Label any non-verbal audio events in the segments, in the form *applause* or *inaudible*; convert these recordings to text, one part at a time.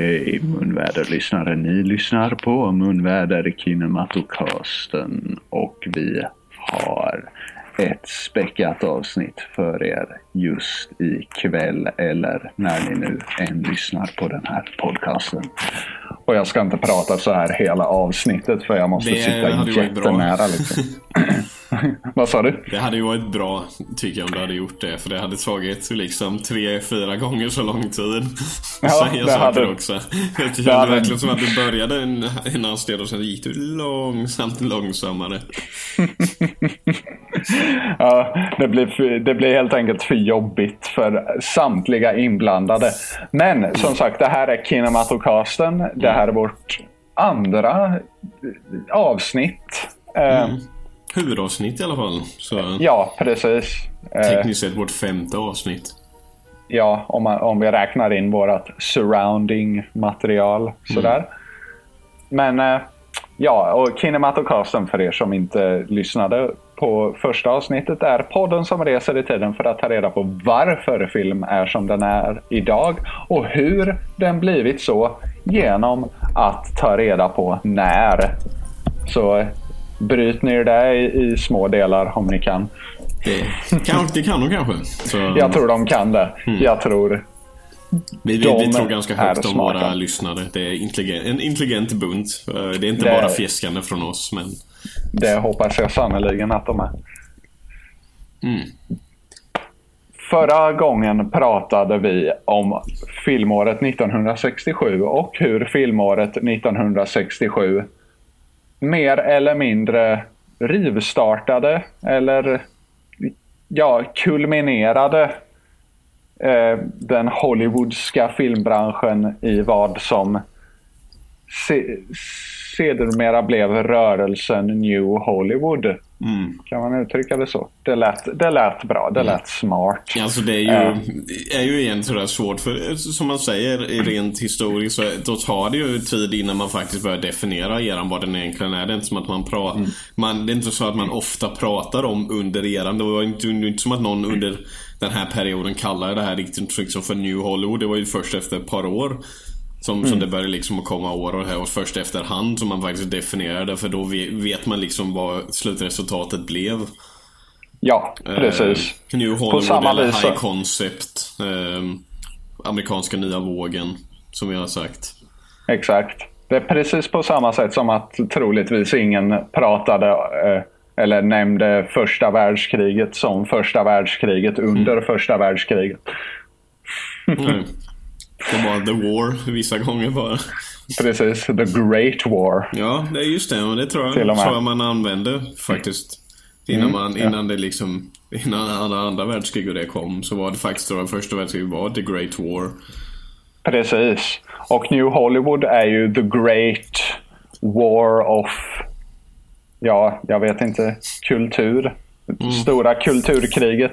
Hej munväderlyssnare, ni lyssnar på Munväder Kinematocasten och vi har ett späckat avsnitt för er just ikväll eller när ni nu än lyssnar på den här podcasten. Och jag ska inte prata så här hela avsnittet för jag måste Det sitta jättenära liksom. *laughs* *laughs* Vad sa du? Det hade ju varit bra, tycker jag, om du hade gjort det. För det hade tagit liksom tre, fyra gånger så lång tid. Ja, *laughs* säga det hade- också. *laughs* Det det kändes hade- verkligen som att du började en, en och sen gick du långsamt långsammare. Ja, det blir, det blir helt enkelt för jobbigt för samtliga inblandade. Men som sagt, det här är Kinematocasten. Det här är vårt andra avsnitt. Eh, Huvudavsnitt i alla fall. Så Ja, precis. Eh, tekniskt sett vårt femte avsnitt. ja, om, man, om vi räknar in vårt surrounding material. Sådär. Men eh, ja, och Kinematocasten för er som inte lyssnade på första avsnittet är podden som reser i tiden för att ta reda på varför film är som den är idag och hur den blivit så genom att ta reda på när. Så bryt ner det i, i små delar om ni kan. Det kan, det kan de kanske. Så Jag tror de kan det. Jag tror vi, vi, vi tror ganska högt om smarta. våra lyssnare. Det är intelligent, en intelligent bunt. Eh, Det är inte Det- bara fjäskande från oss, men... Det hoppas jag sannerligen att de är. Mm. Förra gången pratade vi om filmåret 1967 och hur filmåret 1967 mer eller mindre rivstartade eller ja, kulminerade eh, den Hollywoodska filmbranschen i vad som se, sedermera blev rörelsen New Hollywood. Mm. Kan man uttrycka det så? Det lät, det lät bra, det lät smart. Alltså det är ju, det är ju igen sådär svårt för som man säger i rent historiskt så då tar det ju tid innan man faktiskt börjar definiera eran vad den egentligen är. Det är inte som att man pratar, man, det är inte så att man ofta pratar om under eran. Det var inte, inte som att någon under den här perioden kallar det här riktigt liksom för New Hollywood. Det var ju först efter ett par år som, som det började liksom att komma år och, här, och först efterhand som man faktiskt definierade för då vet, man liksom vad slutresultatet blev. Ja, precis. Eh, New Hollywood samma eller vis High Concept. Eh, amerikanska nya vågen. Som vi har sagt. Exakt. Det är precis på samma sätt som att troligtvis ingen pratade eh, eller nämnde första världskriget som första världskriget under första världskriget. Nej. *laughs* Det var The War vissa gånger bara. Precis, the great war. Ja, det är just det. Och det tror Till och jag, med. tror jag man använde faktiskt. Innan, man, innan det liksom... Innan alla andra världskrig och det kom så var det faktiskt då första världskriget var The Great War. Precis. Och New Hollywood är ju the great war of, ja, jag vet inte, kultur. Stora kulturkriget.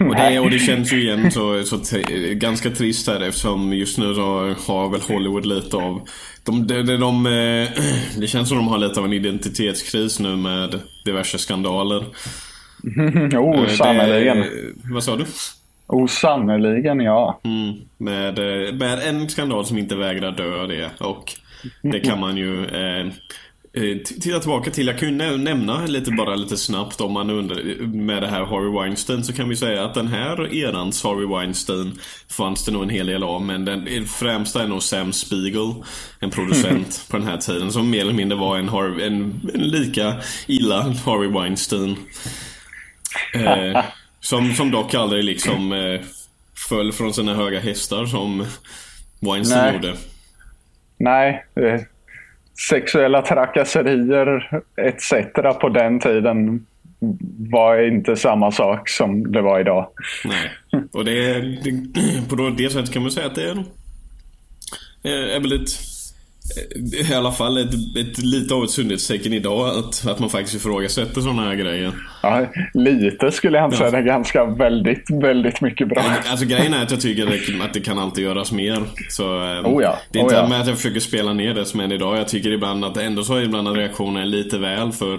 Och det, och det *laughs* känns ju igen så, så t- ganska trist här eftersom just nu så har väl Hollywood lite av... De, de, de, de, eh, *clears throat* det känns som de har lite av en identitetskris nu med diverse skandaler. *laughs* oh, Eh, sannerligen. Vad sa du? Oh, sannerligen ja. Mm, med, eh, med en skandal som inte vägrar dö det. Och det kan man ju eh, titta tillbaka till. Jag kunde nä- nämna lite bara lite snabbt om man undrar med det här Harvey Weinstein så kan vi säga att den här erans Harvey Weinstein fanns det nog en hel del av. Men den främsta är nog Sam Spiegel, en producent *laughs* på den här tiden som mer eller mindre var en, Harvey, en, en lika illa Harvey Weinstein. Eh, *laughs* som, som dock aldrig liksom eh, föll från sina höga hästar som Weinstein Nej. gjorde. Nej, eh, sexuella trakasserier etc. på den tiden var inte samma sak som det var idag. Nej. Och det, det *clears throat* på det sättet kan man säga att det är, är, eh, är väl ett i alla fall ett, ett lite av ett sundhetstecken idag att, att man faktiskt ifrågasätter sådana här grejer. Ja, lite skulle jag säga. Det är ganska väldigt, väldigt mycket bra. Alltså grejen är att jag tycker det- att det kan alltid göras mer. Så, eh, Oh ja, Det är inte oh ja. med att jag försöker spela ner det som är idag. Jag tycker ibland att ändå så är ibland att reaktionerna är lite väl för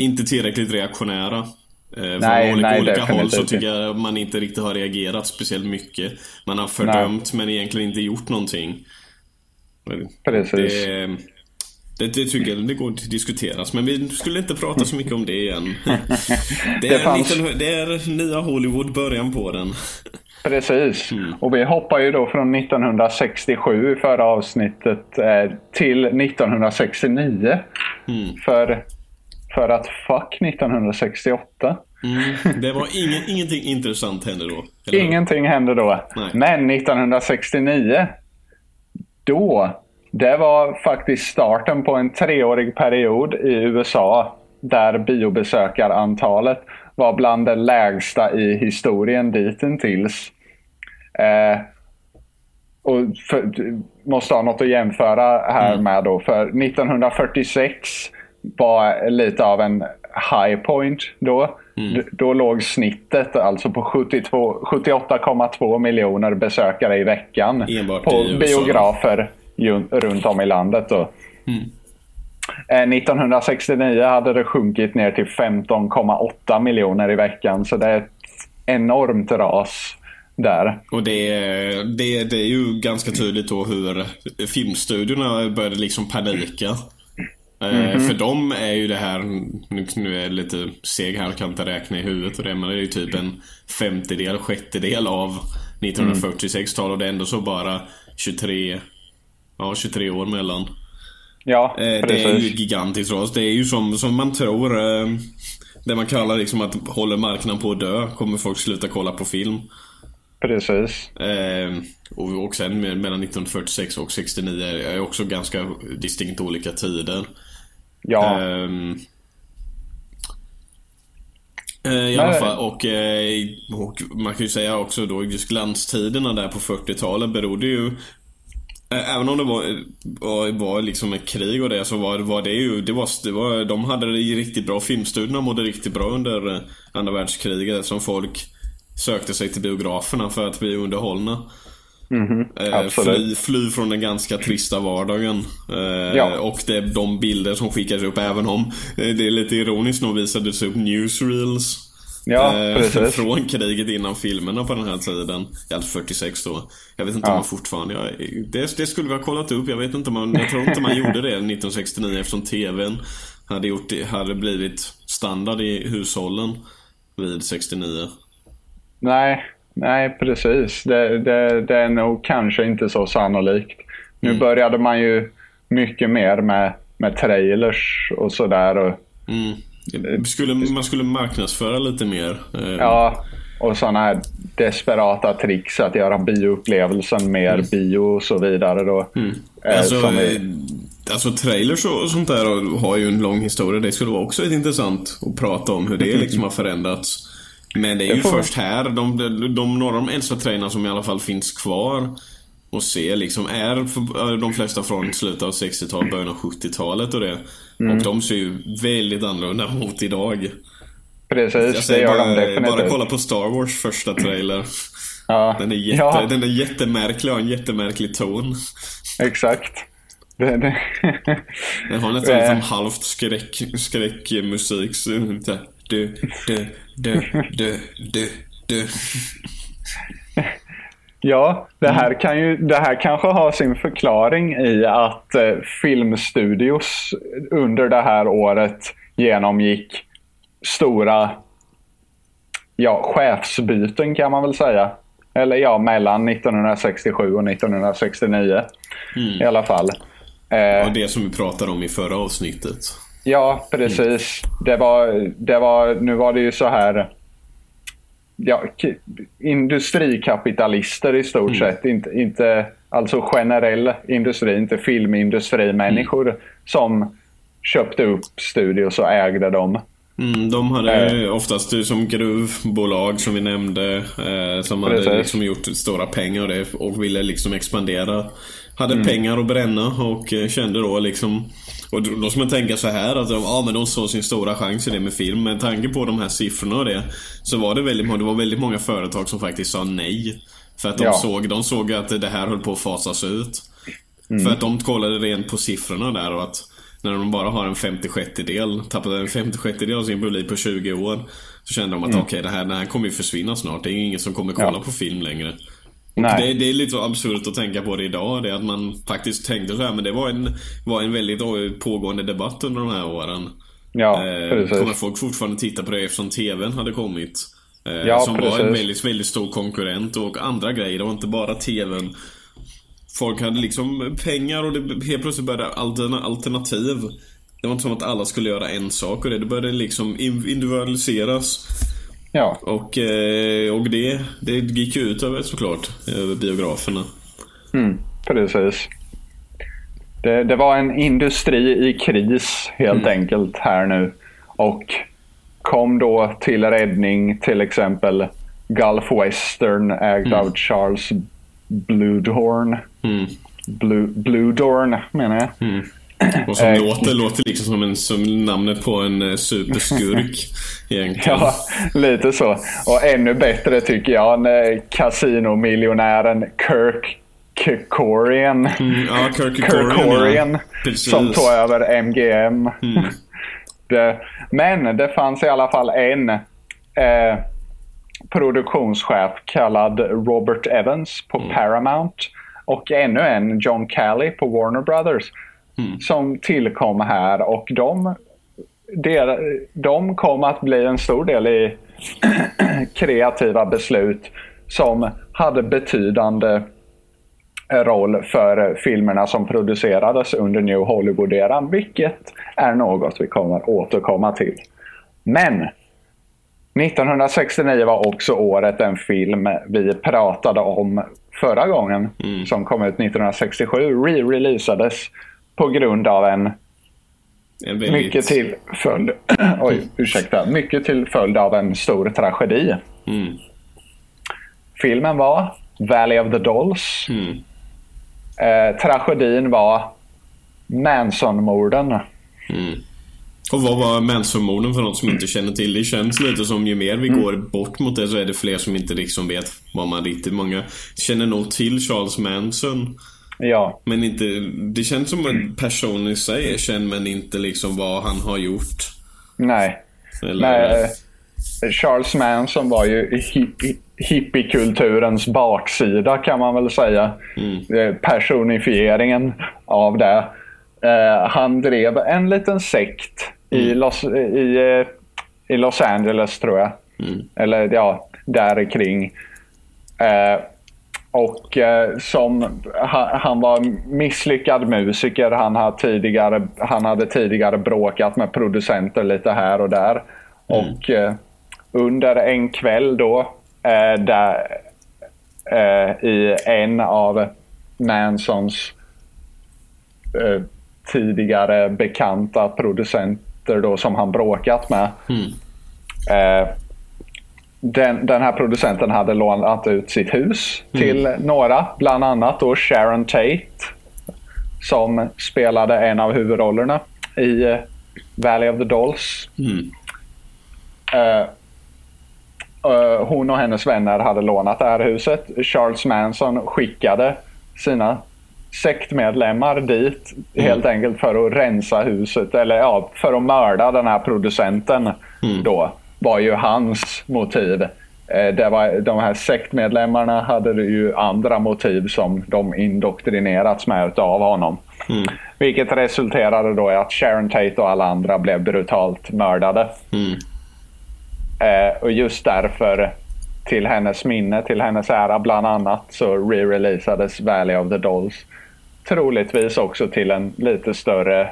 inte tillräckligt reaktionära. Eh, Nej, från olika, nej, olika håll så tycker jag man inte riktigt har reagerat speciellt mycket. Man har fördömt men egentligen inte gjort någonting. Precis. Det, det, det tycker jag det går att diskuteras. Men vi skulle inte prata så mycket om det igen. *laughs* Det är, fanns- 19, det är nya Hollywood, början på den. Precis. Och vi hoppar ju då från 1967 i förra avsnittet eh, till 1969. För, för att fuck 1968. Mm, det var *laughs* ingen, ingenting intressant hände då. eller? Ingenting hände då. Nej. Men 1969, då, det var faktiskt starten på en treårig period i USA där biobesökarantalet var bland det lägsta i historien ditintills. Eh, och för, måste ha något att jämföra här med då. För 1946 var lite av en high point då. D- Då låg snittet alltså på 72 78,2 miljoner besökare i veckan Enbart på i biografer runt om i landet. Då. Eh, 1969 hade det sjunkit ner till 15,8 miljoner i veckan. Så det är ett enormt ras där. Och det, är- det, det är ju ganska tydligt då hur filmstudiorna började liksom panika. Eh, För dem är ju det här, nu, är jag lite seg här och kan inte räkna i huvudet och det, men det är ju typ en femtedel, sjättedel av 1946-tal och det är ändå så bara 23, ja 23 år mellan. Ja, Eh, det är ju gigantiskt ras. Det är ju som, som man tror, eh, det man kallar liksom att håller marknaden på att dö, kommer folk sluta kolla på film. precis. Eh, och, och sen mellan 1946 och 69 är också ganska distinkt olika tider. Ja, eh, I alla fall, och, eh, och man kan ju säga också då just glanstiderna där på 40-talet berodde ju eh, Även om det var, var, var liksom ett krig och det så var, var det ju, det var, det var, de hade det riktigt bra. Filmstudierna mådde riktigt bra under eh, andra världskriget som folk sökte sig till biograferna för att bli underhållna. Eh, absolut. fly, fly från den ganska trista vardagen. Eh, Ja. Och det, de bilder som skickas upp, även om eh, det är lite ironiskt nog visades upp newsreels. Ja, precis. *laughs* Från kriget innan filmerna på den här tiden. Alltså 46 då. Jag vet inte Ja. om man fortfarande... Jag, det, det skulle vi ha kollat upp. Jag vet inte om man... Jag tror inte man gjorde det *laughs* 1969 eftersom TVn hade, gjort, hade blivit standard i hushållen vid 69. Nej, nej precis. Det, det, det är nog kanske inte så sannolikt. Nu Mm. började man ju mycket mer med, med trailers och sådär. Och, Mm. Skulle, man skulle marknadsföra lite mer. eh, ja, och sådana här desperata tricks att göra bioupplevelsen mer bio och så vidare. Då. Eh, Mm. Alltså, som är- eh, alltså trailers och sånt där har ju en lång historia. Det skulle vara också ett intressant att prata om hur det liksom har förändrats. Men det är Det ju först här, de, de, de, några av de äldsta trailerna som i alla fall finns kvar och se liksom är för, de flesta från slutet av 60-talet, början av 70-talet och det. Mm. Och de ser ju väldigt annorlunda mot idag. precis, Jag det säger gör bara, de definitivt. bara kolla på Star Wars första trailer. ja. Den är, jätte, ja, den är jättemärklig och har en jättemärklig ton. exakt. Det, det. Den har nästan liksom halvt skräck, skräckmusik. Du, du, du, du, du, du. Ja, det här, kan ju, det här kanske har sin förklaring i att eh, filmstudios under det här året genomgick stora ja, chefsbyten kan man väl säga. Eller ja, mellan 1967 och 1969 i alla fall. Eh, Och det som vi pratade om i förra avsnittet. Ja, precis. Det var, det var, nu var det ju så här. Ja, industrikapitalister i stort sett. Inte, inte, alltså generell industri, inte filmindustrimänniskor som köpte upp studios och ägde dem. Mm, de hade oftast som gruvbolag som vi nämnde. Eh, som hade Precis. liksom gjort stora pengar och, det, och ville liksom expandera. Hade pengar att bränna och eh, kände då liksom och då då ska man tänka så här att ja, men de såg sin stora chans i det med film. Med tanke på de här siffrorna och det Så var det väldigt, det var väldigt många företag som faktiskt sa nej. För att de, Ja. såg, de såg att det här höll på att fasas ut. För att de kollade rent på siffrorna där och att när de bara har en 50 del tappade en 50 del av sin publik på 20 år. Så kände de att okej, det, här, det här kommer ju försvinna snart. Det är ingen som kommer kolla Ja. på film längre. Det, det, är lite så absurt att tänka på det idag. Det att man faktiskt tänkte så här. Men det var en, var en väldigt pågående debatt under de här åren. Ja, eh, precis. Kommer folk fortfarande titta på det eftersom TVn hade kommit? Eh, ja, som precis. var en väldigt, väldigt stor konkurrent och andra grejer. Det var inte bara TVn. Folk hade liksom pengar och det helt plötsligt började alternativ. Det var inte som att alla skulle göra en sak och det, det började liksom individualiseras. Ja. Och, eh, och det, det gick ju ut över såklart, över biograferna. Mm, precis. Det, det var en industri i kris helt mm. enkelt här nu. Och kom då till räddning till exempel Gulf Western ägd mm. av Charles Bluedorn. Mm. Blue, Bluedorn menar jag. Mm. Och som låter, låter liksom som, en, som namnet på en uh, superskurk. *laughs* egentligen. Ja, lite så. Och ännu bättre tycker jag när kasinomiljonären Kirk Kerkorian. Mm, ja, Kerkorian. Ja. Som tog över MGM. Mm. *laughs* det, men det fanns i alla fall en eh, produktionschef kallad Robert Evans på mm. Paramount. Och ännu en, John Calley på Warner Brothers. Mm. Som tillkom här och de, de, de kom att bli en stor del i *clears throat* kreativa beslut som hade betydande roll för filmerna som producerades under New Hollywood-eran, vilket är något vi kommer återkomma till. Men 1969 var också året en film vi pratade om förra gången, mm. som kom ut 1967, re-releasades på grund av en, väldigt... mycket till följd, *clears throat* oj, ursäkta, mycket till följd av en stor tragedi. Mm. Filmen var Valley of the Dolls. Mm. Eh, tragedin var Manson-morden. Mm. Och vad var Manson-morden för något som inte känner till? Det känns lite som ju mer vi mm. går bort mot det så är det fler som inte liksom vet vad man riktigt... Många känner nog till Charles Manson. Ja. Men inte... Det känns som en person i sig är känd men inte liksom vad han har gjort. Nej. Eller... Nej. Charles Manson var ju hippiekulturens baksida kan man väl säga. Mm. Personifieringen av det. Uh, han drev en liten sekt mm. i, Los, i, i Los Angeles tror jag. Mm. Eller ja, där kring. Uh, och som han, han, var misslyckad musiker. Han, hade tidigare, han hade tidigare bråkat med producenter lite här och där. Mm. Och under en kväll då eh, där, eh, i en av Mansons eh, tidigare bekanta producenter då som han bråkat med. Mm. Den, den, här producenten hade lånat ut sitt hus mm. till några, bland annat då Sharon Tate som spelade en av huvudrollerna i eh, Valley of the Dolls. Mm. Uh, Eh, hon och hennes vänner hade lånat det här huset. Charles Manson skickade sina sektmedlemmar dit mm. helt enkelt för att rensa huset. Eller ja, för att mörda den här producenten mm. då. Var ju hans motiv. Eh, det var, de här sektmedlemmarna hade ju andra motiv som de indoktrinerats med av honom. Mm. Vilket resulterade då i att Sharon Tate och alla andra blev brutalt mördade. Mm. Eh, och just därför, till hennes minne, till hennes ära bland annat, så re-releasades Valley of the Dolls. Troligtvis också till en lite större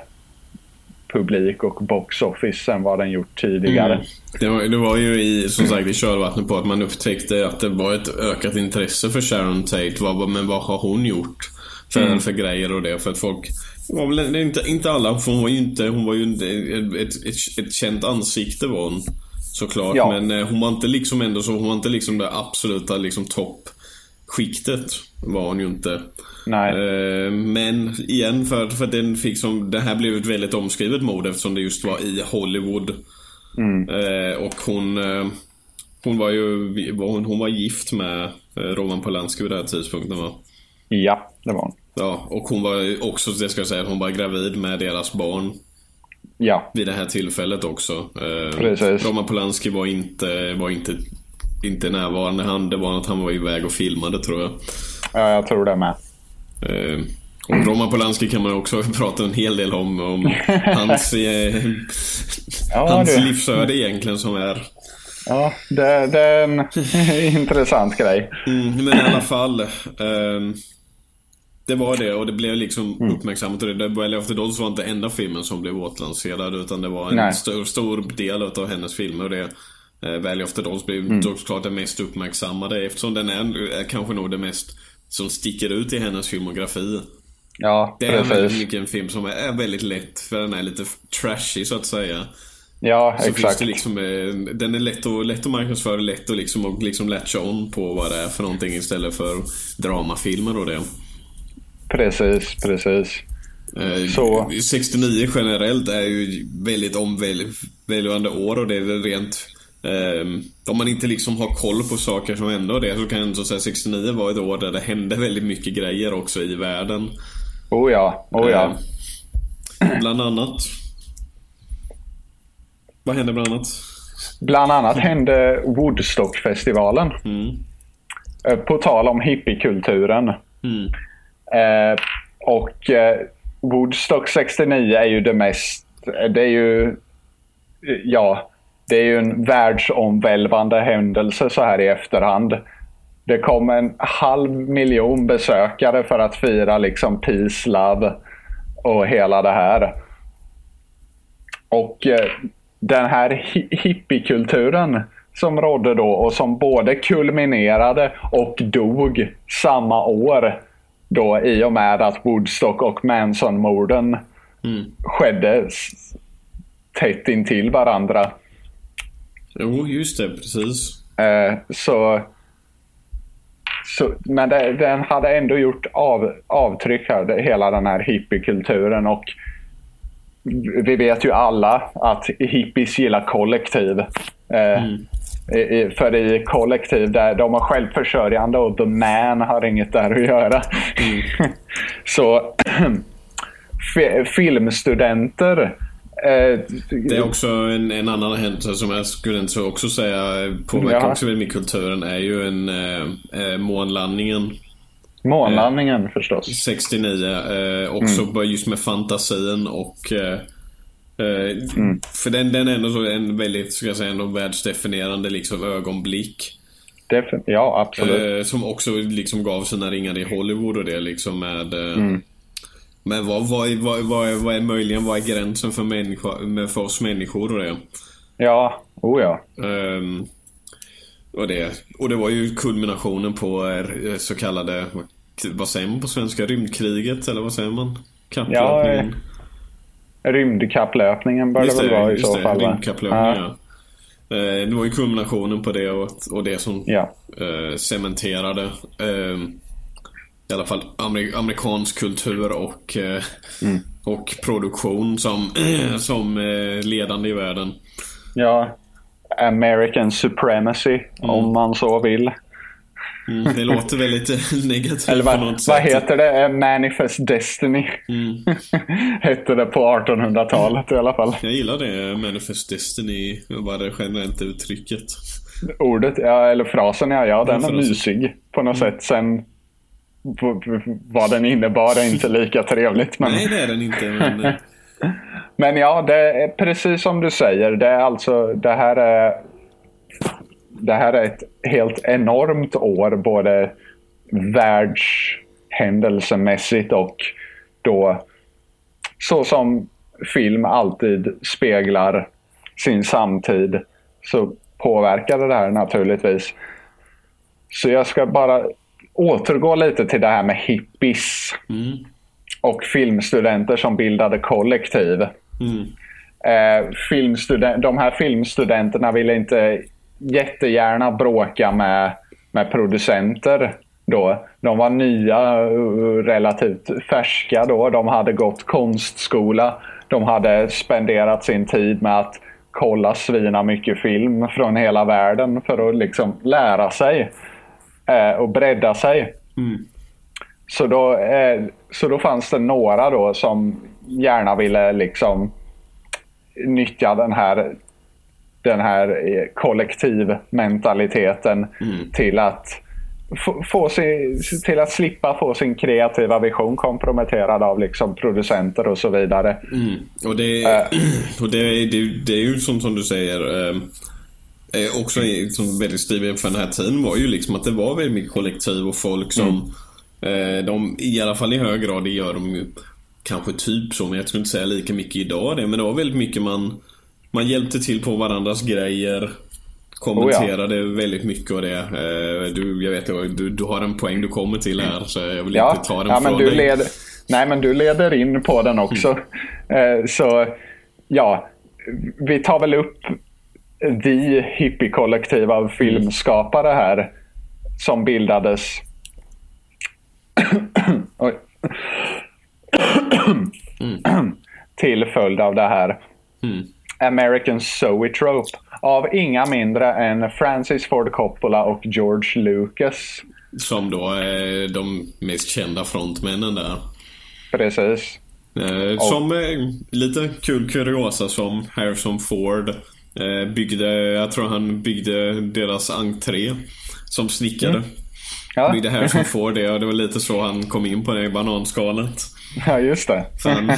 publik och box office än vad den gjort tidigare. Mm. Det, var, det var ju i, som sagt, i kölvattnet på att man upptäckte att det var ett ökat intresse för Sharon Tate. Vad, men vad har hon gjort för, mm. för grejer och det? För att folk var väl inte, inte alla, för hon var ju inte, hon var ju ett, ett, ett, ett känt ansikte var hon. Såklart, ja. men eh, hon var inte liksom ändå så, hon var inte liksom det absoluta liksom toppskiktet. Var hon ju inte. Nej. Eh, men igen, för, för den fick som, det här blev ett väldigt omskrivet mord eftersom det just var i Hollywood. Mm. Eh, och hon, hon var ju, hon, hon var gift med Roman Polanski vid den här tidpunkten va? Ja, det var hon. Ja, och hon var också, det ska jag säga, hon var gravid med deras barn. Ja. Vid det här tillfället också. Eh, Precis. Roman Polanski var inte, var inte inte närvarande. Han, det var att han var iväg och filmade tror jag. Ja, jag tror det med. Eh, och Roman Polanski kan man också *laughs* prata en hel del om. Om hans, *laughs* eh, ja, hans livsöde egentligen som är Ja, det, det är en *laughs* intressant grej. Mm, men i alla fall. Eh, det var det och det blev liksom mm. uppmärksammat. Och det, of the Dolls var inte enda filmen som blev återlanserad utan det var en stor, stor, del av hennes filmer. Och det, eh, Valley of the Dolls blev mm. såklart den mest uppmärksammade eftersom den är, är kanske nog det mest som sticker ut i hennes filmografi. Ja, Det är väldigt mycket en film som är väldigt lätt för den är lite trashy så att säga. Ja, så exakt. det liksom, den är lätt att, lätt att marknadsföra, lätt att liksom, och liksom latcha on på vad det är för någonting istället för dramafilmer och det. Precis, precis. Eh, så. 69 generellt är ju väldigt omvälvande år och det är rent eh, om man inte liksom har koll på saker som händer och det så kan ändå säga 69 var ett år där det hände väldigt mycket grejer också i världen. Oh ja, oh ja. Eh, bland annat. Vad hände bland annat? Bland annat hände Woodstockfestivalen. Mm. Eh, på tal om hippiekulturen. Mm. Eh, och eh, Woodstock 69 är ju det mest, det är ju, ja, det är ju en världsomvälvande händelse så här i efterhand. Det kom en halv miljon besökare för att fira liksom peace, love och hela det här. Och eh, den här hippiekulturen som rådde då och som både kulminerade och dog samma år då i och med att Woodstock och Manson-morden mm. skedde tätt intill varandra. Jo, just det. Precis. Eh, så, så, men det, den hade ändå gjort av, avtryck här, hela den här hippiekulturen. Och vi vet ju alla att hippies gillar kollektiv. Eh, mm. I, för i kollektiv där de är självförsörjande och the man har inget där att göra. Mm. *laughs* så *clears throat* filmstudenter det är också en, en annan händelse som jag skulle också säga påverkar ja. också väldigt mycket kulturen är ju en eh, eh månlandningen. Månlandningen eh, förstås. 69. Eh, också mm. bara just med fantasin och eh, Eh, mm. För den, den är ändå så en väldigt, ska jag säga, ändå världsdefinierande liksom ögonblick. Defin ja, absolut. Eh, som också liksom gav sina ringar i Hollywood och det liksom med... Eh, mm. Men vad, vad, vad, vad, är, vad är möjligen, vad är gränsen för, människa, för oss människor och det? Ja, oh ja. Um, och, det, och det var ju kulminationen på eh, så kallade, vad säger man på svenska, rymdkriget eller vad säger man? Kapplöpningen. Ja, Rymdkapplöpningen bör det, det väl vara i så fall? Rymdkapplöpningen, ja. ja. Eh, det var ju kulminationen på det och, och det som ja. eh, cementerade eh, i alla fall amer amerikansk kultur och, eh, mm. och produktion som, *clears throat* som eh, ledande i världen. Ja, American supremacy mm. om man så vill. Mm, det låter väldigt *laughs* negativt Eller vad, på något vad heter det? Manifest Destiny. Mm. *laughs* hette det på 1800-talet i alla fall. Jag gillar det, Manifest Destiny. Bara det generellt uttrycket. Ordet, ja, eller frasen ja, ja den är mysig på något mm. sätt. Sen vad den innebar är inte *laughs* lika trevligt. Men... Nej, det är den inte. Men... *laughs* men ja, det är precis som du säger. Det är alltså, det här är det här är ett helt enormt år både världshändelsemässigt och då så som film alltid speglar sin samtid så påverkade det här naturligtvis. Så jag ska bara återgå lite till det här med hippies. Mm. Och filmstudenter som bildade kollektiv. Mm. Eh, de här filmstudenterna ville inte jättegärna bråka med, med producenter. Då. De var nya, relativt färska då. De hade gått konstskola. De hade spenderat sin tid med att kolla svina mycket film från hela världen för att liksom lära sig eh, och bredda sig. Mm. Så, då, eh, så då fanns det några då som gärna ville liksom nyttja den här den här eh, kollektivmentaliteten Mm. till att få, få sin, till att slippa få sin kreativa vision komprometterad av liksom producenter och så vidare. Mm. Och, det, Äh. *clears throat* och det, det, det är ju som, som du säger eh, också i- som väldigt stiligt för den här tiden var ju liksom att det var väldigt mycket kollektiv och folk som eh, de, i alla fall i hög grad, det gör de ju kanske typ så, men jag skulle inte säga lika mycket idag det, men det var väldigt mycket man man hjälpte till på varandras grejer Kommenterade väldigt mycket av det. Eh, Du, jag vet, du, du har en poäng du kommer till här så jag vill Ja, inte ta den ja från du dig. leder, nej, men du leder in på den också. Eh, Så ja, vi tar väl upp the hippie-kollektiv av filmskapare här. Som bildades... *coughs* Oj. *coughs* till följd av det här. Mm. American Zoetrope. Av inga mindre än Francis Ford Coppola och George Lucas. Som då är de mest kända frontmännen där. Precis. Eh, Som eh, lite kul kuriosa som Harrison Ford byggde, jag tror han byggde deras entré som snickare. Ja. Byggde Harrison *laughs* Ford det och det var lite så han kom in på det bananskalet. Ja, just det. Han, eh,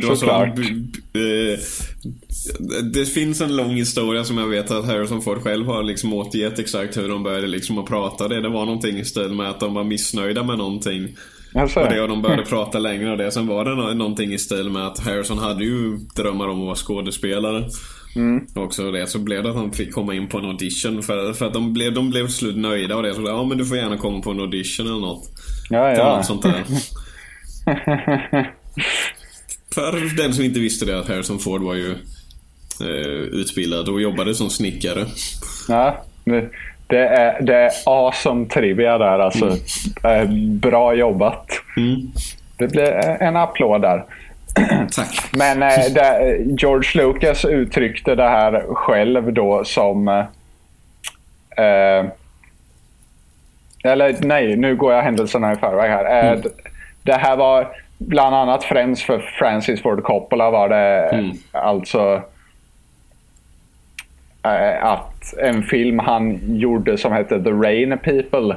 det var så han, Såklart. eh, det finns en lång historia som jag vet att Harrison Ford själv har liksom återgett exakt hur de började liksom att prata. Det, det var någonting i stil med att de var missnöjda med någonting. Alltså, Och det och de började prata längre och det. Sen var det nå- någonting i stil med att Harrison hade ju drömmar om att vara skådespelare. Mm. Också det. Så blev det att han fick komma in på en audition. För, för att de blev, de blev slut nöjda och det. Så ja men du får gärna komma på en audition eller något. ja, ja. något sånt där. *laughs* För den som inte visste det att Harrison Ford var ju eh, utbildad och jobbade som snickare. ja. Det, det är, det är awesome trivia där alltså. Eh, Bra jobbat. Mm. Det blir en applåd där. *clears throat* Tack. Men eh, *laughs* George Lucas uttryckte det här själv då som... Eh, eller nej, nu går jag händelserna i förväg här. Eh, d- Det här var bland annat främst för Francis Ford Coppola var det Mm. alltså eh, att en film han gjorde som hette The Rain People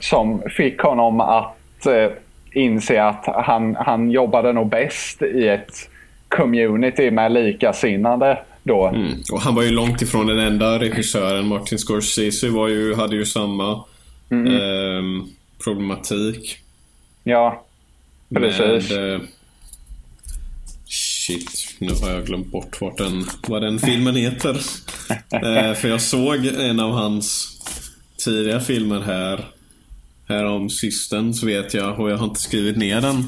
som fick honom att eh, inse att han, han jobbade nog bäst i ett community med likasinnade då. Mm. Och han var ju långt ifrån den enda regissören. Martin Scorsese var ju, hade ju samma ehm, problematik. Ja, precis. Med, eh, shit, nu har jag glömt bort vart den, vad den filmen heter. *laughs* eh, för jag såg en av hans tidiga filmer här. Här om sistens vet jag och jag har inte skrivit ner den.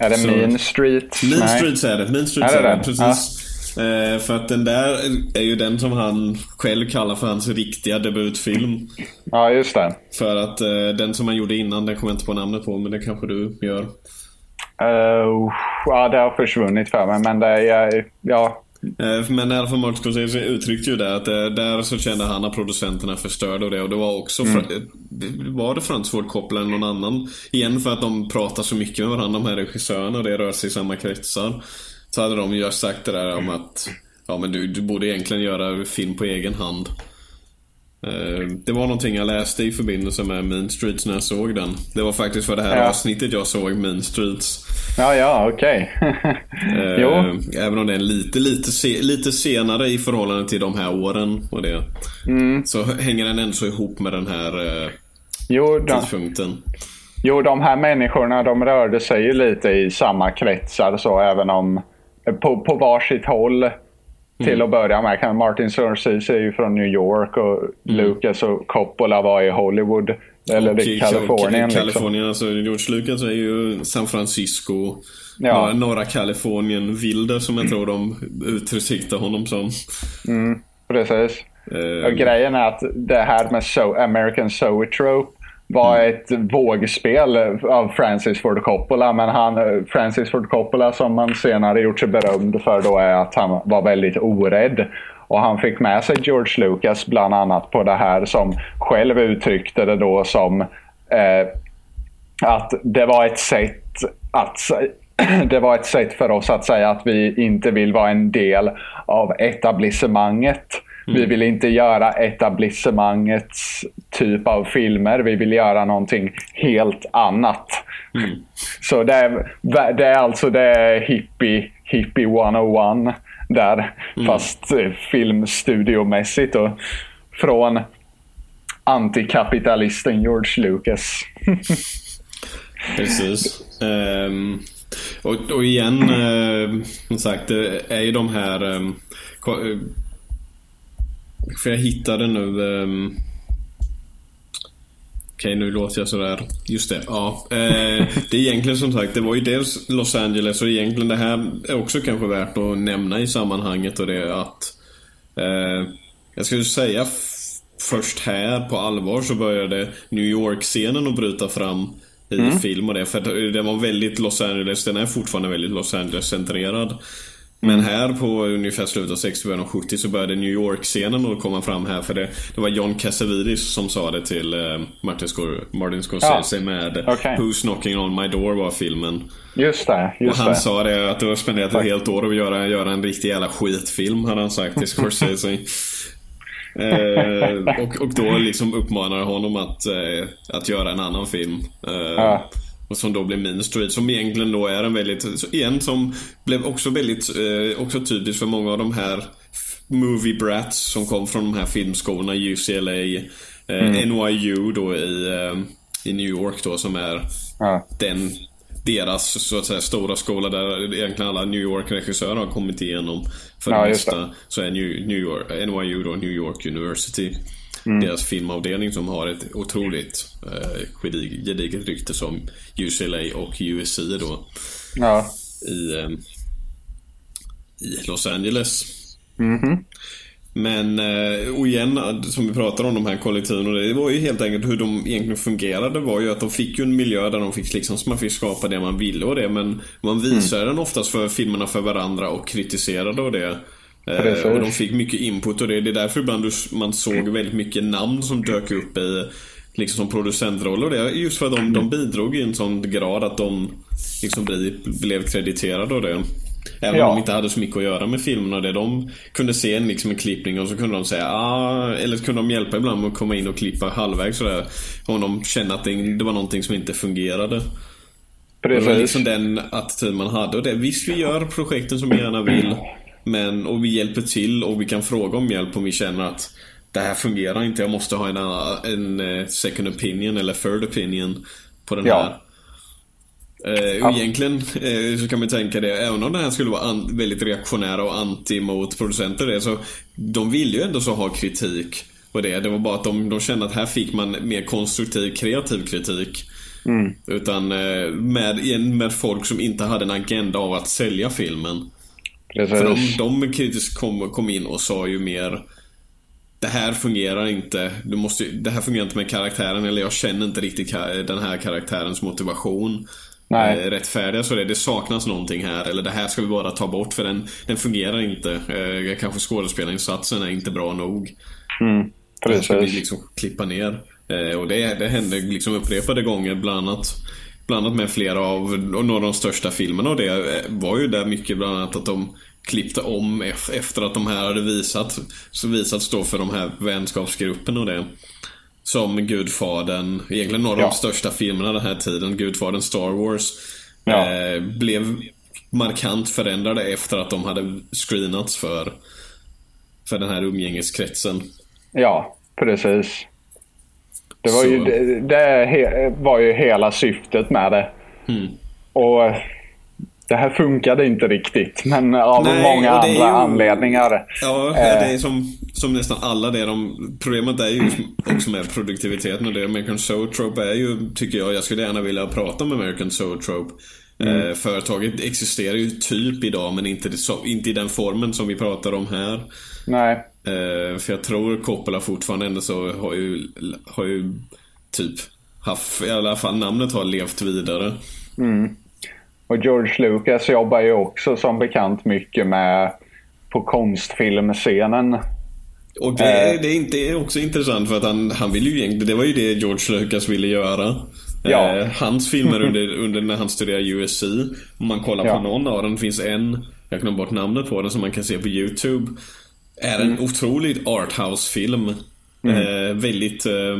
är det så- Mean Street? Mean Nej. Streets är det. Mean Streets Är är det det, precis. Eh, för att den där är ju den som han själv kallar för hans riktiga debutfilm. Ja, just det. För att eh, den som han gjorde innan, den kommer jag inte på namnet på, men det kanske du gör. Uh, ja, det har försvunnit för mig, men det är... Ja, Men i alla fall Martin Scorsese uttryckte ju det att eh, där så kände han att producenterna förstörde och det och det var också Mm. Eh, Var det Frans Ford Coppola eller någon annan? Igen för att de pratar så mycket med varandra de här regissörerna och det rör sig i samma kretsar. Så hade de ju sagt det där om att Ja men du, du borde egentligen göra film på egen hand. Eh, Det var någonting jag läste i förbindelse med Mean Streets när jag såg den. Det var faktiskt för det här Ja. avsnittet jag såg Mean Streets. ja, ja okej. Eh, *laughs* jo, Även om det är lite, lite, se, lite senare i förhållande till de här åren och det. Mm. Så hänger den ändå så ihop med den här eh, jo, de, tidpunkten. jo, de här människorna de rörde sig ju lite i samma kretsar så även om på, på varsitt håll till att börja med. Martin Scorsese är ju från New York och Lucas och Coppola var i Hollywood. Eller Och i Kalifornien. Liksom. Kalifornien, alltså George Lucas är ju San Francisco. Ja. Norra, Kalifornien, Wilder som jag tror de uttryckte honom som. Precis. Eh, Och grejen är att det här med so American Zoetrope var Mm. ett vågspel av Francis Ford Coppola. Men han, Francis Ford Coppola som man senare gjort sig berömd för då är att han var väldigt orädd. Och han fick med sig George Lucas bland annat på det här som själv uttryckte det då som eh, att det var ett sätt att *clears throat* det var ett sätt för oss att säga att vi inte vill vara en del av etablissemanget. Vi vill inte göra etablissemangets typ av filmer. Vi vill göra någonting helt annat. Mm. Så det är, det är alltså det är hippie, hippie 101 där. Fast eh, filmstudiomässigt och från antikapitalisten George Lucas. *laughs* Precis. Ehm, och, och igen, uh, som sagt, det är ju de här... Um, för jag hittade nu... Um, Okej, nu låter jag sådär. Just det, ja. Eh, det är egentligen som sagt, det var ju dels Los Angeles och egentligen det här är också kanske värt att nämna i sammanhanget och det är att eh, Jag skulle säga först här på allvar så började New York-scenen att bryta fram i mm. film och det. För den var väldigt Los Angeles, den är fortfarande väldigt Los Angeles-centrerad. Men här på ungefär slutet av 60 början av 70 så började New York-scenen att komma fram här. För det, det var John Cassavetes som sa det till eh, Martin, Scor Martin Scorsese ja. med okay. Who's Knocking On My Door var filmen. Just det. Just och han det. sa det att det var spenderat ett helt år att göra, göra en riktig jävla skitfilm hade han sagt till *laughs* Scorsese. eh, och, och då liksom uppmanar honom att, eh, att göra en annan film. Eh, ja. Och som då blev Mean Street som egentligen då är en väldigt, igen som blev också väldigt, eh, också typiskt för många av de här movie brats som kom från de här filmskolorna, UCLA, eh, mm. NYU då i, eh, i New York då som är ja. den deras så att säga stora skola där egentligen alla New York-regissörer har kommit igenom. För ja, det mesta så är New, New York, NYU då, New York University. Mm. Deras filmavdelning som har ett otroligt eh, gediget rykte som UCLA och USC då. Ja. I, eh, I Los Angeles. Mm -hmm. Men, eh, och igen, som vi pratar om de här kollektiven och det, var ju helt enkelt hur de egentligen fungerade var ju att de fick ju en miljö där de fick liksom, man fick skapa det man ville och det men man visade mm. den oftast för filmerna för varandra och kritiserade och det. Eh, och de fick mycket input och det, det är därför ibland man såg väldigt mycket namn som dök upp i liksom som producentroller och det. Just för att de, de bidrog i en sån grad att de liksom blev krediterade och det. Även ja. om de inte hade så mycket att göra med filmerna och det. De kunde se en, liksom en klippning och så kunde de säga ah, Eller så kunde de hjälpa ibland med att komma in och klippa halvvägs sådär. Om de kände att det, det var någonting som inte fungerade. Precis. Det var liksom den attityd man hade. Och det, visst, vi gör projekten som vi gärna vill. Men, och vi hjälper till och vi kan fråga om hjälp om vi känner att det här fungerar inte. Jag måste ha en, en eh, second opinion eller third opinion på den ja. här. Eh, och egentligen eh, så kan man tänka det, även om det här skulle vara väldigt reaktionära och anti mot producenter det, så de vill ju ändå så ha kritik på det. Det var bara att de, de kände att här fick man mer konstruktiv, kreativ kritik. Mm. Utan eh, med, med folk som inte hade en agenda av att sälja filmen. Precis. För de, de kritiskt kom, kom in och sa ju mer det här fungerar inte. Du måste, det här fungerar inte med karaktären eller jag känner inte riktigt den här karaktärens motivation. Nej. Eh, rättfärdiga så det, det saknas någonting här eller det här ska vi bara ta bort för den, den fungerar inte. Eh, kanske skådespelarinsatsen är inte bra nog. Mm, precis. Det ska vi liksom klippa ner. Eh, och det, det hände liksom upprepade gånger bland annat. Bland annat med flera av några av de största filmerna och det eh, var ju där mycket bland annat att de klippte om efter att de här hade visat, så visats då för de här vänskapsgrupperna och det. Som Gudfadern, egentligen några ja. av de största filmerna den här tiden, Gudfadern Star Wars. Ja. Eh, blev markant förändrade efter att de hade screenats för, för den här umgängeskretsen. Ja, precis. Det var, ju, det, det var ju hela syftet med det. Mm. Och det här funkade inte riktigt, men av Nej, många andra ju, anledningar. Ja, det är som, som nästan alla det. De, problemet är ju också med produktiviteten och det. American Zoetrope är ju, tycker jag, jag skulle gärna vilja prata om American Zoetrope. Mm. Eh, företaget existerar ju typ idag men inte, inte i den formen som vi pratar om här. Nej. Eh, för jag tror Coppola fortfarande ändå så har ju, har ju typ haft, i alla fall namnet har levt vidare. Mm. Och George Lucas jobbar ju också som bekant mycket med på konstfilmscenen. Och det, eh. det är inte också intressant för att han, han vill ju egentligen, det var ju det George Lucas ville göra. Ja. Eh, hans filmer under, *laughs* under när han studerade USC. Om man kollar ja. på någon av dem, det finns en, jag glömde bort namnet på den som man kan se på YouTube. Är en mm. otrolig arthouse-film. Mm. Eh, väldigt... Eh,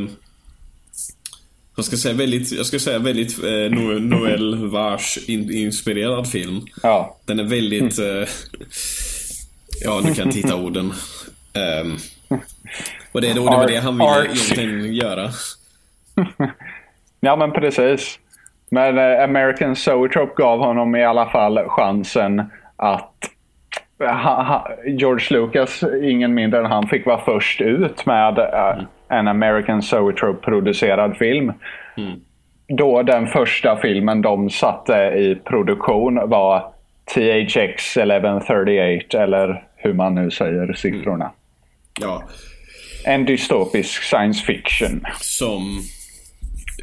jag ska säga väldigt, jag ska säga väldigt eh, Noël Vars in, inspirerad film. Ja. Den är väldigt... Mm. Eh, ja, du kan titta *laughs* orden. Um, och det, då, det var det han ville egentligen göra. *laughs* ja, men precis. Men eh, American Zoetrope gav honom i alla fall chansen att *laughs* George Lucas, ingen mindre än han, fick vara först ut med mm. en American Zoetrope-producerad film. Mm. Då den första filmen de satte i produktion var THX 1138 eller hur man nu säger siffrorna. Mm. Ja. En dystopisk science fiction. Som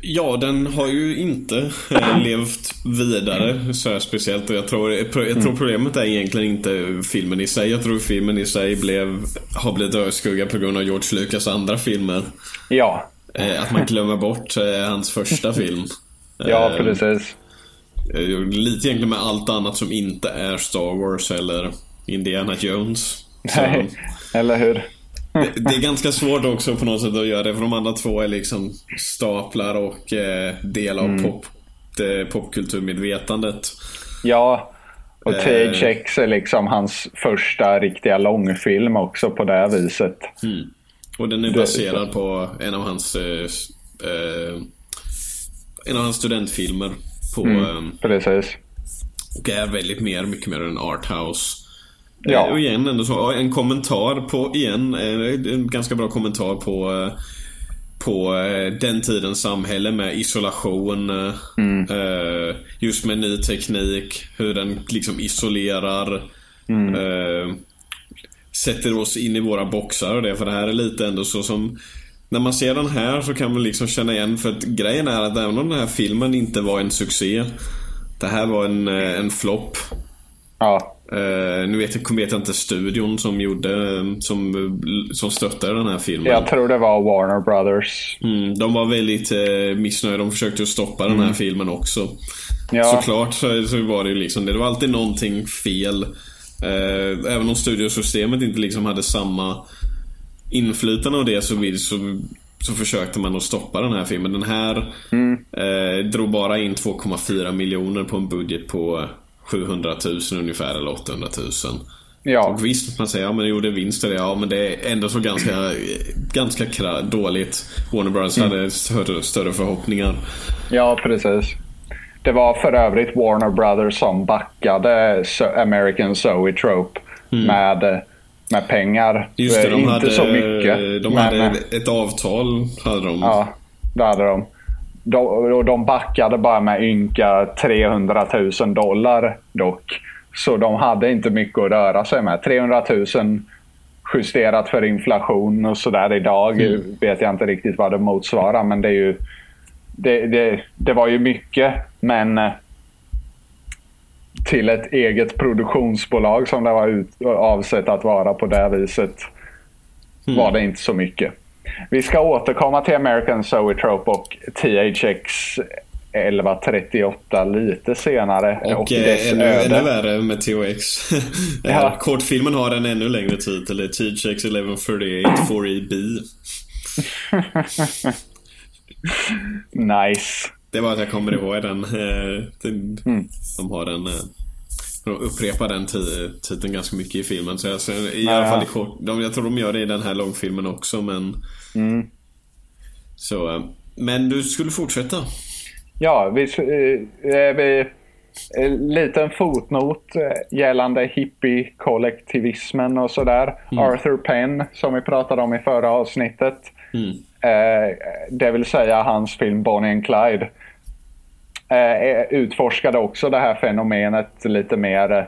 Ja, den har ju inte äh, *laughs* levt vidare så här speciellt. Och jag tror, jag tror mm. problemet är egentligen inte filmen i sig. Jag tror filmen i sig blev, har blivit överskuggad på grund av George Lucas andra filmer. Ja. Äh, att man glömmer bort äh, hans första *laughs* film. ja, precis. Lite egentligen med allt annat som inte är Star Wars eller Indiana Jones. Nej, eller hur? Det, det, är ganska svårt också på något sätt att göra det för de andra två är liksom staplar och eh, del av mm. pop, det, popkulturmedvetandet. Ja, och THX är liksom hans första riktiga långfilm också på det viset. Mm. Och den är baserad på en av hans eh, eh, en av hans studentfilmer. På, mm, eh, precis. Och är väldigt mer, mycket mer en arthouse. Ja. Och igen, ändå så, en kommentar på, igen, en ganska bra kommentar på eh, på eh, den tidens samhälle med isolation. Eh, mm. Just med ny teknik, hur den liksom isolerar. Mm. Sätter oss in i våra boxar och det. För det här är lite ändå så som när man ser den här så kan man liksom känna igen för att grejen är att även om den här filmen inte var en succé. Det här var en, en flopp. Ja. Uh, nu vet jag, vet jag inte studion som gjorde, som, som stöttade den här filmen. Jag tror det var Warner Brothers. Mm, de var väldigt uh, missnöjda. De försökte stoppa mm. den här mm. filmen också. Ja. Såklart så, så var det liksom det. Var alltid någonting fel. Uh, även om studiosystemet inte liksom hade samma inflytande av det så, så, så försökte man att stoppa den här filmen. Den här mm. drog bara in 2,4 miljoner på en budget på 700 000 ungefär eller 800 000. Ja. Och visst, man säger ja men det gjorde vinster. Ja men det är ändå så ganska, ganska dåligt. Warner Bros mm. hade större, större förhoppningar. Ja, precis. Det var för övrigt Warner Brothers som backade American Zoetrope mm. med, med pengar. Just det, de Inte hade, så mycket. De men, hade ett avtal. Hade de. Ja, det hade de de, de backade bara med ynka 300 000 dollar dock. Så de hade inte mycket att röra sig med. 300 000 justerat för inflation och sådär idag mm. vet jag inte riktigt vad det motsvarar. Men det är ju det, det, det var ju mycket. Men eh, till ett eget produktionsbolag som det var ut, avsett att vara på det viset mm. var det inte så mycket. Vi ska återkomma till American Zoetrope och THX 1138 lite senare. Och, och eh, ännu, ännu värre med THX. *laughs* ja. Kortfilmen har en ännu längre titel. THX 1138 4EB. nice. Det var att jag kommer ihåg den. Eh, den mm. De har en... Eh, de upprepar den titeln ganska mycket i filmen. Så alltså, i ja. alla fall i kort, de, jag tror de gör det i den här långfilmen också men... Mm. Så, eh, men du skulle fortsätta? Ja, vi, eh, vi, en liten fotnot eh, gällande hippie-kollektivismen och sådär. Mm. Arthur Penn, som vi pratade om i förra avsnittet. Mm. det vill säga hans film Bonnie and Clyde. Utforskade också det här fenomenet lite mer,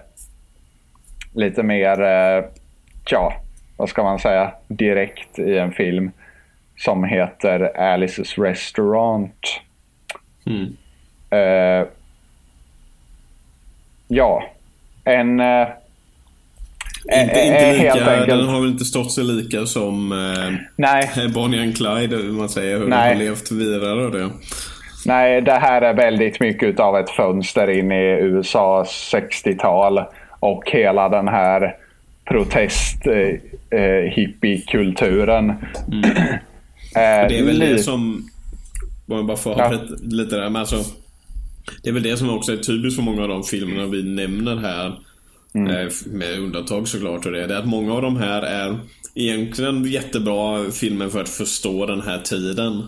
lite mer, ja, vad ska man säga, direkt i en film som heter Alice's Restaurant. Mm. Uh, ja, en... Uh, inte, inte lika, enkelt... Den har väl inte stått sig lika som uh, Nej. Bonnie and Clyde, man säger, hur Nej. den har levt vidare och det. Nej, det här är väldigt mycket av ett fönster in i USAs 60-tal och hela den här protest eh, eh, hippiekulturen. Mm. det är väl det som... Om jag bara får ha ja. lite där. Men alltså, det är väl det som också är typiskt för många av de filmerna vi nämner här. Mm. Eh, med undantag såklart. Och det, det är att många av de här är egentligen jättebra filmer för att förstå den här tiden.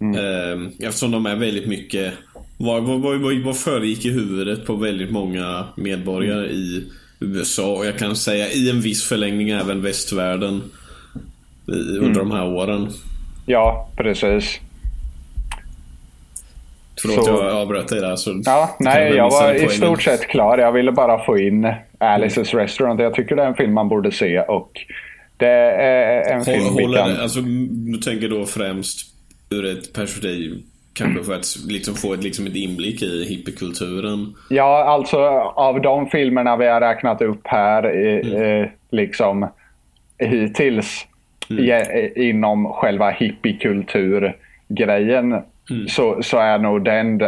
Mm. Ehm, eftersom de är väldigt mycket vad, vad, vad, vad föregick i huvudet på väldigt många medborgare mm. i USA och jag kan säga i en viss förlängning även västvärlden under mm. de här åren. Ja, precis. Förlåt, så... jag avbröt dig där. Så ja, nej, jag var i stort sett klar. Jag ville bara få in Alice's mm. Restaurant. Jag tycker det är en film man borde se och det är en Håll, film vi kan... Alltså, du tänker då främst ur ett perspektiv Kanske för att liksom få ett, liksom ett inblick i hippiekulturen. Ja, alltså av de filmerna vi har räknat upp här mm. eh, liksom hittills mm. i, inom själva hippiekulturgrejen mm. så, så är nog den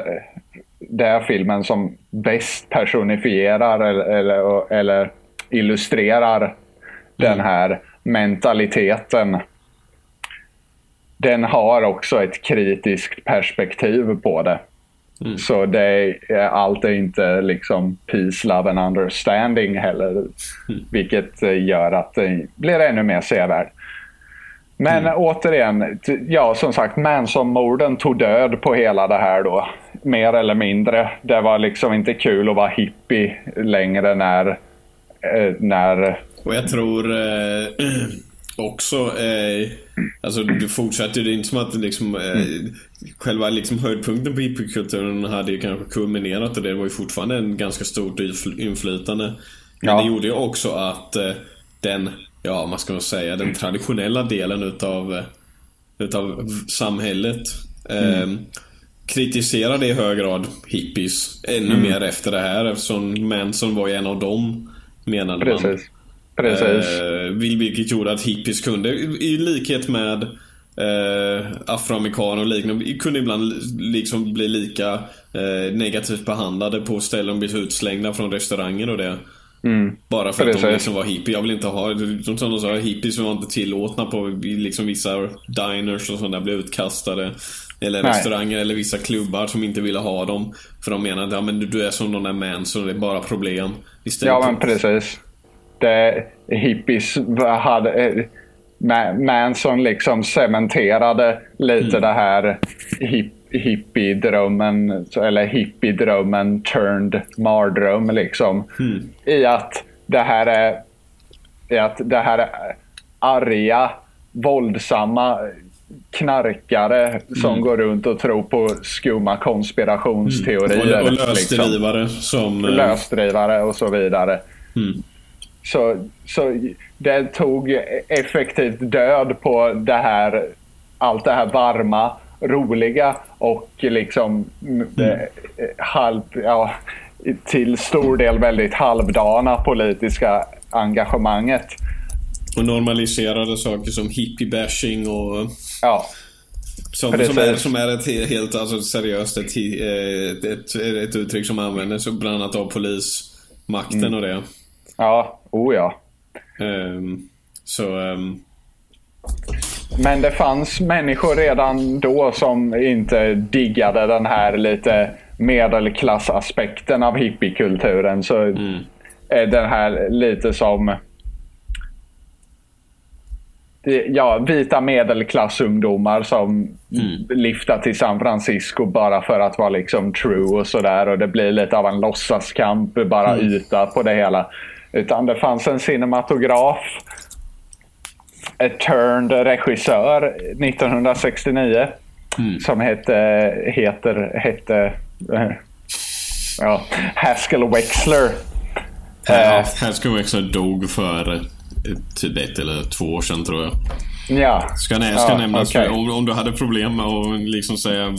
den filmen som bäst personifierar eller, eller, eller illustrerar mm. den här mentaliteten den har också ett kritiskt perspektiv på det. Mm. Så det är, allt är inte liksom peace, love and understanding heller. Mm. Vilket gör att det blir ännu mer sevärd. Men mm. återigen, ja som sagt Manson-morden tog död på hela det här då. Mer eller mindre. Det var liksom inte kul att vara hippie längre när... Eh, när... Och jag tror eh, *clears throat* också eh, Alltså du fortsätter det är inte som att liksom, eh, mm. själva liksom höjdpunkten på hippiekulturen hade ju kanske kulminerat och det var ju fortfarande en ganska stort inflytande. Men ja. det gjorde ju också att eh, den, ja man ska säga, den traditionella delen utav, eh, utav samhället eh, mm. kritiserade i hög grad hippies ännu mm. mer efter det här eftersom Manson var ju en av dem menade Precis. man. Precis. Eh, vilket gjorde att hippies kunde, i likhet med eh, afroamerikaner och liknande, kunde ibland liksom bli lika eh, negativt behandlade på ställen och bli utslängda från restauranger och det. Mm. Bara för Precis. att de liksom var hippie. Jag vill inte ha, som de sa, hippies var inte tillåtna på liksom vissa diners och sånt där, blev utkastade. Eller Nej. restauranger eller vissa klubbar som inte ville ha dem. För de menade att ja, men du är som de där mans och det är bara problem. Istället ja men precis det hippies hade... Eh, Manson liksom cementerade lite mm. det här hip, hippiedrömmen, eller hippiedrömmen turned mardröm liksom. Mm. I att det här är, i att det här är arga, våldsamma knarkare som mm. går runt och tror på skumma konspirationsteorier. Mm. Och, och lösdrivare liksom. som... Eh, lösdrivare och så vidare. Mm. Så, så det tog effektivt död på det här, allt det här varma, roliga och liksom mm. Eh, halv, ja, till stor del väldigt halvdana politiska engagemanget. Och normaliserade saker som hippie-bashing och... Ja. Som, som, är, som är ett helt alltså, seriöst ett, ett, ett, ett uttryck som används bland annat av polismakten mm. och det. Ja, oh ja. Um, så... Um... Men det fanns människor redan då som inte diggade den här lite medelklassaspekten av hippiekulturen. Så mm. är den här lite som ja, vita medelklassungdomar som mm. lyfter till San Francisco bara för att vara liksom true och sådär. Och det blir lite av en låtsaskamp, bara mm. yta på det hela. Utan det fanns en cinematograf, turned regissör 1969 mm. som hette, heter, hette äh, ja, Haskell Wexler. Ja, Haskell Wexler dog för typ ett eller två år sedan tror jag. Ja. Ska, nä ska ja, nämnas okay. om, om du hade problem med att liksom säga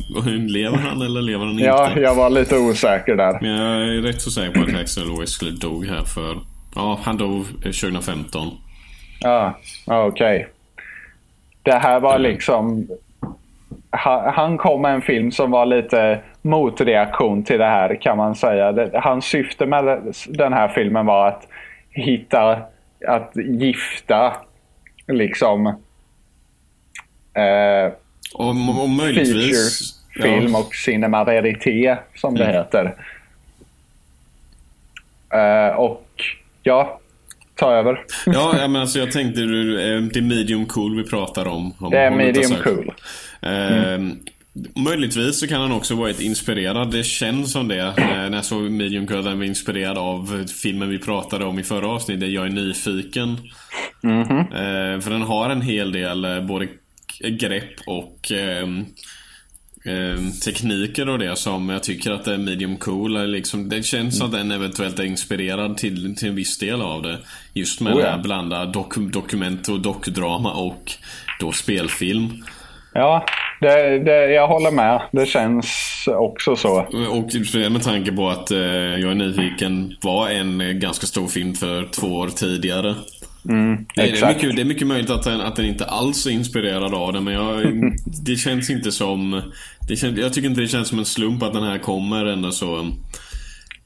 lever han eller lever han inte? Ja, jag var lite osäker där. Men jag är rätt så säker på att Haskell Wexler dog här för Ja, han dog 2015. Ja, okej. Okay. Det här var liksom... Han kom med en film som var lite motreaktion till det här kan man säga. Hans syfte med den här filmen var att hitta att gifta liksom eh, och, och möjligtvis... film ja. och cinema verité som det mm. heter. Uh, och ja, ta över. ja, men alltså jag tänkte det är medium cool vi pratar om. om det är medium cool. Mm. Uh, Möjligtvis så kan han också varit inspirerad. Det känns som det. När jag såg Medium Cool den var inspirerad av filmen vi pratade om i förra avsnittet. Jag är nyfiken. Mm -hmm. För den har en hel del både grepp och eh, tekniker och det som jag tycker att det är medium cool. Liksom, det känns mm. att den eventuellt är inspirerad till, till en viss del av det. Just med oh, ja. det här blanda dok dokument och dokudrama och då spelfilm. Ja, det, det, jag håller med. Det känns också så. Och med tanke på att eh, Jag är nyfiken var en ganska stor film för två år tidigare. Mm, det, är mycket, det är mycket möjligt att den, att den inte alls är inspirerad av det men jag, *laughs* det känns inte som... Det känns, jag tycker inte det känns som en slump att den här kommer ändå så...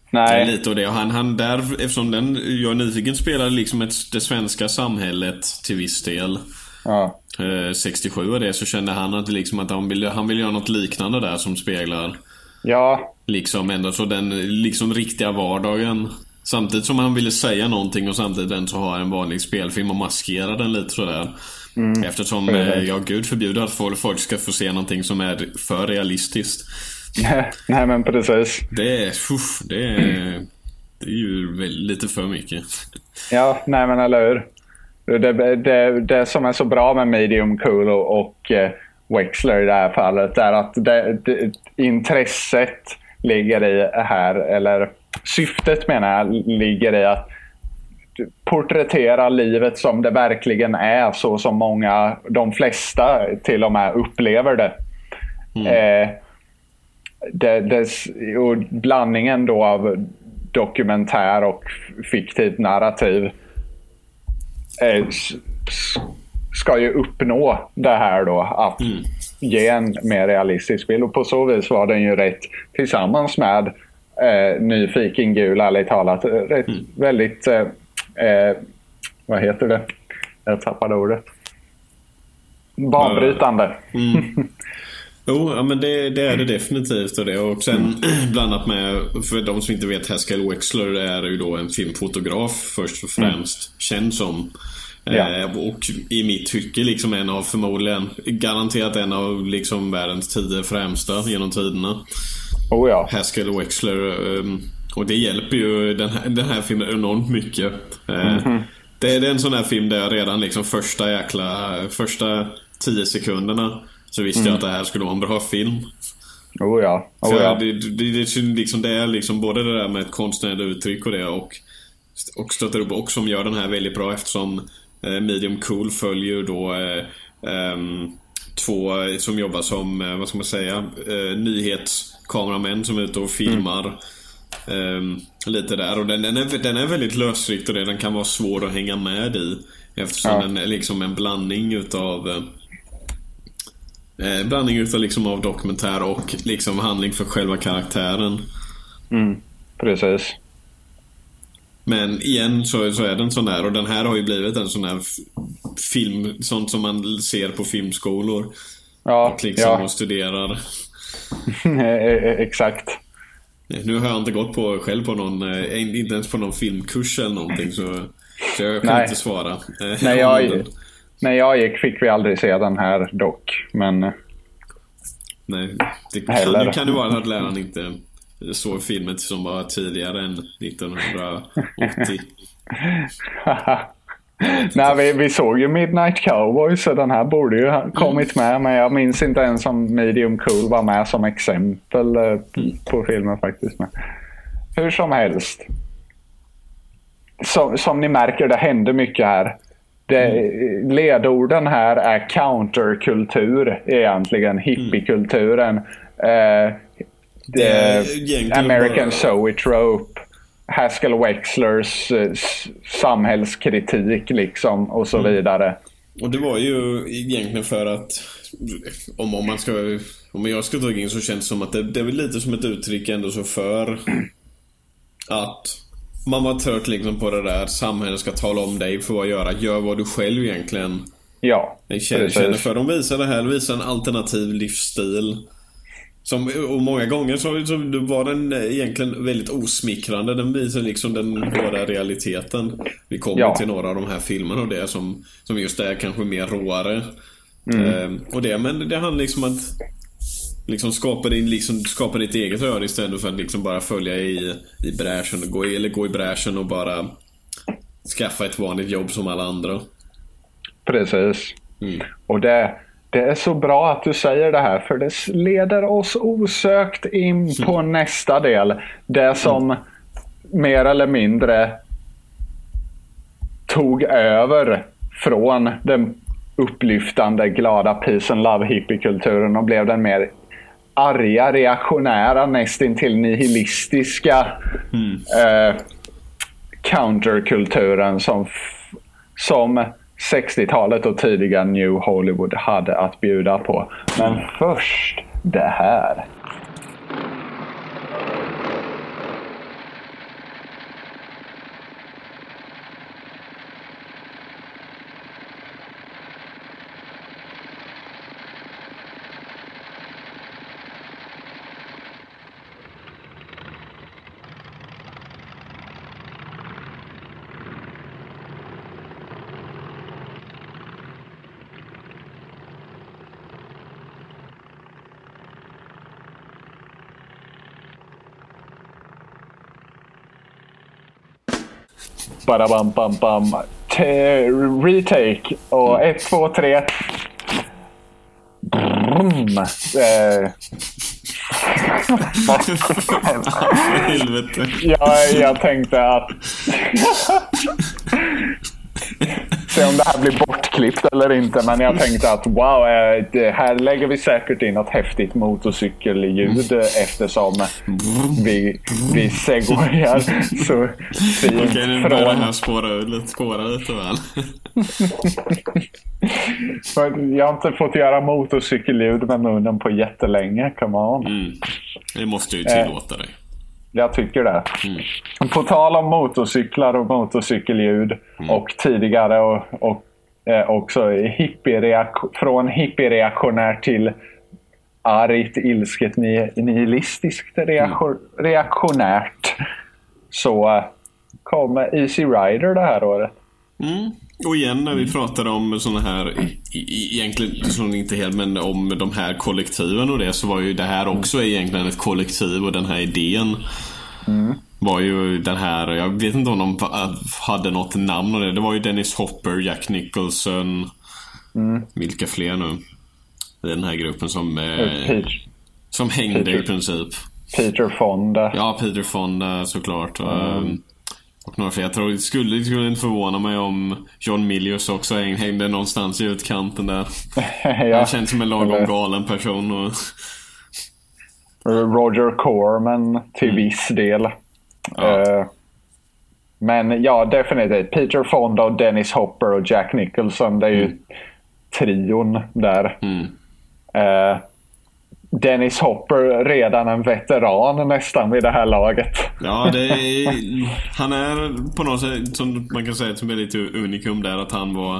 Nej. Lite av det. Och han, han där, eftersom den, jag är nyfiken, spelade liksom ett, det svenska samhället till viss del. Ja. Eh, 67 och det, så kände han att, liksom att han, vill, han vill göra något liknande där som speglar Ja. Liksom ändå så den liksom riktiga vardagen. Samtidigt som han ville säga någonting och samtidigt den så har en vanlig spelfilm och maskera den lite sådär. Mm. Eftersom, mm. ja gud förbjuder att folk ska få se någonting som är för realistiskt. Nej men precis. Det är, uff, det är, det är ju lite för mycket. Ja, nej men eller hur. Det, det, det som är så bra med Medium Cool och, och eh, Wexler i det här fallet är att det, det, intresset ligger i här, eller syftet menar jag, ligger i att porträttera livet som det verkligen är, så som många, de flesta till och med upplever det. Mm. Eh, det, det och blandningen då av dokumentär och fiktivt narrativ eh, ska ju uppnå det här då. Att mm. ge en mer realistisk bild. Och på så vis var den ju rätt tillsammans med eh, Nyfiken gul, ärligt talat. Rätt, mm. Väldigt, eh, eh, vad heter det? Jag tappade ordet. Banbrytande. Mm. *laughs* Jo, ja, men det, det, är det definitivt. Och, det. och sen mm. *clears throat* blandat med, för de som inte vet, Haskell Wexler är ju då en filmfotograf först och främst. Mm. Känd som. Ja. Eh, och i mitt tycke liksom en av förmodligen, garanterat en av liksom världens tio främsta genom tiderna. Oh ja. Haskell Wexler. Eh, och det hjälper ju den här, den här filmen enormt mycket. Mm -hmm. det, det är en sån här film där jag redan liksom första jäkla, första tio sekunderna så visste mm. jag att det här skulle vara en bra film. Oh ja. Oh För ja. Det, det, det, liksom, det är liksom både det där med ett konstnärligt uttryck och det och, och stöter upp och som gör den här väldigt bra eftersom eh, Medium Cool följer då eh, eh, två som jobbar som, eh, vad ska man säga, eh, nyhetskameramän som är ute och filmar. Mm. lite där och den, den, är, den är väldigt lösryckt och det, den kan vara svår att hänga med i. Eftersom ja. den är liksom en blandning utav eh, Eh, blandning utav liksom av dokumentär och liksom handling för själva karaktären. Mm, precis. Men igen så, så är den sån där och den här har ju blivit en sån här film, sånt som man ser på filmskolor. Ja, och liksom ja. och studerar. *laughs* Exakt. Nu har jag inte gått på själv på någon, eh, inte ens på någon filmkurs eller någonting så, så jag kan inte svara. Eh, Nej, *laughs* jag, när jag gick fick vi aldrig se den här dock. Men... Nej, det kan, det kan ju vara att läraren inte såg filmen som var tidigare än *laughs* 1980. *laughs* Nej, vi, vi, såg ju Midnight Cowboy så den här borde ju ha kommit med. Men jag minns inte ens om Medium Cool var med som exempel eh, på filmen faktiskt. Men hur som helst. Som, som ni märker, det händer mycket här. Det, ledorden här är counterkultur egentligen. Hippiekulturen. Eh, American. Zoetrope. Haskell Wexlers eh, samhällskritik liksom och så mm. vidare. Och det var ju egentligen för att om, om man ska om jag ska dra in så känns det som att det, det är väl lite som ett uttryck ändå så för att man var trött liksom på det där samhället ska tala om dig för vad göra. Gör vad du själv egentligen Ja, känner, känner för. De visar det här, de visar en alternativ livsstil. Som, och många gånger så, så var den egentligen väldigt osmickrande. Den visar liksom den hårda realiteten. Vi kommer Ja. till några av de här filmerna och det som, som just är kanske mer råare. Mm. Eh, och det, men det handlar liksom att liksom skapa, din, liksom skapa ditt eget rör istället för att liksom bara följa i, i bräschen. och Gå i, eller gå i bräschen och bara skaffa ett vanligt jobb som alla andra. precis. Mm. Och det, det är så bra att du säger det här för det leder oss osökt in på nästa del. Det som mer eller mindre tog över från den upplyftande, glada peace and love hippiekulturen och blev den mer arga, reaktionära, nästintill nihilistiska eh, counterkulturen som, som 60-talet och tidiga New Hollywood hade att bjuda på. Men först det här. Badabam, bam, bam. Te- retake. Och ett, två, tre. Brum. Eh, *laughs* Helvete. jag, jag tänkte att... *laughs* Se om det här blir bortklippt eller inte. Men jag tänkte att wow, eh, här lägger vi säkert in något häftigt motorcykelljud eftersom vi, vi segwayar så fint Okej, nu börjar det här spåra, lite- spåra lite väl. Jag har inte fått göra motorcykelljud med munnen på jättelänge. Come on. Mm. Det måste ju tillåta dig. Jag tycker det. På tal om motorcyklar och motorcykelljud och tidigare och, och eh, också hippiereak- från hippiereaktionär till argt, ilsket, ni- nihilistiskt reaktion- reaktionärt så eh, kom Easy Rider det här året. Mm. Och igen när vi pratar om såna här, i- i- egentligen inte helt, men om de här kollektiven och det så var ju det här också egentligen ett kollektiv och den här idén var ju den här, jag vet inte om de hade något namn och det. Det var ju Dennis Hopper, Jack Nicholson, vilka fler nu? I den här gruppen som, eh, Peter, som hängde i Peter. princip. Peter Fonda. Ja, Peter Fonda såklart. Mm. Och några fler. Jag tror det skulle, det skulle inte förvåna mig om John Milius också häng- hängde någonstans i utkanten där. *laughs* ja. Han känns som en lagom galen person. Och, Roger Corman till viss del. Mm. Ja. Eh, men ja, definitivt. Peter Fonda, och Dennis Hopper och Jack Nicholson. Det är ju trion där. mm. Eh, Dennis Hopper redan en veteran nästan vid det här laget. Ja, det är, han är på något sätt, som man kan säga, ett väldigt unikum där att han var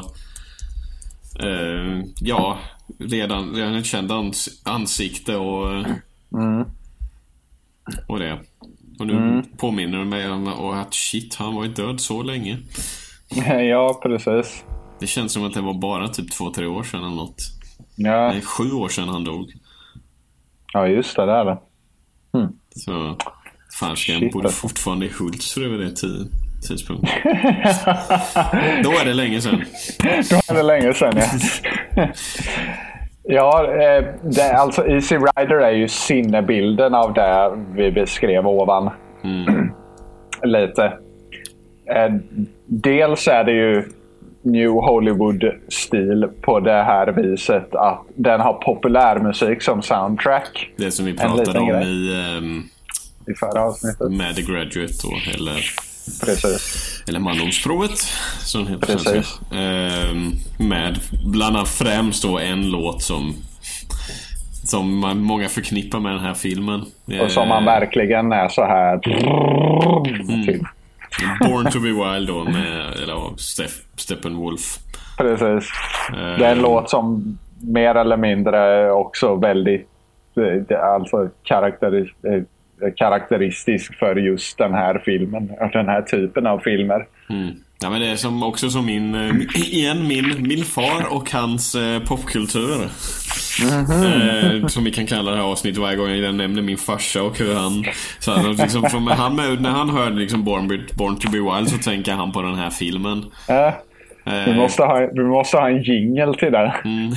eh, Ja, redan, redan ett känt ans, ansikte och Och det. Och nu påminner det mig om att shit, han var ju död så länge. *laughs* ja, precis. Det känns som att det var bara typ två, tre år sedan eller något. Ja, Nej, sju år sedan han dog. Ja just det. det är det. Så Farsken bodde alltså. fortfarande i Hultsfred vid det ti- tidspunkt. *laughs* Då är det länge sedan. Då är det länge sedan ja. ja, eh, det, alltså Easy Rider är ju sinnebilden av det vi beskrev ovan. *clears throat* Lite. Eh, dels är det ju New Hollywood-stil på det här viset att den har populärmusik som soundtrack Det som vi pratade om grej. i ehm, i förra avsnittet. med The Graduate då, eller, Precis. eller Mandomsprovet som heter Precis. Ehm, Med bland annat främst då en låt som som man, många förknippar med den här filmen. Och som man Eh, verkligen är så här... Typ. Born to be wild då med eller, Steff, Steppenwolf. Precis. Det är en Eh, låt som mer eller mindre också väldigt eh, alltså karakteri, eh, karaktäristisk för just den här filmen. Den här typen av filmer. Mm. Ja, men det är som, också som min, eh, igen min, min far och hans eh, popkultur. Eh, som vi kan kalla det här avsnittet varje gång jag nämner min farsa och hur han... Så här, liksom, som han, när han hör liksom Born, Born to be wild så tänker han på den här filmen. Eh, vi, måste ha, vi måste ha en jingle till det.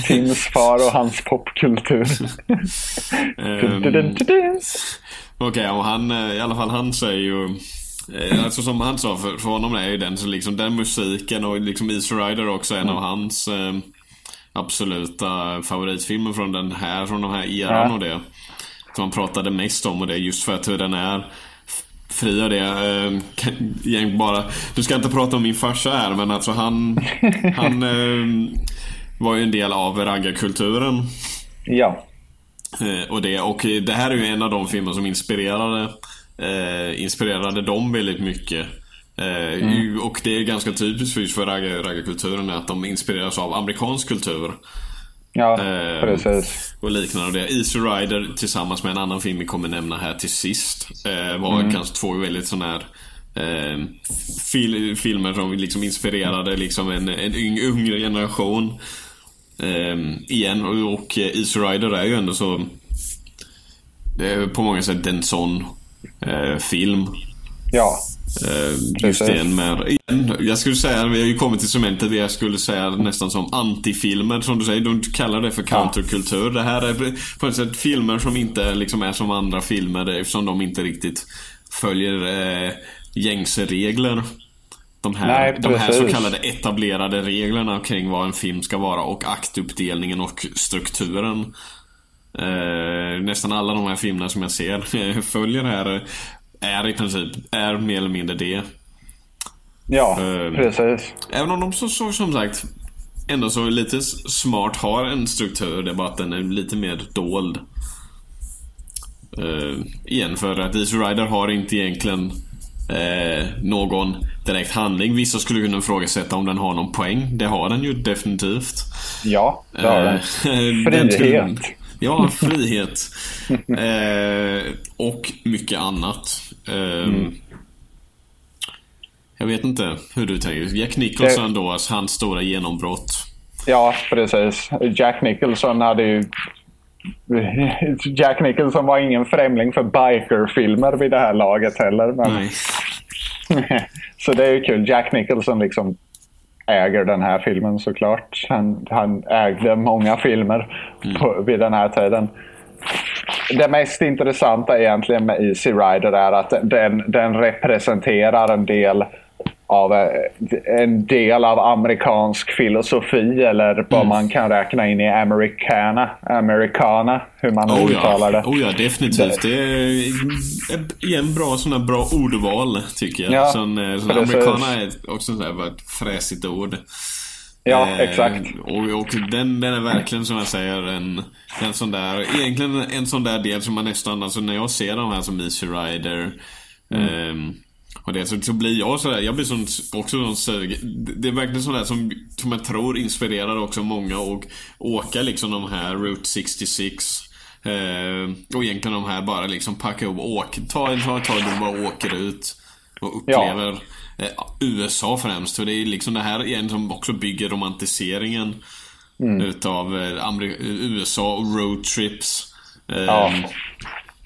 Tims far och hans popkultur. *laughs* dun. Okej, och han, i alla fall han säger ju Alltså som han sa, för, för honom är ju den, så liksom den musiken och liksom Easy Rider också en av hans eh, absoluta favoritfilmer från den här, från den här eran Ja. och det. Som han pratade mest om och det just för att hur den är fri av det. Eh, kan- bara, du ska inte prata om min farsa här men alltså han, *laughs* han eh, var ju en del av raggarkulturen. Ja. Eh, och, det, och det här är ju en av de filmer som inspirerade, eh, inspirerade dem väldigt mycket. Eh, ju- Och det är ganska typiskt för raggarkulturen är att de inspireras av amerikansk kultur. Ja, Eh, precis. Och liknande. Det. Easy Rider tillsammans med en annan film vi kommer nämna här till sist. Eh, var kanske två väldigt sådana här eh, fil- filmer som liksom inspirerade liksom en, en yng, yngre generation. Eh, igen. Och, och Easy Rider är ju ändå så det är på många sätt en sån eh, film. Ja. Eh, just det med, igen, jag skulle säga, vi har ju kommit till cementet det jag skulle säga nästan som antifilmer som du säger. Du kallar det för counterkultur. Det här är på ett sätt filmer som inte liksom är som andra filmer eftersom de inte riktigt följer eh, gängse regler. De här, Nej, de här så kallade etablerade reglerna kring vad en film ska vara och aktuppdelningen och strukturen. Eh, nästan alla de här filmerna som jag ser följer det här är i princip, är mer eller mindre det. Ja, Ehm. precis. Även om de så, så som sagt ändå så lite smart har en struktur. Det är bara att den är lite mer dold. Uh, igen, för att Easy Rider har inte egentligen eh, någon direkt handling. Vissa skulle kunna ifrågasätta om den har någon poäng. Det har den ju definitivt. Ja, det har den. Eh, *laughs* den skulle- Frihet. Ja, frihet. *laughs* eh, och mycket annat. Eh, Mm. Jag vet inte hur du tänker. Jack Nicholson då, alltså hans stora genombrott. Ja, precis. Jack Nicholson hade ju... Jack Nicholson var ingen främling för bikerfilmer vid det här laget heller. Men... *laughs* Så det är ju kul. Jack Nicholson liksom äger den här filmen såklart. Han, han ägde många filmer på, vid den här tiden. Det mest intressanta egentligen med Easy Rider är att den, den representerar en del av eh, en del av amerikansk filosofi eller vad man kan räkna in i americana, americana hur man Oh uttalar ja. det. oh ja, definitivt. Det är en bra, sån bra ordval tycker jag. Ja, sån, eh, sån americana är också sån där, bara ett fräsigt ord. Ja, Eh, exakt. Och, och den, den är verkligen som jag säger en, en sån där, egentligen en sån där del som man nästan, alltså när jag ser de här som Easy Rider ehm, och det, så, så blir jag sådär, jag blir sån, också sån sug, Det är verkligen sån där som, som jag tror inspirerar också många och åka liksom de här Route 66 eh, och egentligen de här bara liksom packa ihop och åka, ta en ett tag och bara åker ut och upplever eh, USA främst. För det är liksom det här igen som också bygger romantiseringen utav eh, Ameri- USA och roadtrips. Eh, Ja.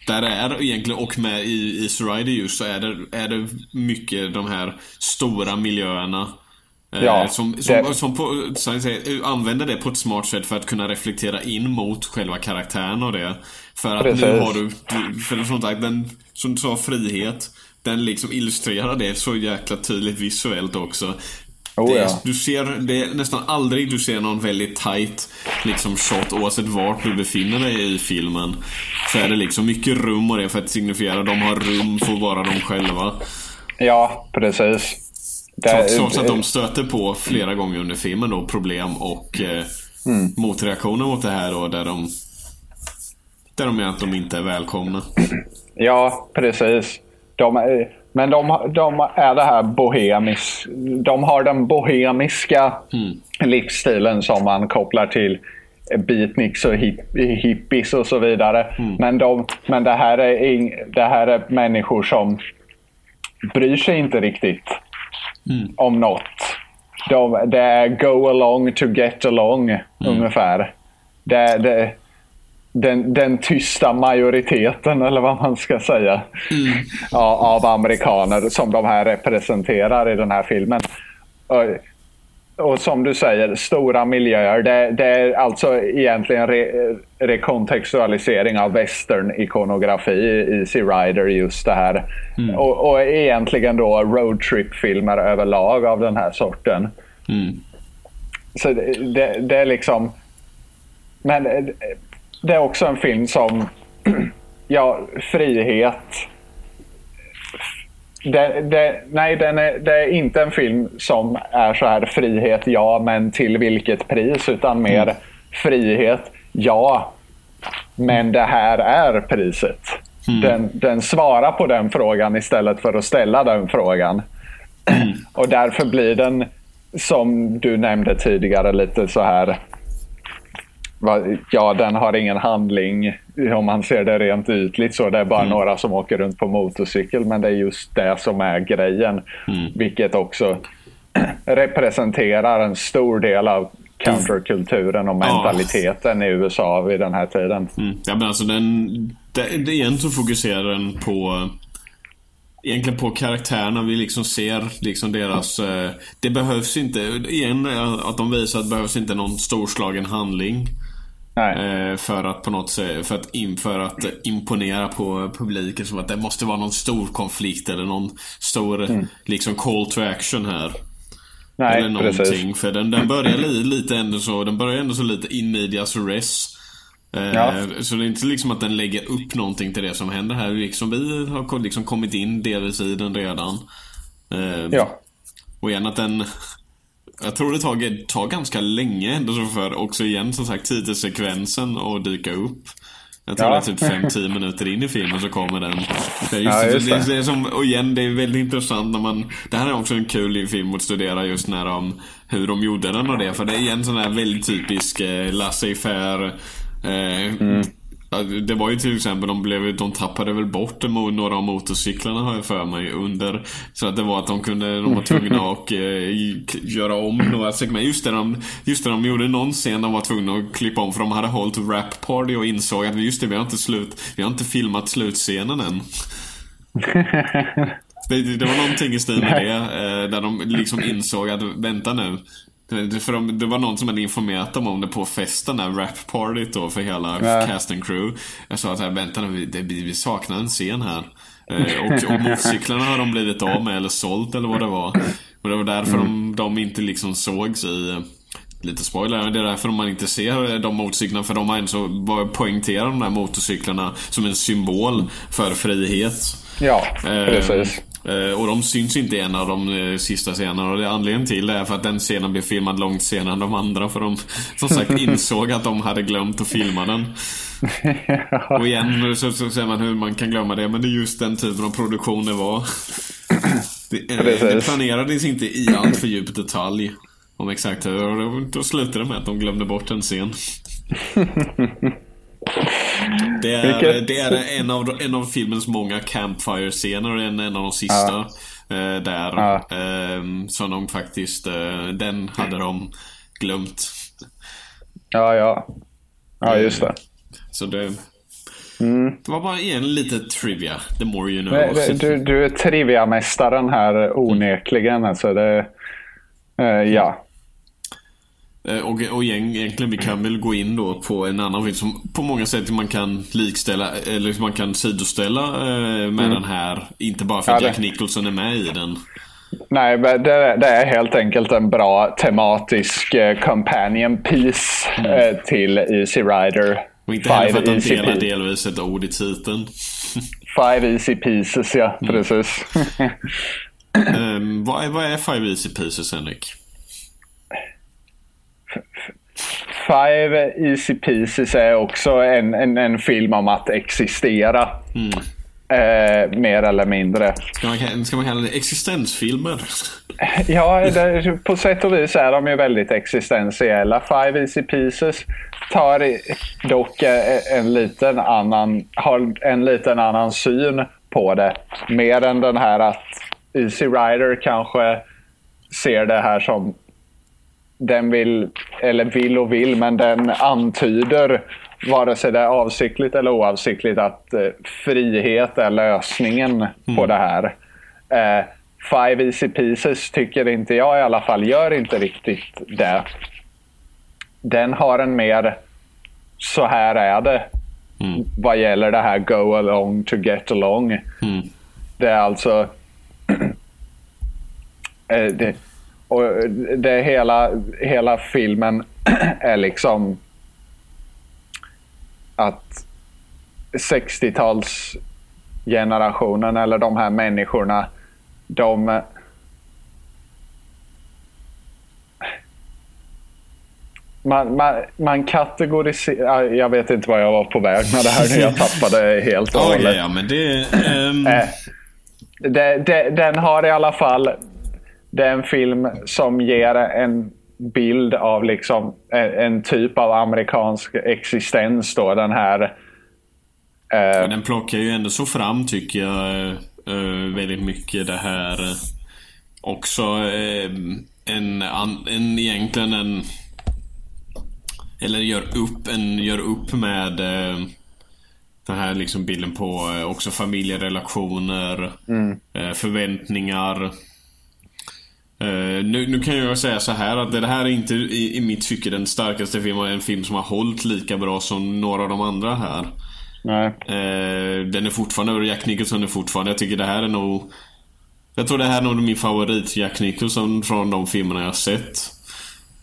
Där är egentligen, och med i Easy Rider just så är det, är det mycket de här stora miljöerna. eh, Ja, som, som, det- som på, så att säga, använder det på ett smart sätt för att kunna reflektera in mot själva karaktären och det. För att nu Precis. har du, du för som sagt, den, som du sa, frihet. Den liksom illustrerar det så jäkla tydligt visuellt också. Oh, är, ja. Du ser, det är nästan aldrig du ser någon väldigt tight liksom shot oavsett vart du befinner dig i filmen. Så är det liksom mycket rum och det för att signifiera att de har rum för vara de själva. Ja, precis. Det- Trots, att de stöter på flera gånger under filmen då problem och eh, Mm. motreaktioner mot det här då där de där de är att de inte är välkomna. Ja, precis. De, är- Men de, de är det här bohemis, de har den bohemiska Mm. livsstilen som man kopplar till beatniks och hip, hippies och så vidare. Mm. Men, de, men det, här är ing, det här är människor som bryr sig inte riktigt Mm. om något. De, det är go along to get along Mm. ungefär. Det, det, den, den tysta majoriteten, eller vad man ska säga, Mm. *laughs* av, av amerikaner som de här representerar i den här filmen. Och, och som du säger, stora miljöer. Det, det är alltså egentligen re, rekontextualisering av western-ikonografi i Easy Rider, just det här. Och, och egentligen då roadtrip-filmer överlag av den här sorten. Mm. Så det, det, det är liksom... Men det- är också en film som... *clears throat* Ja, frihet. Det, det, nej, den är, det är inte en film som är så här frihet, ja, men till vilket pris? Utan mer frihet, ja, men det här är priset. Den, den svarar på den frågan istället för att ställa den frågan. *clears throat* Och därför blir den, som du nämnde tidigare, lite så här... Ja, den har ingen handling om man ser det rent ytligt så. Det är bara några som åker runt på motorcykel. Men det är just det som är grejen. Vilket också *clears throat* representerar en stor del av counterkulturen och mentaliteten i USA vid den här tiden. Mm. Ja men alltså den... Det, det igen så fokuserar den på... Egentligen på karaktärerna. Vi liksom ser liksom deras... Eh, det behövs inte... Igen att de visar att det behövs inte någon storslagen handling. Nej. Eh, för att på något sätt, för att, in, för att imponera på publiken. Som att det måste vara någon stor konflikt eller någon stor liksom call to action här. Nej, eller någonting. precis. För den, den börjar li, lite ändå så, den börjar ändå så lite in medias res. Eh, Ja. Så det är inte liksom att den lägger upp någonting till det som händer här. Liksom vi har liksom kommit in delvis i den redan. Eh, Ja. Och igen att den... Jag tror det tar, tar ganska länge ändå för också igen som sagt titelsekvensen att dyka upp. Jag tror Ja. det är typ 5-10 minuter in i filmen så kommer den. Just, Ja, just det. Det, är som, och igen, det är väldigt intressant när man... Det här är också en kul film att studera just när de... Hur de gjorde den och det. För det är igen sån här väldigt typisk eh, laissez-faire... Eh, Mm. Det var ju till exempel, de, blev, de tappade väl bort några av motorcyklarna har jag för mig under. Så att det var att de kunde, de var tvungna *laughs* att eh, göra om några segment. Just det, de, just det, de gjorde någon scen de var tvungna att klippa om för de hade hållit rap party och insåg att just det, vi har inte slut, vi har inte filmat slutscenen än. *laughs* Det, det var någonting i stil med det. Eh, där de liksom insåg att, vänta nu. Det- För de, det var någon som hade informerat dem om det på festen, där rap-partyt då för hela Ja. cast and crew. Jag sa att här, vänta nu, vi, vi saknar en scen här. Eh, och, och *laughs* motorcyklarna har de blivit av med eller sålt eller vad det var. Och det var därför de, de inte liksom sågs i eh, Lite spoiler, det är därför man inte ser de motorcyklarna för de har ändå poängterat de här motorcyklarna som en symbol för frihet. Ja, Eh, precis. Eh, och de syns inte i en av de eh, sista scenerna och det är anledningen till det är för att den scenen blev filmad långt senare än de andra för de som sagt *laughs* insåg att de hade glömt att filma den. *laughs* Och igen så, så ser man hur man kan glömma det men det är just den typen av produktion det var. Det, eh, det planerades inte i allt för djup detalj om exakt hur och då slutade det med att de glömde bort en scen. *laughs* Det är, Vilket- det är en, av, en av filmens många campfire-scener och en, en av de sista. Eh, där. Ja. ehm, som de faktiskt, eh, den hade de glömt. Ja, ja. Ja, just det. Så det, det var bara en lite trivia. The more you know. Mm. Du, du är triviamästaren här onekligen. Alltså det, eh, ja. Eh, Och, och egent- egentligen vi kan väl gå in då på en annan film som på många sätt man kan likställa, eller man kan sidoställa eh, med den här. Inte bara för Ja, att det- Jack Nicholson är med i den. Nej, men det, det är helt enkelt en bra tematisk eh, companion piece eh, till Easy Rider. Mm. Och inte heller för att den delar delvis ett ord i titeln. *laughs* Five Easy Pieces, ja. Mm. Precis. *laughs* Ehm, vad, är, vad är Five Easy Pieces, Henrik? Five Easy Pieces är också en, en, en film om att existera. Mm. Eh, mer eller mindre. Ska man, ska man kalla det existensfilmer? *laughs* Ja, det, på sätt och vis är de ju väldigt existentiella. Five Easy Pieces tar dock en liten annan, har en liten annan syn på det. Mer än den här att Easy Rider kanske ser det här som den vill, eller vill och vill, men den antyder vare sig det är avsiktligt eller oavsiktligt att eh, frihet är lösningen mm. på det här. Eh, Five Easy Pieces tycker inte jag i alla fall gör inte riktigt det. Den har en mer så här är det mm. vad gäller det här go along to get along. Mm. Det är alltså *clears throat* eh, det, och det hela, hela filmen *clears throat* är liksom att 60-talsgenerationen eller de här människorna de man, man, man kategoriserar... Jag vet inte var jag var på väg med det här nu. Jag tappade helt och *laughs* hållet. Oh, ja, men det, um... det, det, den har i alla fall... Det är en film som ger en bild av liksom en, en typ av amerikansk existens. Då, den här... Eh... Den plockar ju ändå så fram tycker jag eh, väldigt mycket det här eh, också eh, en, en egentligen en eller gör upp, en, gör upp med eh, den här liksom bilden på eh, också familjerelationer, mm. eh, förväntningar. Uh, nu, nu, kan jag säga så här att det här är inte i, i mitt tycke den starkaste filmen. En film som har hållit lika bra som några av de andra här. Nej. Uh, den är fortfarande, Jack Nicholson är fortfarande, jag tycker det här är nog... Jag tror det här är nog min favorit Jack Nicholson från de filmerna jag har sett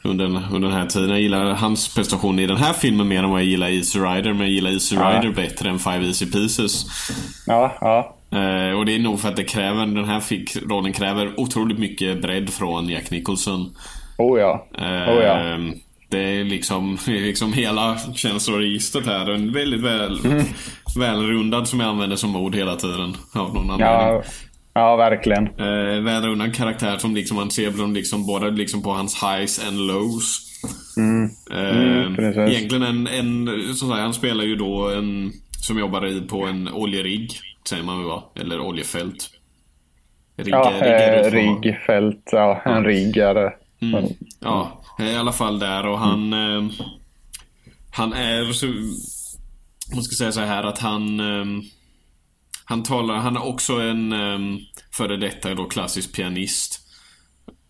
under, under den här tiden. Jag gillar hans prestation i den här filmen mer än vad jag gillar Easy Rider. Men jag gillar Easy ja. Rider bättre än Five Easy Pieces. Ja, ja. Eh, och det är nog för att det kräver, den här fick, rollen kräver otroligt mycket bredd från Jack Nicholson. Oh ja. Eh, oh ja. Det är liksom, *laughs* liksom hela känsloregistret här. En väldigt väl, mm. välrundad som jag använder som ord hela tiden. Av någon anledning. Ja, Ja, verkligen. Eh, välrunnad karaktär som liksom man ser liksom både liksom på hans highs and lows. Mm. Mm, eh, egentligen en, en som sagt, han spelar ju då en som jobbar i på en oljerigg. Säger man väl va? Eller oljefält. Rigg, ja, eh, riggfält. Ja, en ja. rigg är det. Mm. Ja, i alla fall där och han... Mm. Eh, han är... Så, man ska säga så här att han... Eh, han talar, han är också en um, före detta då klassisk pianist.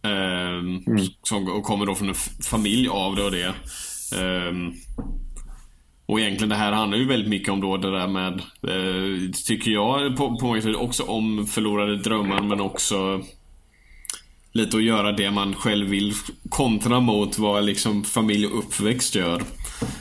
Mm. som, och kommer då från en familj av det och det. Och egentligen det här handlar ju väldigt mycket om då det där med, uh, tycker jag på, på många sätt också om förlorade drömmar men också lite att göra det man själv vill kontra mot vad liksom familj och uppväxt gör.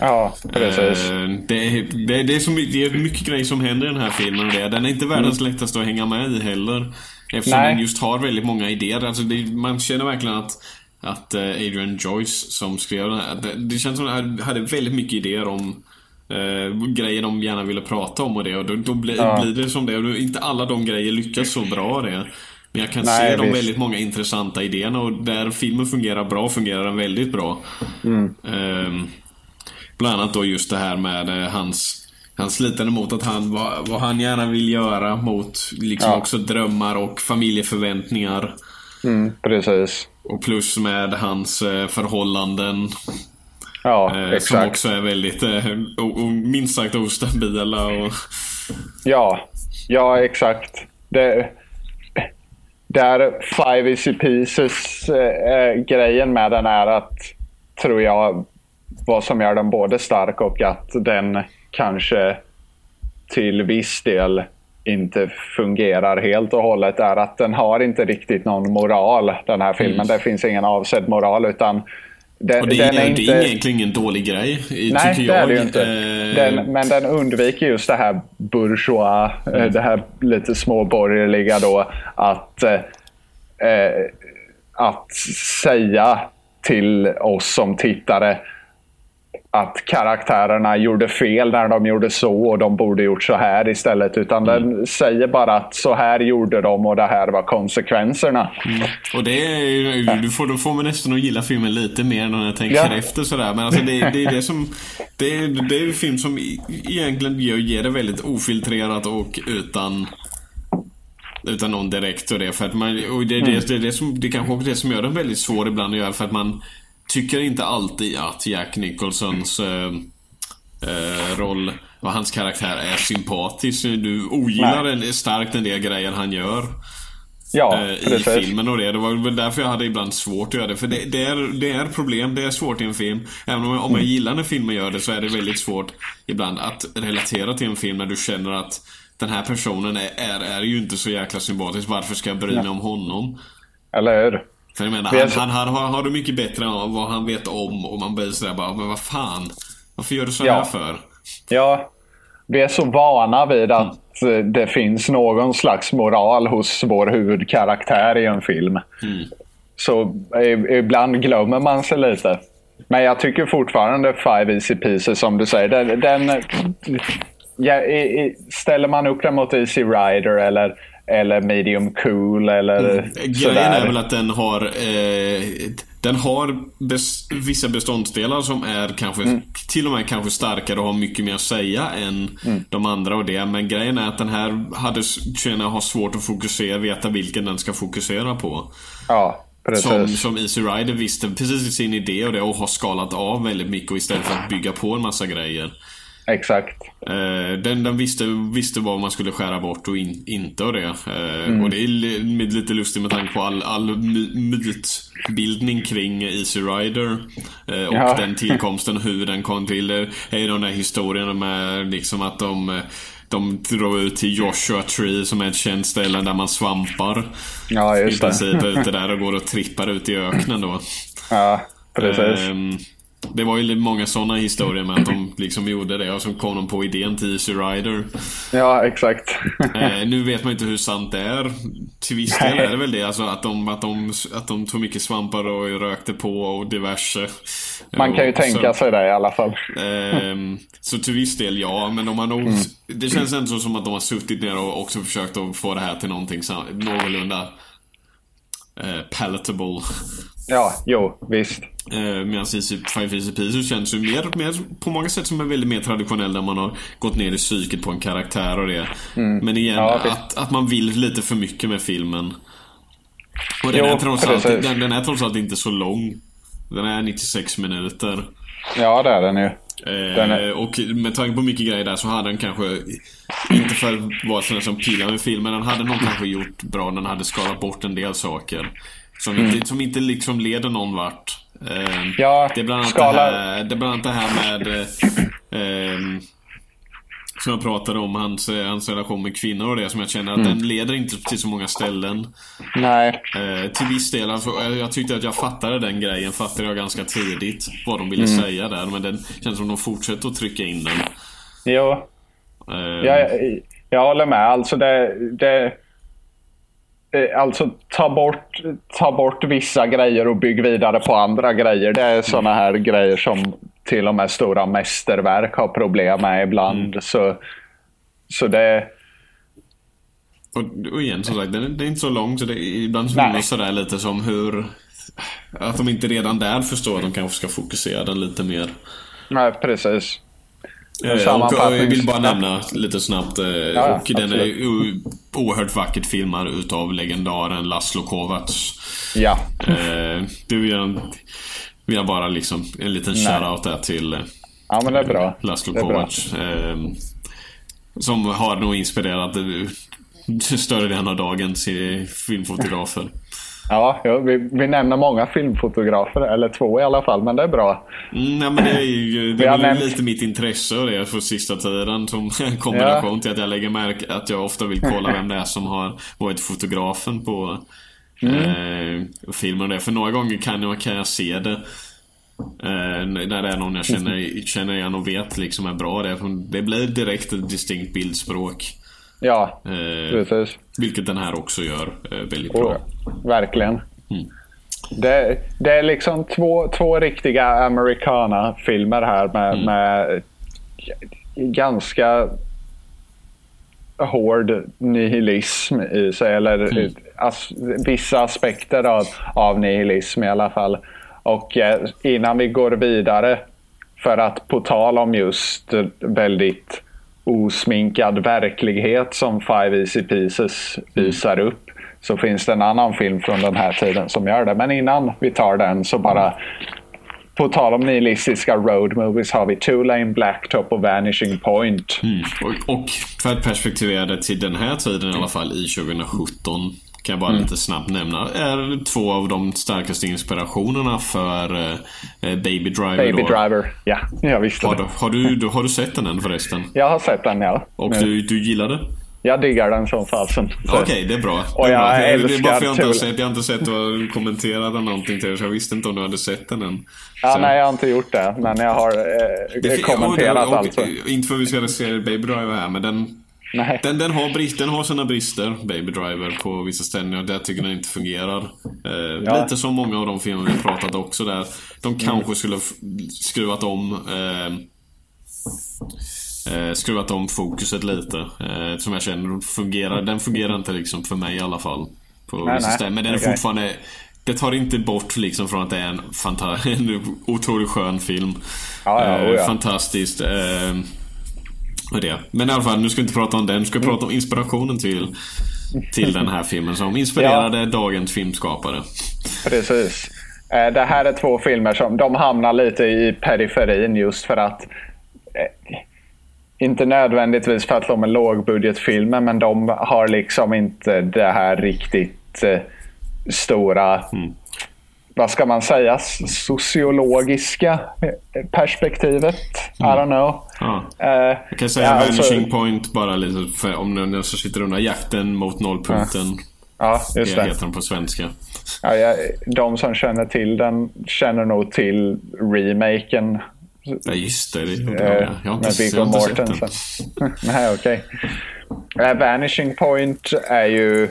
Ja, precis. Eh, det, är, det, det, är så mycket, det är mycket grejer som händer i den här filmen och det. Den är inte världens mm. lättaste att hänga med i heller. Eftersom Nej. den just har väldigt många idéer. Alltså det, man känner verkligen att att eh, Adrian Joyce som skrev den här, det, det känns som att han hade väldigt mycket idéer om eh, grejer de gärna ville prata om och det och då, då blir, ja. blir det som det. Och inte alla de grejer lyckas så bra det. Men jag kan Nej, se de väldigt många intressanta idéerna och där filmen fungerar bra fungerar den väldigt bra. Mm. Um, bland annat då just det här med uh, hans han sliter mot att han, vad, vad, han gärna vill göra mot liksom ja. också drömmar och familjeförväntningar. Mm, precis. Och plus med hans uh, förhållanden. Ja, uh, exakt. Som också är väldigt, uh, minst sagt ostabila. Och... Ja, ja exakt. Det, där Five Easy Pieces äh, grejen med den är att, tror jag, vad som gör den både stark och att den kanske till viss del inte fungerar helt och hållet är att den har inte riktigt någon moral, den här filmen. Mm. Det finns ingen avsedd moral utan den, och det, är, är inte... det är egentligen ingen dålig grej, Nej, tycker jag. det är det ju inte. Den, men den undviker just det här bourgeois, eh, mm. det här lite småborgerliga då. Att, eh, att säga till oss som tittare att karaktärerna gjorde fel när de gjorde så och de borde gjort så här istället. Utan mm. den säger bara att så här gjorde de och det här var konsekvenserna. Mm. Och det är, du får, då får man nästan att gilla filmen lite mer när jag tänker ja. efter sådär. Men alltså det, det är det som... Det är, det är en film som egentligen ger, ger det väldigt ofiltrerat och utan utan någon direkt och det. För att man, och det, mm. det, det, det, som, det kanske också det som gör den väldigt svår ibland att göra. För att man tycker inte alltid att Jack Nicholsons eh, eh, roll och hans karaktär är sympatisk. Du ogillar en, starkt en del grejer han gör. Ja, eh, I filmen och det. Det var väl därför jag hade ibland svårt att göra det. För det, det, är, det är problem, det är svårt i en film. Även om, om jag gillar när filmen gör det så är det väldigt svårt ibland att relatera till en film när du känner att den här personen är, är, är ju inte så jäkla sympatisk. Varför ska jag bry mig om honom? Eller hur? För jag menar, han, han, han, har, har det mycket bättre än vad han vet om och man blir sådär bara, men vad fan? Varför gör du så ja. här för? Ja, vi är så vana vid att mm. det finns någon slags moral hos vår huvudkaraktär i en film. Mm. Så ibland glömmer man sig lite. Men jag tycker fortfarande Five Easy Pieces, som du säger, den, den ja, i, i, ställer man upp den mot Easy Rider eller, eller Medium Cool eller mm. Grejen är väl att den har eh, Den har bes, vissa beståndsdelar som är kanske mm. till och med kanske starkare och har mycket mer att säga än mm. de andra och det. Men grejen är att den här hade, känner jag, har svårt att fokusera, veta vilken den ska fokusera på. Ja. Som, som Easy Rider visste precis sin idé och det och har skalat av väldigt mycket och istället för att bygga på en massa grejer. Exakt. Eh, den, den visste, visste vad man skulle skära bort och in, inte och det. Eh, mm. Och det är lite lustigt med tanke på all, all mytbildning kring Easy Rider. Eh, och ja. den tillkomsten, *laughs* hur den kom till. Det är ju de där historierna med liksom att de de drar ut till Joshua Tree som är ett känt ställe där man svampar. Ja, just I princip *laughs* ute där och går och trippar ut i öknen då. Ja, precis. Det var ju många sådana historier med att de liksom gjorde det och så kom de på idén till Easy Rider. Ja, exakt. *laughs* eh, nu vet man inte hur sant det är. Till viss del är det väl det. Alltså att de, att de, att de tog mycket svampar och rökte på och diverse. Man kan ju och, tänka sig det i alla fall. Eh, så till viss del ja, men de har nog... Mm. Det känns ändå som att de har suttit ner och också försökt att få det här till någonting någorlunda eh, palatable. Ja, jo, visst. Eh, Medan Five Easy Pieces känns ju mer, mer, på många sätt som är väldigt mer traditionell där man har gått ner i psyket på en karaktär och det. Mm. Men igen, ja, att, att man vill lite för mycket med filmen. Och den, jo, är trots allt, den, den är trots allt inte så lång. Den är 96 minuter. Ja, det är den ju. Eh, är... Och med tanke på mycket grejer där så hade den kanske Inte för att vara sån som pilar med filmen Den hade nog kanske gjort bra Den hade skalat bort en del saker Som, mm. inte, som inte liksom leder någon vart Eh, ja, det, är bland annat skala... det, här, det är bland annat det här med eh, Som jag pratade om, hans, eh, hans relation med kvinnor och det som jag känner att mm. den leder inte till så många ställen. Nej. Eh, till viss del, alltså, jag tyckte att jag fattade den grejen, fattade jag ganska tidigt vad de ville mm. säga där. Men den känns som de fortsätter att trycka in den. Jo. Eh, jag, jag håller med. Alltså det, det Eh, alltså ta bort, ta bort vissa grejer och bygg vidare på andra grejer. Det är sådana här grejer som till och med stora mästerverk har problem med ibland. Mm. Så, så det... Och, och igen som sagt, det är, inte så långt. Så det ibland så det sådär lite som hur... Att de inte redan där förstår att de kanske ska fokusera den lite mer. Nej, precis. Eh, och, jag vill bara nämna lite snabbt. Eh, ja, och den är oerhört vackert filmad utav legendaren Laszlo Kovacs. Ja. Eh, du vill jag, vill jag bara liksom en liten shoutout där till ja, men det är bra. Laszlo Kovacs. Eh, som har nog inspirerat större delen av dagens filmfotografer. Ja, vi, vi nämner många filmfotografer, eller två i alla fall, men det är bra. Mm, nej, men det är ju det är nämnt... lite mitt intresse och det för sista tiden som *laughs* kombination ja. till att jag lägger märke att jag ofta vill kolla vem det är som har varit fotografen på mm. eh, filmen. Det. För några gånger kan jag, kan jag se det. Eh, när det är någon jag känner, känner igen och vet liksom är bra. Det, det blir direkt ett distinkt bildspråk. Ja, eh, precis. Vilket den här också gör eh, väldigt bra. verkligen. Mm. Det, det är liksom två, två riktiga americana-filmer här med, Mm. med ganska hård nihilism i sig. Eller Mm. as, vissa aspekter av, av nihilism i alla fall. Och eh, innan vi går vidare, för att på tal om just väldigt osminkad verklighet som Five Easy Pieces visar upp så finns det en annan film från den här tiden som gör det. Men innan vi tar den så bara på tal om nihilistiska road movies har vi Two Lane Blacktop och Vanishing Point. Mm. Och, och för att perspektivera det till den här tiden i alla fall, i 2017, kan jag bara Mm. lite snabbt nämna, är två av de starkaste inspirationerna för eh, eh, Baby Driver. Baby då. Driver. Ja, jag visste Har det. du, har, du, du, har du sett den än förresten? Jag har sett den ja. Och Nu. du, du gillar det? Jag diggar den som fasen. Okej, det är bra. Och det är, jag bra. det är bara för jag inte har sett, jag har inte sett och kommenterat eller någonting till det, så jag visste inte om du hade sett den än. Ja, Så- nej, jag har inte gjort det. Men jag har eh, Det kommenterat och, och, alltså. Inte för att vi ska se Baby Driver här, men den, Nej. den, den, har brist, den har sina brister, Baby Driver, på vissa ställen och där tycker den inte fungerar. Eh, Ja. Lite som många av de filmer vi pratat också där. De kanske skulle f- skruvat om eh, eh, skruvat om fokuset lite. Eh, som jag känner fungerar. Den fungerar inte liksom för mig i alla fall. På Nej, vissa ställen. Men den är Okej. fortfarande det tar inte bort liksom från att det är en, fanta- *laughs* en otroligt skön film. Ja, ja, Eh, oh ja. Fantastiskt. Och det. Men i alla fall, nu ska vi inte prata om den. Nu ska vi prata om inspirationen till, till den här filmen som inspirerade dagens filmskapare. Precis. Eh, Det här är två filmer som de hamnar lite i periferin just för att eh, inte nödvändigtvis för att de är lågbudgetfilmer men de har liksom inte det här riktigt eh, stora vad ska man säga, sociologiska eh, perspektivet. I don't know. Ja. Eh, Jag kan säga ja, alltså- Vanishing Point bara lite för om den som sitter under jakten mot nollpunkten. Ja, just Det det. heter den på svenska. Ja, jag, de som känner till den känner nog till remaken Ja just det, det gjorde eh, jag. Har inte, jag har inte sett den. *laughs* Nej, okej. Eh, Vanishing Point är ju...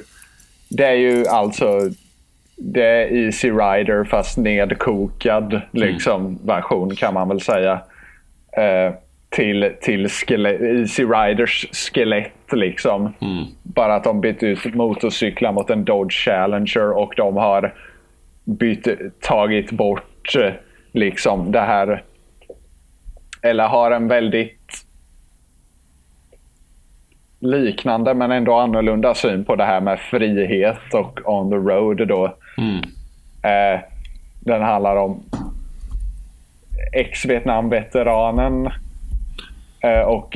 Det är ju alltså... Det är Easy Rider fast nedkokad liksom, version kan man väl säga. Eh, till till skelett, Easy Riders skelett liksom. Bara att de bytt ut motorcyklar mot en Dodge Challenger och de har bytt, tagit bort eh, liksom det här eller har en väldigt liknande men ändå annorlunda syn på det här med frihet och on the road då. Mm. Eh, den handlar om ex-Vietnam-veteranen eh, och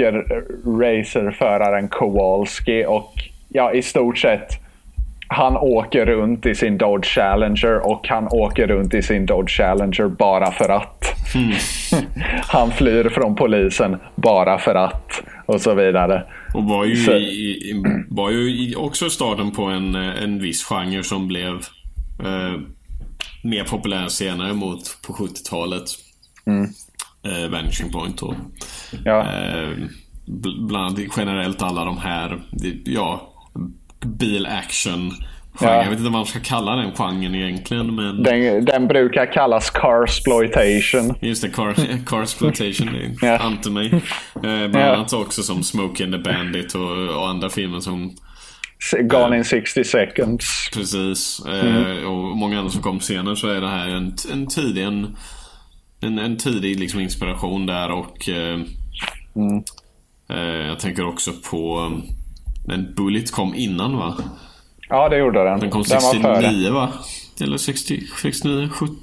racerföraren Kowalski och ja, i stort sett han åker runt i sin Dodge Challenger och han åker runt i sin Dodge Challenger bara för att. *laughs* han flyr från polisen bara för att och så vidare. Och var ju, i, var ju också starten på en, eh, en viss genre som blev eh, mer populär senare mot på 70-talet. Eh, Vanishing Point då. Ja, Eh, bl- bland generellt alla de här, ja, bil-action. Ja. Jag vet inte vad man ska kalla den genren egentligen men den, den brukar kallas carsploitation. Just det, car, *laughs* car exploitation. Det Ja. ante mig. Eh, bland Ja. annat också som Smokey and the Bandit och, och andra filmer som Gone in 60 seconds. Precis. Eh, och många andra som kom senare så är det här en, en tidig, en, en, en tidig liksom inspiration där och eh, eh, jag tänker också på Men Bullet kom innan va? Ja, det gjorde den. Den kom den var före. 69 va? Eller 60, 69, 70?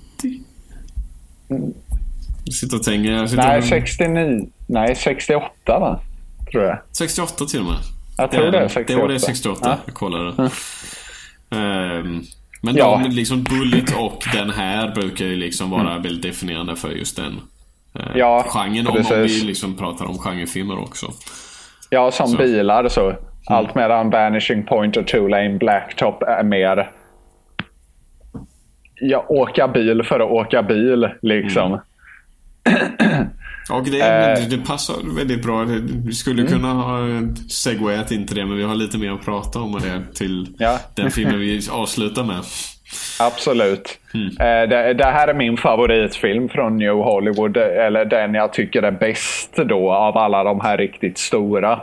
Jag sitter och tänker. Sitter Nej, och, 69. Nej, 68 va? Tror jag. 68 till och med. Jag tror det är Det var det 68. 68. Ja. Jag kollade. Ehm, men Ja. de, liksom Bullet och den här brukar ju liksom vara väldigt definierande för just den eh, Ja, genren. Om, om vi liksom pratar om genrefilmer också. Ja, som Så. bilar så. Allt medan Vanishing Point och Two Lane Blacktop är mer... Ja, åka bil för att åka bil liksom. Och det, Eh. det passar väldigt bra. Vi skulle Mm. kunna ha segwayat in till det, men vi har lite mer att prata om det till Ja. den filmen vi *laughs* avslutar med. Absolut. Mm. Eh, det, det här är min favoritfilm från New Hollywood. Eller den jag tycker är bäst då av alla de här riktigt stora.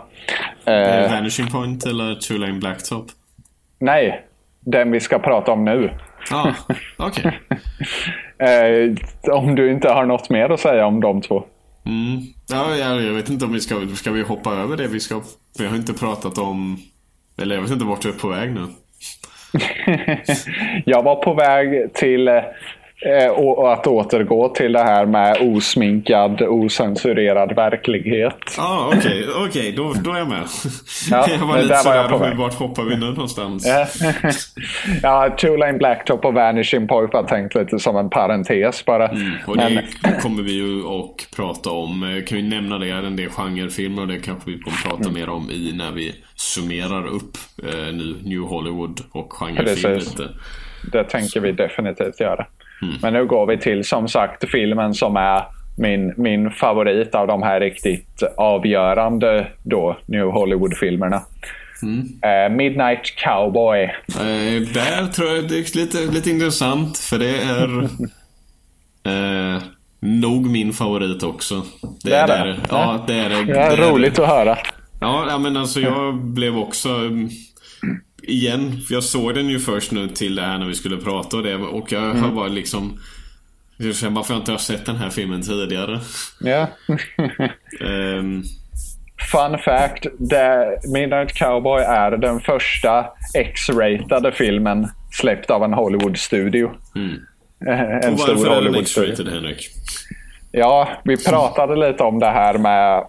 Eh, Vanishing Point eller Two Lane Blacktop? nej, den vi ska prata om nu. Ja, ah, okej. *laughs* Eh, om du inte har något mer att säga om de två. Mm. Ja, jag, jag vet inte om vi ska, ska vi hoppa över det vi ska... Vi har inte pratat om... Eller jag vet inte vart du är på väg nu. *laughs* jag var på väg till eh, och, och att återgå till det här med osminkad, osensurerad verklighet. Ja, ah, okej, okej, då, då är jag med. Ja, *laughs* jag var lite där var jag sådär, vart hoppar vi nu någonstans? *laughs* ja, Two Lane Blacktop och Vanishing Point var tänkt lite som en parentes bara. Och Men, det *laughs* kommer vi ju att prata om. Eh, Kan vi nämna det, en del genrefilmer och det kanske vi kommer prata mer om i när vi summerar upp eh, nu New Hollywood och genrefilm Precis. lite. det tänker vi definitivt göra. Mm. Men nu går vi till som sagt filmen som är min, min favorit av de här riktigt avgörande då New Hollywood-filmerna. Mm. Eh, Midnight Cowboy. Eh, där tror jag det är lite, lite intressant för det är *laughs* eh, nog min favorit också. Det är det? Ja, det är det. Det är det är- roligt att höra. Ja, ja, men alltså jag blev också... mm, Igen, för jag såg den ju först nu till det här när vi skulle prata och det och jag har bara liksom... Jag känner varför jag inte har sett den här filmen tidigare. Ja. *laughs* Ehm, Fun fact. Det, Midnight Cowboy är den första X-ratade filmen släppt av en Hollywood-studio. Eh, En och stor Hollywood-studio. X-rated, Henrik? Ja, vi pratade lite om det här med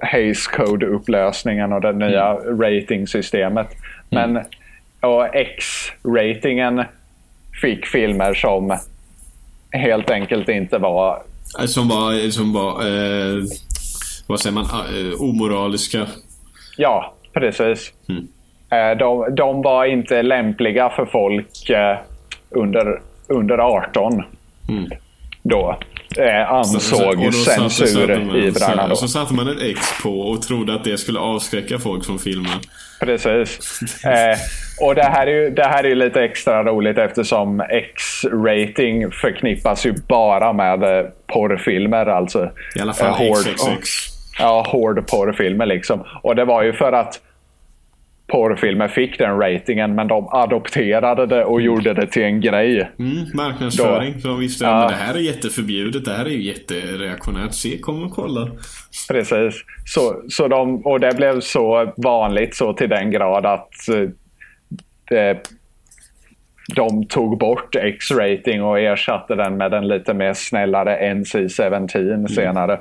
Hays Code-upplösningen och det nya ratingsystemet. Men och X-ratingen fick filmer som helt enkelt inte var... Eh, Som var, som var eh, vad säger man, eh, omoraliska. Ja, precis. Mm. Eh, De, de var inte lämpliga för folk eh, under, under 18 Mm. då. Eh, ansåg Och satte censurivrarna man- då. Så satte man ett X på och trodde att det skulle avskräcka folk från filmen. Precis. Eh, och det här, är ju, det här är lite extra roligt eftersom X-rating förknippas ju bara med eh, porrfilmer. Alltså, I alla fall eh, hård- XXX. Ja, hård porrfilmer liksom. Och det var ju för att porrfilmer fick den ratingen men de adopterade det och gjorde det till en grej. Mm, marknadsföring. Då. Så de visste Ja. att det här är jätteförbjudet. Det här är ju jättereaktionärt. Se, kom och kolla. Precis. Så, så de, och det blev så vanligt så till den grad att eh, de tog bort X-rating och ersatte den med en lite mer snällare NC-17 senare. Eh,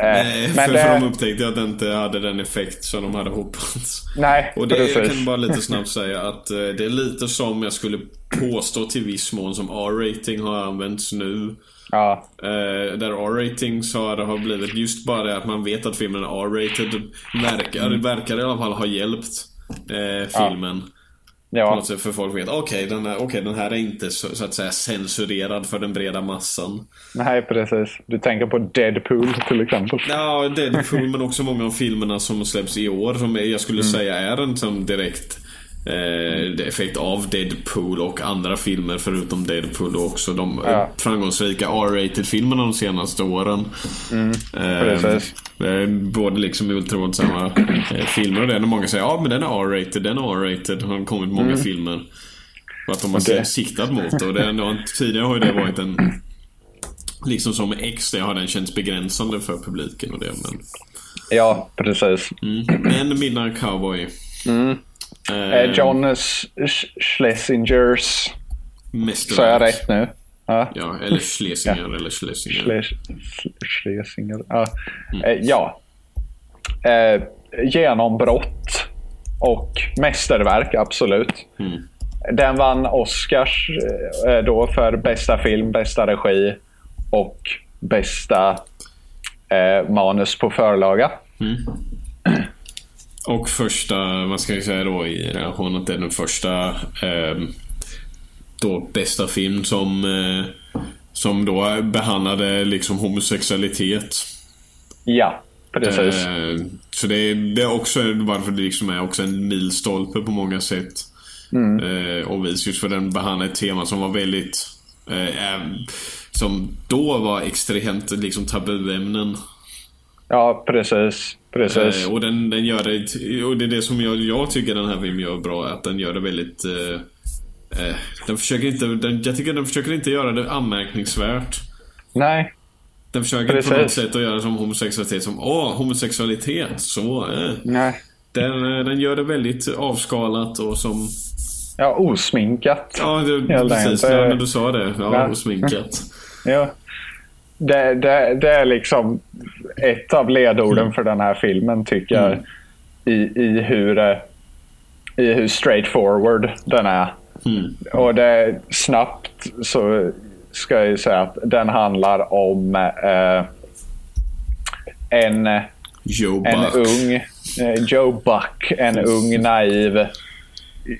Nej, men för, det, för de upptäckte att det inte hade den effekt som de hade hoppats. nej, Och det, jag precis. kan bara lite snabbt säga att eh, det är lite som jag skulle påstå till viss mån som R-rating har använts nu. Ja, Eh, där R-rating så har har blivit just bara det att man vet att filmen är R-rated. Verkar, verkar i alla fall ha hjälpt eh, filmen. På ja, något sätt för folk vet, okej den, här- okej, den här är inte så, så att säga censurerad för den breda massan. nej, precis. Du tänker på Deadpool till exempel. Ja, Deadpool men också många av filmerna som släpps i år som jag skulle säga är en som direkt eh, effekt av Deadpool och andra filmer förutom Deadpool också. De Ja. framgångsrika R-rated filmerna de senaste åren. precis. eh, både liksom ultravåldsamma eh, filmer och det. Och många säger ja men den är R-rated, den är R-rated. Det har kommit många filmer. Och att de har det- siktat mot. Och det, det, tidigare har ju det varit en Liksom som X, det har den känts begränsande för publiken och det. Men, Ja, precis. mm. men Midnight Cowboy. Eh, Eh, John Sch- Sch- Schlesingers... Sa jag rätt nu? Ja. Ja, eller *laughs* Schlesinger eller Schlesinger. Schles- Schlesinger. Ja. Eh, ja. Eh, genombrott och mästerverk, absolut. Mm. Den vann Oscars eh, då för bästa film, bästa regi och bästa eh, manus på förlaga. Och första, vad ska jag säga då i relation att det är den första eh, då bästa film som eh, som då behandlade liksom homosexualitet. Ja, precis. Eh, så det är, det är också varför det liksom är också en milstolpe på många sätt. Mm. Eh, och vis just för den behandlar ett tema som var väldigt eh, som då var extremt liksom tabuämnen. Ja, precis. Precis. Eh, och den, den gör det, och det är det som jag, jag tycker den här filmen gör bra, att den gör det väldigt eh, eh, den försöker inte, den, jag tycker den försöker inte göra det anmärkningsvärt. Nej. Den försöker Precis. på något sätt att göra som homosexualitet som, åh, homosexualitet, så. Eh. Nej. Den, eh, den gör det väldigt avskalat och som... Ja, osminkat. Ja, det, precis. Ja, när du sa det. Ja. osminkat. *laughs* Ja. Det, det, det är liksom ett av ledorden för den här filmen tycker jag. Mm. I, i, hur, eh, I hur straightforward den är. Mm. Och det snabbt så ska jag ju säga att den handlar om eh, en, Joe en Buck. ung eh, Joe Buck. En ung naiv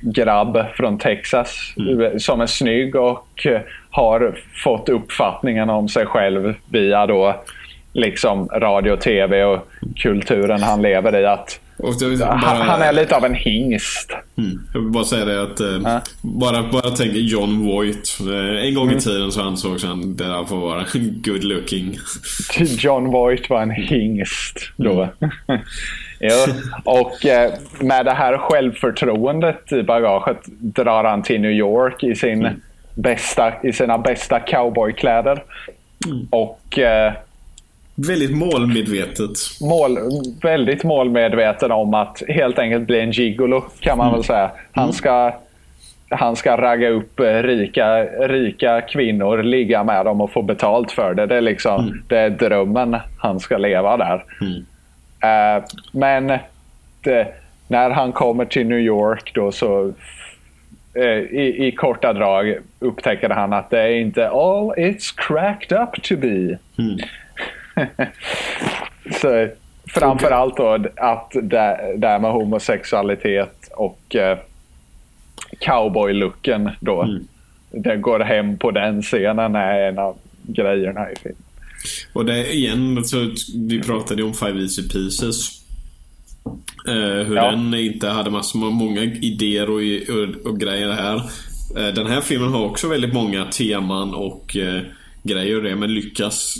grabb från Texas som är snygg och eh, har fått uppfattningen om sig själv via då liksom radio och tv och kulturen han lever i. att bara, han, han är lite av en hingst. Mm. Jag vill bara säga det att eh, Ja. bara, bara tänk John Voight. Eh, en gång Mm. i tiden så ansågs han där för att vara *laughs* good looking. *laughs* John Voight var en hingst då. *laughs* ja. Och eh, med det här självförtroendet i bagaget drar han till New York i, sin bästa, i sina bästa cowboykläder. Och eh, Väldigt målmedvetet. mål, väldigt målmedveten om att helt enkelt bli en gigolo kan man väl säga. Han ska, han ska ragga upp eh, rika, rika kvinnor, ligga med dem och få betalt för det. Det är, liksom, det är drömmen han ska leva där. Eh, men det, när han kommer till New York då så i, i korta drag upptäcker han att det är inte all it's cracked up to be. *laughs* Så framförallt då att det, här med homosexualitet och eh, cowboy-looken då. Det går hem på den scenen är en av grejerna i filmen. Och det igen, så vi pratade om Five Easy Pieces. Eh, hur Ja. den inte hade massor många idéer och, och, och grejer här. Eh, den här filmen har också väldigt många teman och eh, grejer och det, men lyckas,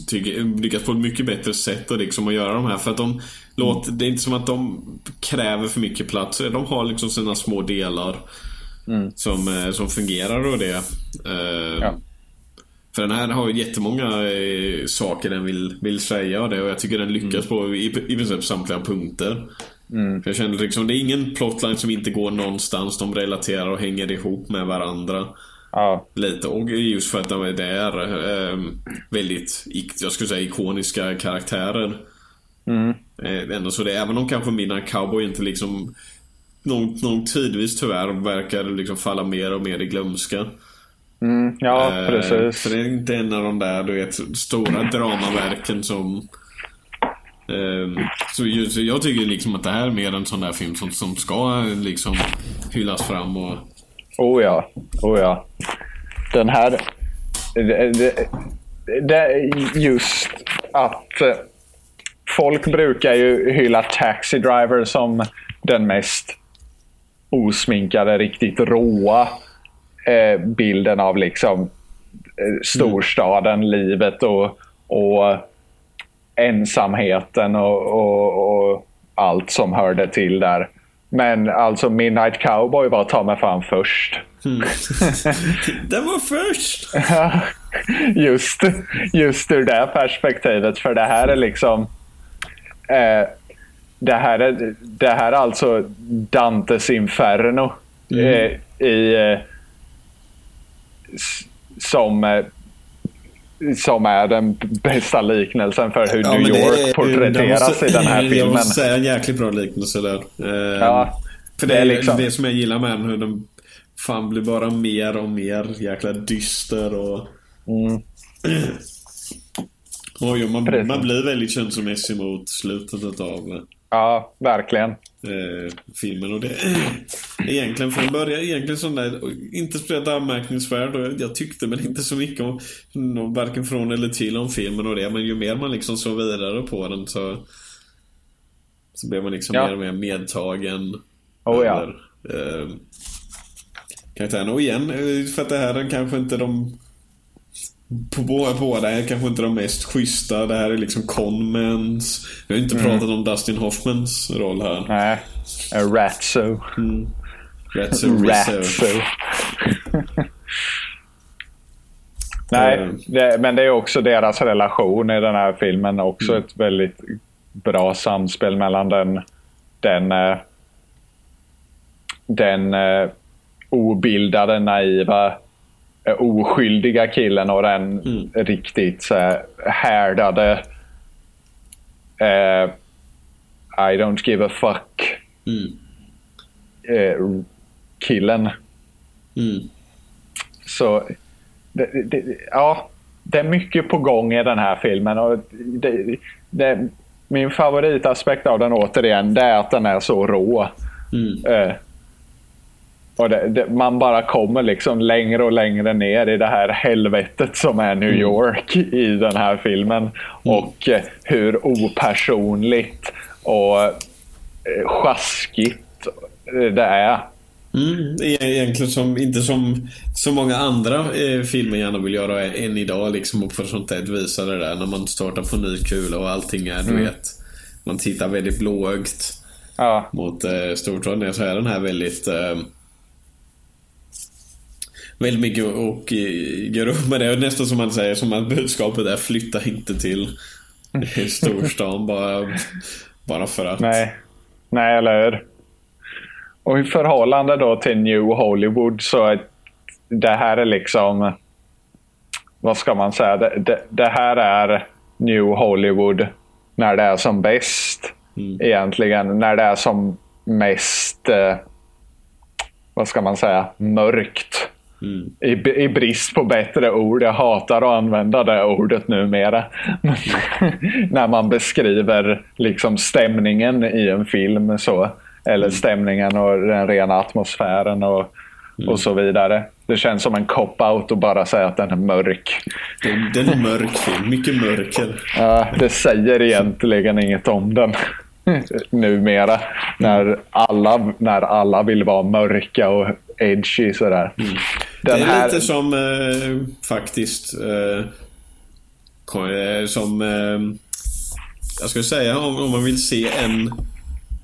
lyckas på ett mycket bättre sätt och liksom att göra de här. För att de låter, det är inte som att de kräver för mycket plats. De har liksom sina små delar som, eh, som fungerar och det. Eh, Ja. för den här har ju jättemånga eh, saker den vill, vill säga och det och jag tycker den lyckas på i, i princip samtliga punkter. För jag känner liksom, det är ingen plotline som inte går någonstans. De relaterar och hänger ihop med varandra. Ja, Lite och just för att de är där eh, väldigt, jag skulle säga ikoniska karaktärer. Eh, ändå så det, även om kanske mina cowboy inte liksom någon, någon tidvis tyvärr verkar liksom falla mer och mer i glömska. mm, ja Eh, precis. För det är inte en av de där du vet, stora dramaverken som... Ehm, så så jag tycker liksom att det här är mer en sån där film som, som ska liksom hyllas fram och... Oh ja, oh ja. Den här... Det, det, det, just att eh, folk brukar ju hylla Taxi Driver som den mest osminkade, riktigt råa eh, bilden av liksom storstaden, storstaden, livet och, och ensamheten och, och, och allt som hörde till där. Men alltså Midnight Cowboy var ta mig fan först. *laughs* Den var först! *laughs* just, just ur det perspektivet. För det här är liksom... Eh, det, här är, det här är alltså Dantes Inferno. Eh, i, eh, som, eh, som är den bästa liknelsen för hur New York porträtteras i den här Jag filmen. måste säga en jäkligt bra liknelse där. Ehm, Ja, för det, det är är liksom- det som jag gillar med den. Hur den fan blir bara mer och mer jäkla dyster och... Mm. Oj, man, man blir väldigt känslomässig mot slutet av Ja, verkligen. Eh, filmen och det... *clears throat* egentligen från början, egentligen sån där, inte speciellt anmärkningsvärd jag tyckte väl inte så mycket om, varken från eller till om filmen och det. Men ju mer man liksom såg vidare på den så, så blev man liksom ja. mer och mer medtagen. Oh ja. Över, eh, karaktären. Och igen, eh, för att det här är kanske inte de på båda är kanske inte de mest schyssta. Det här är liksom Conmans. Vi har inte mm. pratat om Dustin Hoffmans roll här. Nej. Ratso. Mm. Ratso Ratso. *laughs* Nej, eh. det, men det är också deras relation i den här filmen. Också mm. ett väldigt bra samspel mellan den, den, eh, den uh, obildade, naiva Eh, oskyldiga killen och den mm. riktigt så här, härdade eh, I don't give a fuck mm. eh, killen. Mm. Så det, det, ja, det är mycket på gång i den här filmen. Och det, det, min favoritaspekt av den återigen, det är att den är så rå. Mm. Och det, det, man bara kommer liksom längre och längre ner i det här helvetet som är New mm. York mm. i den här filmen. Mm. Och eh, hur opersonligt och eh, sjaskigt det är. Mm, egentligen som, inte som så många andra eh, filmer gärna vill göra än idag liksom och sånt sätt visa det där när man startar på ny kula och allting är, du mm. vet. Man tittar väldigt blåögt ja. mot eh, storstaden. Så är den här väldigt eh, väldigt mycket och går upp med det. nästan som man säger, som att budskapet är flytta inte till *laughs* storstan *laughs* bara, bara för att. Nej, Nej eller hur? Och i förhållande då till New Hollywood så är det här är liksom, vad ska man säga, det, det, det här är New Hollywood när det är som bäst. Mm. Egentligen, när det är som mest, eh, vad ska man säga, mörkt. Mm. I, I brist på bättre ord. Jag hatar att använda det ordet numera. *laughs* när man beskriver liksom stämningen i en film. så Eller mm. stämningen och den rena atmosfären och, mm. och så vidare. Det känns som en cop-out att bara säga att den är mörk. Den, den är mörk film. Mycket mörker. Ja, det säger egentligen inget om den. *laughs* numera. När alla, när alla vill vara mörka och edgy sådär. Mm. Det är här... lite som eh, faktiskt eh, eh, som eh, jag skulle säga om, om man vill se en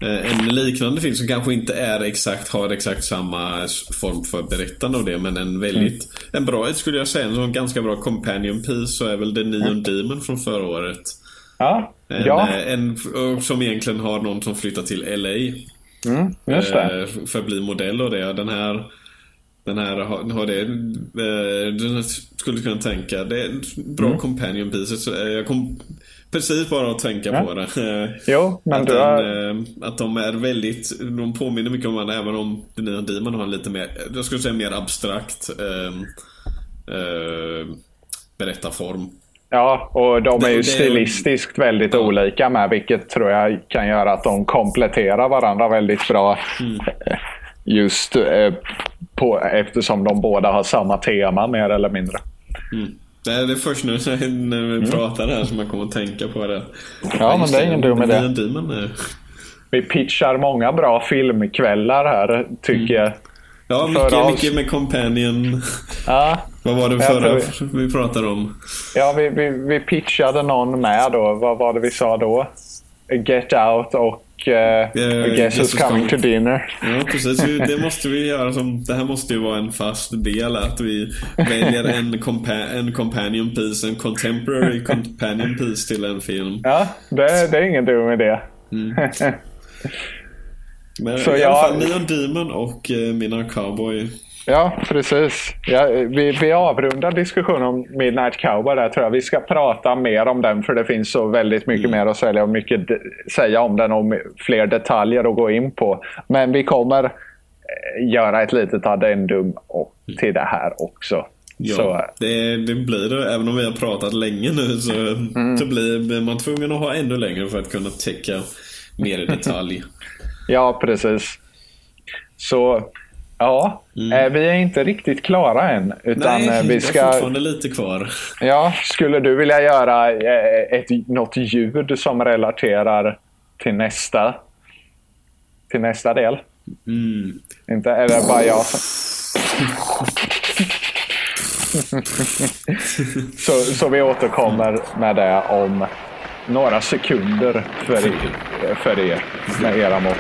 eh, en liknande film som kanske inte är exakt, har exakt samma form för berättande av det men en väldigt, mm. en bra, skulle jag säga, en ganska bra companion piece så är väl The Neon mm. Demon från förra året. Ja. En, ja. Eh, en, som egentligen har någon som flyttar till LA. Mm, just det. För att bli modell och det. Den här den här har, det, eh, den skulle kunna tänka, det är bra mm. companion piece. Jag kom precis bara att tänka ja. på det. *laughs* Jo, men att, du har... att de är väldigt, de påminner mycket om varandra även om den nya Demon har en lite mer, jag skulle säga mer abstrakt eh, eh, berättarform. Ja, och de är ju det, stilistiskt väldigt ja. olika med, vilket tror jag kan göra att de kompletterar varandra väldigt bra. Mm. *laughs* Just eh, på, eftersom de båda har samma tema mer eller mindre. Mm. Det är det först nu när vi mm. pratar här som man kommer att tänka på det. Ja, men det är ingen dum idé. Vi pitchar många bra filmkvällar här, tycker mm. jag. Ja, mycket, mycket med Companion. Ja, *laughs* Vad var det förra vi... vi pratade om? Ja, vi, vi, vi pitchade någon med då. Vad var det vi sa då? Get Out och uh, uh, Guess Coming to Dinner. Ja, precis. Det måste vi göra. Som, det här måste ju vara en fast del. Att vi väljer en, compa en companion piece, en contemporary companion piece till en film. Ja, det, det är ingen dum idé. Mm. *laughs* Men så i alla fall Neon Demon och eh, Midnight Cowboy. Ja, precis. Ja, vi, vi avrundar diskussionen om Midnight Cowboy där tror jag. Vi ska prata mer om den för det finns så väldigt mycket mm. mer att säga och mycket säga om den och fler detaljer att gå in på. Men vi kommer eh, göra ett litet addendum mm. till det här också. Ja, så. Det, det, blir det. Även om vi har pratat länge nu så, mm. så blir man tvungen att ha ännu längre för att kunna täcka mer i detalj. *laughs* Ja, precis. Så ja, eh, vi är inte riktigt klara än. Utan Nej, eh, vi det är ska... fortfarande lite kvar. Ja, skulle du vilja göra eh, ett, något ljud som relaterar till nästa, till nästa del? Mm. Inte, är det bara jag *laughs* så, så vi återkommer med det om några sekunder för er, för er med era mått.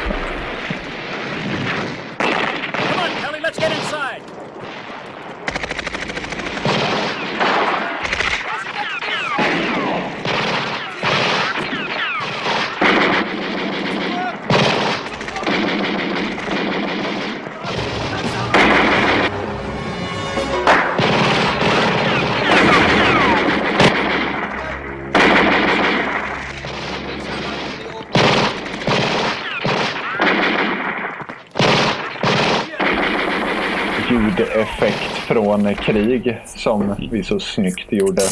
Ljudeffekt från krig som vi så snyggt gjorde.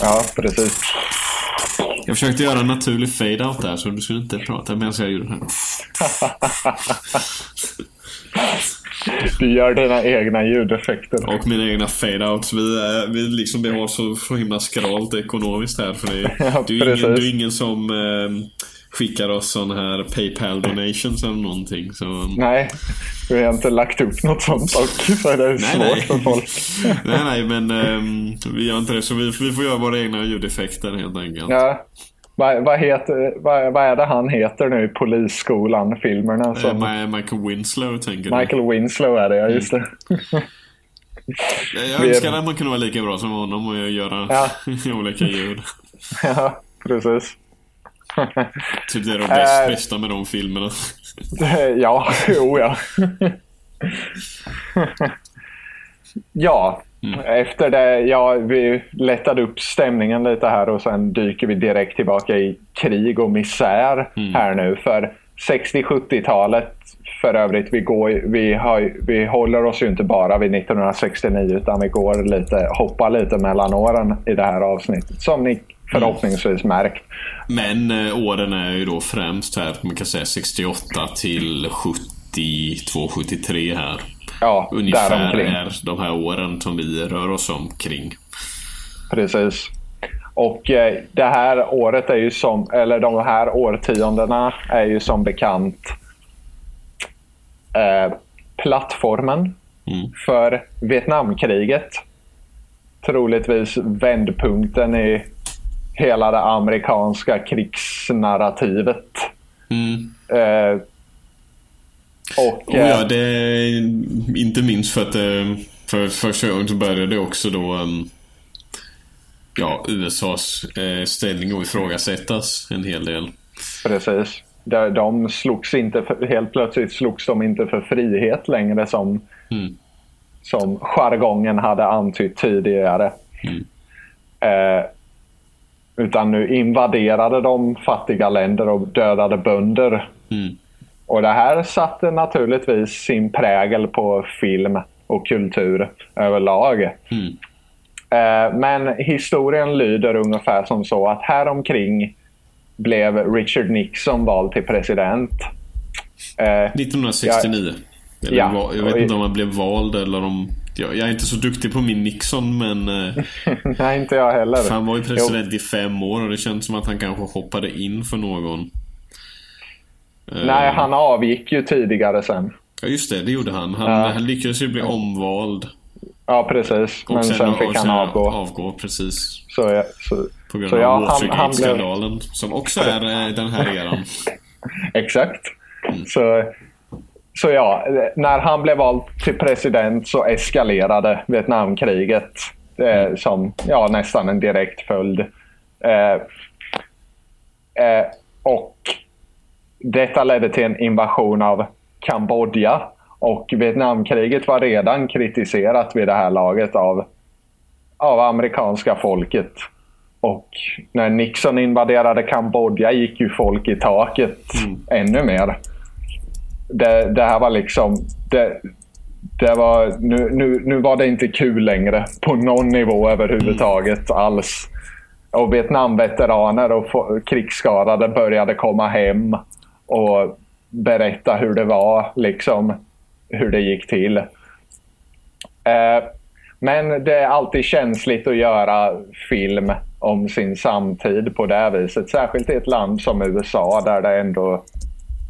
Ja, precis. Jag försökte göra en naturlig fade-out där så du skulle inte prata medan jag gjorde det här. Du gör dina egna ljudeffekter. Och mina egna fade-outs. Vi, är- vi, liksom, vi har så, så himla skralt ekonomiskt här. För det, Ja, det, är ingen, det är ingen som eh, skickar oss sån här Paypal donations eller någonting. Så, Nej, vi har inte lagt upp något sånt dock. Så det är svårt för folk. *laughs* nej, nej, men ehm, vi gör inte det. Så vi, vi får göra våra egna ljudeffekter helt enkelt. Ja. Vad, vad, heter, vad, vad är det han heter nu i Polisskolan-filmerna? Eh, Som Ma- Michael Winslow tänker du? Michael Winslow är det, ja just det. *laughs* Jag önskar att man kunde vara lika bra som honom och göra Ja. *laughs* olika ljud. ja, precis. *laughs* Typ det är det bäst, Eh. bästa med de filmerna. *laughs* ja, *laughs* jo ja. ja, efter det, ja, vi lättade upp stämningen lite här och sen dyker vi direkt tillbaka i krig och misär här nu. För 60-70-talet för övrigt, vi, går, vi, har, vi håller oss ju inte bara vid 1969 utan vi går lite, hoppar lite mellan åren i det här avsnittet. Som ni förhoppningsvis märkt. Men eh, åren är ju då främst här, man kan säga 68 till 72, 73 här. Ja, Ungefär är de här åren som vi rör oss omkring. Precis. Och eh, det här året är ju som, eller de här årtiondena är ju som bekant eh, plattformen Mm. för Vietnamkriget. Troligtvis vändpunkten i hela det amerikanska krigsnarrativet. Mm. Eh, och, eh, ja, det är inte minst för att eh, för första gången så började det också då ehm, ja, USAs eh, ställning att ifrågasättas en hel del. Precis. De, de slogs inte för, helt plötsligt slogs de inte för frihet längre som, Mm. som jargongen hade antytt tidigare. Mm. Eh, utan nu invaderade de fattiga länder och dödade bönder. Mm. Och det här satte naturligtvis sin prägel på film och kultur överlag. Mm. Eh, Men historien lyder ungefär som så att häromkring blev Richard Nixon vald till president. Eh, 1969. Eller Ja, jag vet inte om han blev vald eller om... Jag, jag är inte så duktig på min Nixon men... Eh, *laughs* nej, inte jag heller. han var ju president i fem år och det känns som att han kanske hoppade in för någon. Eh, Nej, han avgick ju tidigare sen. Ja just det, det gjorde han. Han, Ja. han lyckades ju bli omvald. Ja, precis. Och Men sen, och fick han sen avgå. avgå precis. Så, så, På grund så av ja, han, han blev, Watergate-skandalen. Som också är eh, den här eran. *laughs* Exakt. Så, så ja, när han blev vald till president så eskalerade Vietnamkriget eh, som ja, nästan en direkt följd. Eh, eh, och detta ledde till en invasion av Kambodja. Och Vietnamkriget var redan kritiserat vid det här laget av, av amerikanska folket. Och när Nixon invaderade Kambodja gick ju folk i taket ännu mer. Det, det här var liksom... Det, det var, nu, nu, nu var det inte kul längre på någon nivå överhuvudtaget alls. Och Vietnamveteraner och krigsskadade började komma hem och berätta hur det var liksom hur det gick till. Eh, men det är alltid känsligt att göra film om sin samtid på det viset. Särskilt i ett land som USA där det ändå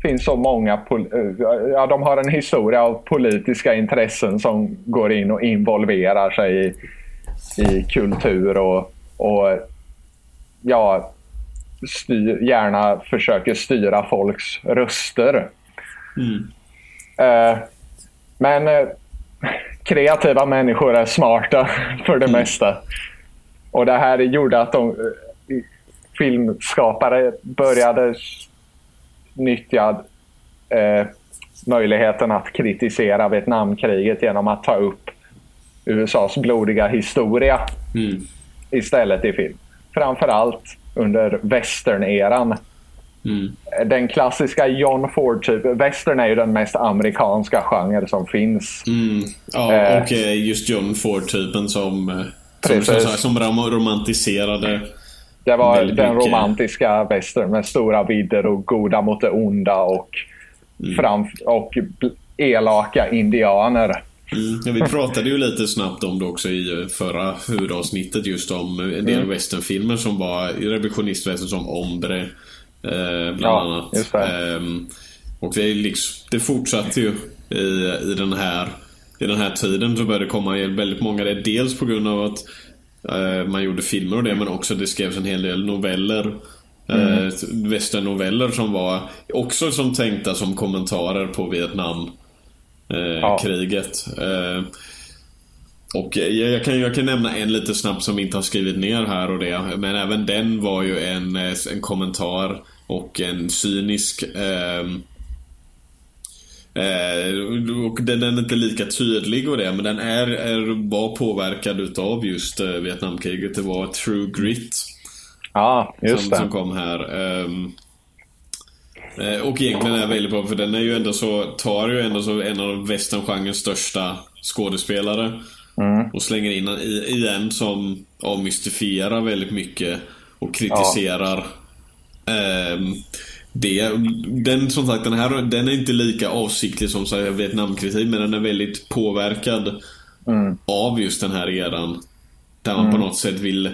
finns så många... Ja, de har en historia av politiska intressen som går in och involverar sig i, i kultur och, och ja, styr, gärna försöker styra folks röster. Mm. Eh, men eh, kreativa människor är smarta *laughs* för det mm. mesta. Och det här gjorde att de eh, filmskapare började nyttja eh, möjligheten att kritisera Vietnamkriget genom att ta upp USAs blodiga historia mm. istället i film. Framförallt under western-eran. Mm. Den klassiska John Ford-typ. Western är ju den mest amerikanska genre som finns. Mm. Ja, eh, och eh, just John Ford-typen som, eh, som, som, som romantiserade det var den mycket. romantiska western med stora vidder och goda mot det onda och, mm. fram, och elaka indianer. Mm. Ja, vi pratade ju lite snabbt om det också i förra huvudavsnittet just om en del mm. westernfilmer som var revisionistvästern som Ombre. Eh, bland ja, annat. Eh, och det, liksom, det fortsatte ju i, i, den här, i den här tiden så började det komma väldigt många det. Dels på grund av att man gjorde filmer och det men också det skrevs en hel del noveller. Mm. Eh, Västernnoveller som var också som tänkta som kommentarer på Vietnamkriget. Ja. Eh, och jag kan, jag kan nämna en lite snabbt som inte har skrivit ner här och det. Men även den var ju en, en kommentar och en cynisk eh, Eh, och den är inte lika tydlig och det, men den är, är var påverkad utav just eh, Vietnamkriget. Det var True Grit. Ja, just som, det. Som kom här. Um, och egentligen är väldigt bra för den är ju ändå så, tar ju ändå så en av westerngenrens största skådespelare. Mm. Och slänger in i, i en som avmystifierar väldigt mycket och kritiserar ja. um, det, den som sagt, den här den är inte lika avsiktlig som så Vietnamkritik men den är väldigt påverkad mm. av just den här eran. Där man mm. på något sätt vill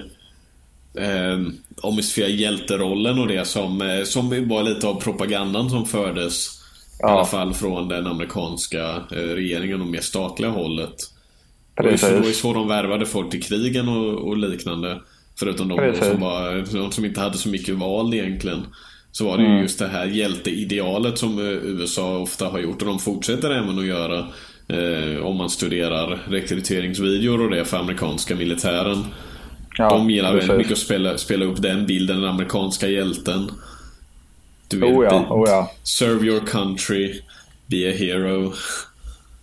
eh, omystifiera hjälterollen och det som, eh, som var lite av propagandan som fördes. Ja. I alla fall från den amerikanska eh, regeringen och mer statliga hållet. Precis. Det var ju så de värvade folk till krigen och, och liknande. Förutom de som, var, de som inte hade så mycket val egentligen. Så var det ju just det här hjälteidealet som eh, USA ofta har gjort och de fortsätter även att göra eh, om man studerar rekryteringsvideor och det för amerikanska militären. Ja, de gillar precis. väldigt mycket att spela, spela upp den bilden, den amerikanska hjälten. Du vet, oh ja, oh ja. Serve your country, be a hero.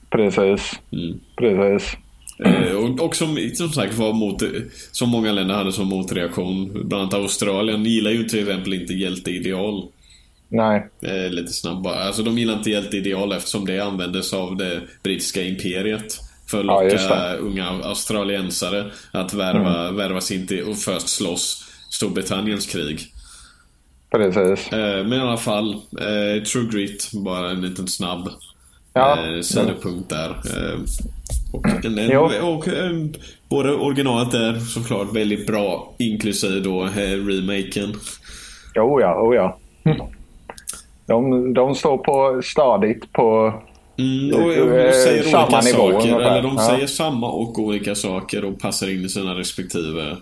Precis. Mm. Precis. Eh, och, och som, som sagt var mot, som många länder hade som motreaktion. Bland annat Australien gillar ju till exempel inte hjälteideal. Nej. Eh, lite snabbt Alltså de gillar inte hjälteideal eftersom det användes av det brittiska imperiet. För att locka ja, unga australiensare att värva, mm. värvas in till och först slåss Storbritanniens krig. Precis. Eh, men i alla fall, eh, True Grit, bara en liten snabb ja. eh, sidopunkt där. Eh, och, en, en, och en, både originalet är såklart väldigt bra, inklusive då eh, remaken. Jo ja, oh ja. De, de står på stadigt på Mm, och, och de säger samma olika nivå, saker. Ungefär. Eller de ja. säger samma och olika saker och passar in i sina respektive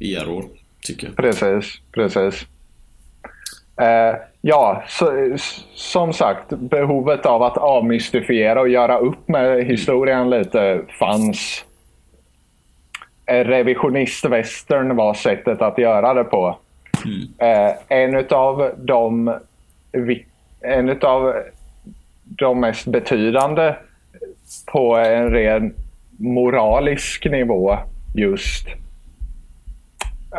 eror. Tycker jag. Precis, precis. Eh, ja, så, som sagt, behovet av att avmystifiera och göra upp med historien lite fanns. Eh, revisionistvästern var sättet att göra det på. Mm. Eh, en av de en utav de mest betydande på en ren moralisk nivå just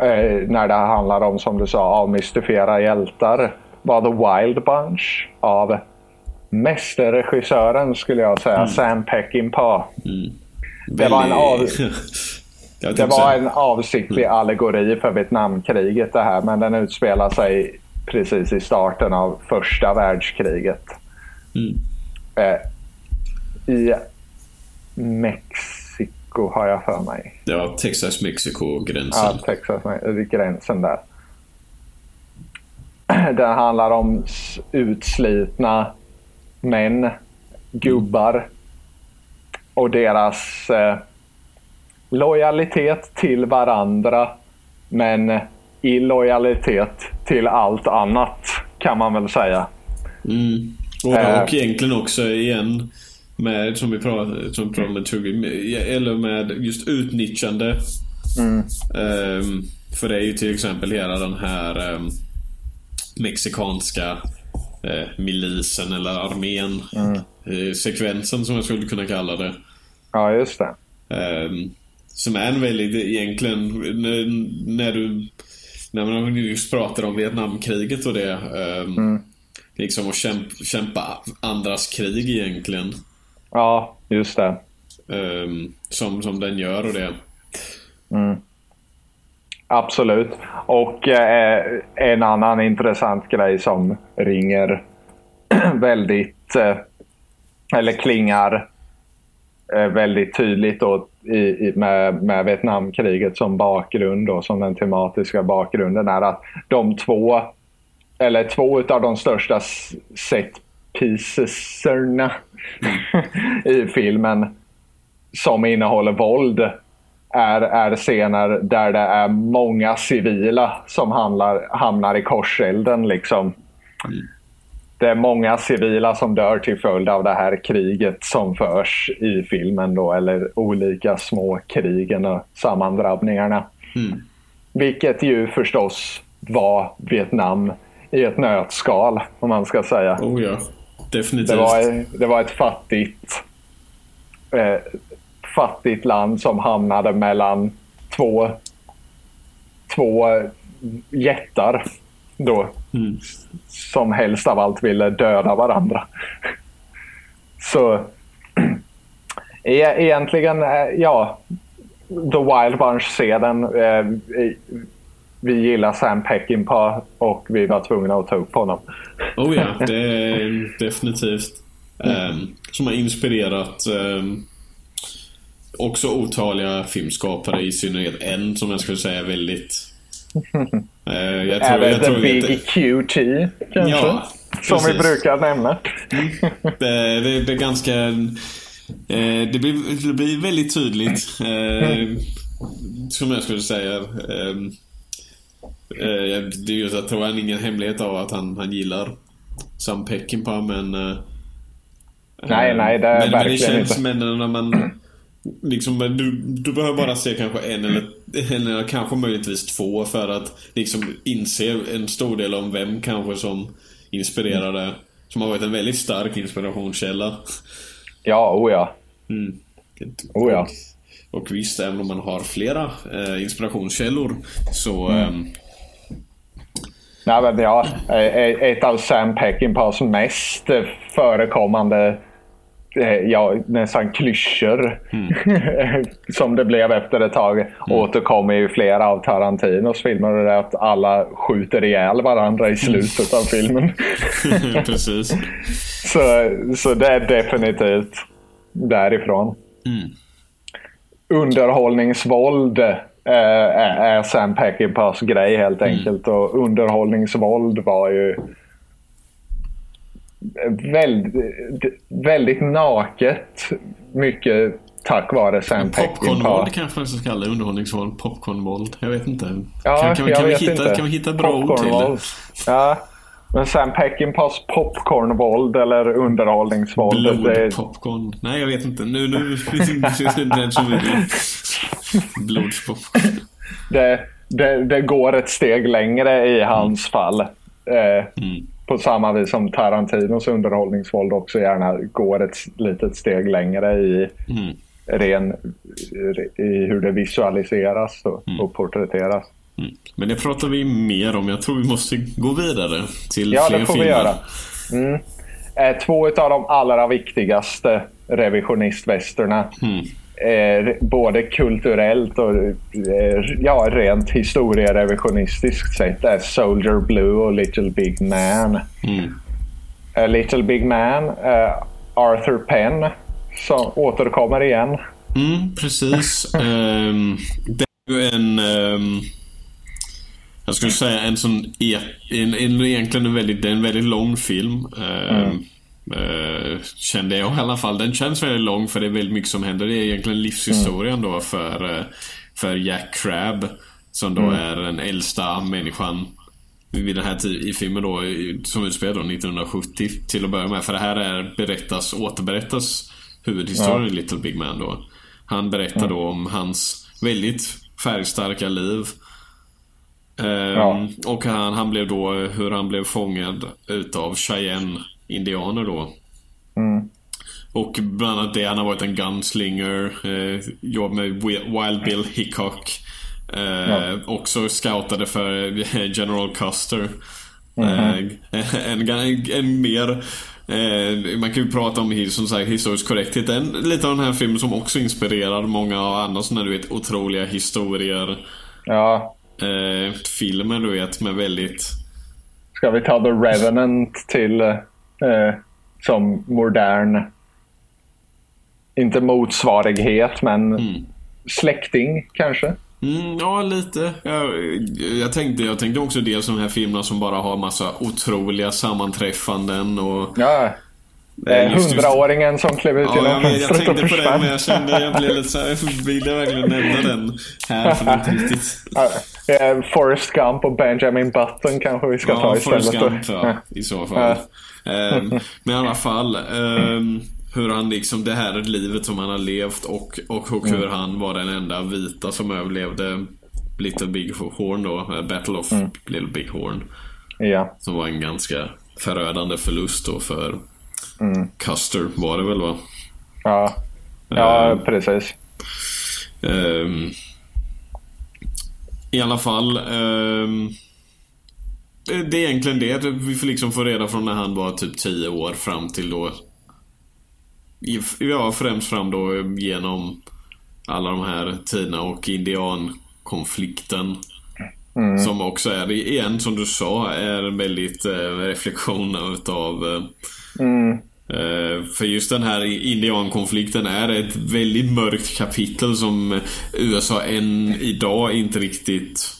eh, när det handlar om, som du sa, avmystifiera hjältar var The Wild Bunch av mästerregissören skulle jag säga, mm. Sam Peckinpah. Mm. Det, var en av... *laughs* det var en avsiktlig mm. allegori för Vietnamkriget det här, men den utspelar sig precis i starten av första världskriget. Mm. Eh, i Mexiko har jag för mig. Ja, Texas-Mexiko-gränsen. Ja, Texas, gränsen där. *clears throat* Det handlar om utslitna män, gubbar och deras eh, lojalitet till varandra men illojalitet till allt annat kan man väl säga. Mm. Och, och egentligen också igen med, som vi pratade, som vi pratade med Tuggy, eller med just utnyttjande. Mm. Um, för det är ju till exempel hela den här um, mexikanska uh, milisen eller armén. Mm. Uh, sekvensen som jag skulle kunna kalla det. Ja, just det. Um, som är en väldigt, egentligen, när, när du när man just pratar om Vietnamkriget och det. Um, mm. Liksom att kämpa, kämpa andras krig egentligen. Ja, just det. Um, som, som den gör och det. Mm. Absolut. Och eh, en annan intressant grej som ringer *clears throat* väldigt, eh, eller klingar eh, väldigt tydligt då, i, i, med, med Vietnamkriget som bakgrund och som den tematiska bakgrunden är att de två, eller två av de största set pieceserna i filmen som innehåller våld är, är scener där det är många civila som hamnar, hamnar i korselden. Liksom. Mm. Det är många civila som dör till följd av det här kriget som förs i filmen. Då, eller olika små krigen och sammandrabbningarna. Mm. Vilket ju förstås var Vietnam i ett nötskal, om man ska säga. Oh ja. Definitivt. Det var, det var ett fattigt, eh, fattigt land som hamnade mellan två, två jättar då. Mm. Som helst av allt ville döda varandra. Så e egentligen, eh, ja. The Wild Bunch-scenen. Eh, vi gillar Sam Peckinpah och vi var tvungna att ta upp honom. Oh ja, *laughs* det är definitivt. Um, som har inspirerat um, också otaliga filmskapare, i synnerhet en som jag skulle säga är väldigt... Uh, *laughs* jag tror, Även The Big det, QT kanske? Ja, som vi brukar nämna. Mm. det, det, det, är ganska... Uh, det, blir, det blir väldigt tydligt. Uh, som jag skulle säga. Eh, det är ju så, jag tror han ingen hemlighet av att han, han gillar Sam Peckinpah men... Eh, nej, nej det är men, verkligen men det känns, inte. Men när man... *clears throat* Liksom, du, du behöver bara se kanske en eller, eller kanske möjligtvis två för att liksom inse en stor del om vem kanske som inspirerade. Som har varit en väldigt stark inspirationskälla. Ja, o ja. Mm. Oh ja. Och, och visst, även om man har flera eh, inspirationskällor så mm. eh, Nej, men ja, ett av Sam Peckinpahs mest förekommande eh, ja, nästan klyschor mm. *laughs* som det blev efter ett tag mm. återkommer i flera av Tarantinos filmer. Och det är att alla skjuter ihjäl varandra i slutet av filmen. *laughs* Precis. så, så det är definitivt därifrån. Mm. Underhållningsvåld är Sam Peckinpahs grej helt mm. enkelt. Mm. Och underhållningsvåld var ju väldigt, väldigt naket. Mycket tack vare Sam Peckinpah. Popcornvåld kanske man ska kalla det. Underhållningsvåld. Popcornvåld. Jag vet inte. Ja, kan, kan, kan, vi hitta, inte. kan vi hitta bra ord till det? Ja. Men Sam Peckinpahs popcornvåld eller underhållningsvåld. Blodpopcorn. Det... Nej, jag vet inte. Nu, nu, den som vill. Blodspopcorn. Det, det, det, går ett steg längre i hans mm. fall. Eh, mm. På samma vis som Tarantinos underhållningsvåld också gärna går ett litet steg längre i mm. ren i hur det visualiseras och, mm. och porträtteras. Mm. Men det pratar vi mer om. Jag tror vi måste gå vidare till ja, fler det får filmer. Vi göra. Mm. Eh, två av de allra viktigaste revisionistvästerna. Mm. Eh, både kulturellt och eh, ja, rent historierevisionistiskt sett är Soldier Blue och Little Big Man. Mm. Uh, Little Big Man, uh, Arthur Penn som återkommer igen. Mm, precis. um, *laughs* det är ju en... Um, jag skulle säga en sån... E en, en, egentligen en väldigt, en väldigt lång film. Um, mm. Uh, kände jag i alla fall. Den känns väldigt lång för det är väldigt mycket som händer. Det är egentligen livshistorien mm. då för, uh, för Jack Crab. Som då mm. är den äldsta människan vid den här tiden i filmen då som utspelar 1970 till att börja med. För det här är berättas, återberättas huvudhistorien i Little Big Man då. Han berättar då om hans väldigt färgstarka liv. Um, ja. Och han, han blev då, hur han blev fångad utav Cheyenne-indianer då. Mm. Och bland annat det, han har varit en gunslinger, eh, jobbat med Wild Bill Hickok. Eh, ja. Också scoutade för *laughs* General Custer. Mm -hmm. *laughs* en, en, en mer Eh, man kan ju prata om som sagt, historisk korrekthet. En, lite av den här filmen som också inspirerar många av andra sådana du vet otroliga historier. Ja. Eh, filmer du vet med väldigt... Ska vi ta The Revenant till eh, som modern, inte motsvarighet men mm. släkting kanske? Mm, ja, lite. Jag, jag, tänkte, jag tänkte också dels de här filmerna som bara har massa otroliga sammanträffanden och... Ja. Hundraåringen som klev ut genom ja, fönstret Jag tänkte på det, men jag kände jag blev lite såhär, vill jag verkligen nämna den här? För det riktigt... *laughs* Uh, Forrest Gump och Benjamin Button kanske vi ska ja, ta istället. Forrest Gump, ja, i så fall. Uh, *laughs* men i alla fall. Um, hur han liksom, det här livet som han har levt och, och, och hur mm. han var den enda vita som överlevde Little Big Horn då. Eh, Battle of mm. Little Big Horn. Ja. Som var en ganska förödande förlust då för mm. Custer var det väl va? Ja, ja uh, precis. Um, I alla fall. Um, det är egentligen det. Vi får liksom få reda från när han var typ 10 år fram till då Ja, främst fram då genom alla de här tiderna och indiankonflikten. Mm. Som också är, igen som du sa, är en väldigt eh, reflektion utav eh, mm. Eh, För just den här indiankonflikten är ett väldigt mörkt kapitel som USA än idag inte riktigt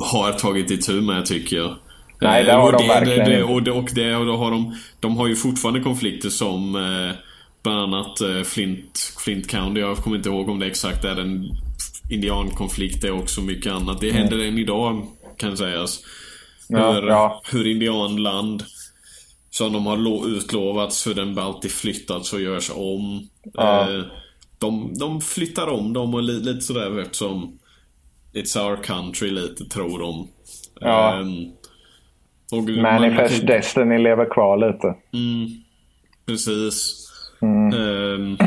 har tagit itu med tycker jag. Nej, det har de verkligen det, och, det, och, det, och då har de, de har ju fortfarande konflikter som eh, bland annat eh, Flint, Flint County. Jag kommer inte ihåg om det exakt är en indiankonflikt. Det är också mycket annat. Det händer mm. än idag kan sägas. Ja, hur, ja. hur indianland som de har utlovats, hur den alltid flyttats och görs om. Ja. Eh, de, de flyttar om dem och lite, sådär eftersom It's our country lite tror de. Ja. Um, och Manifest man, Destiny lever kvar lite. Mm, precis. Mm. Um,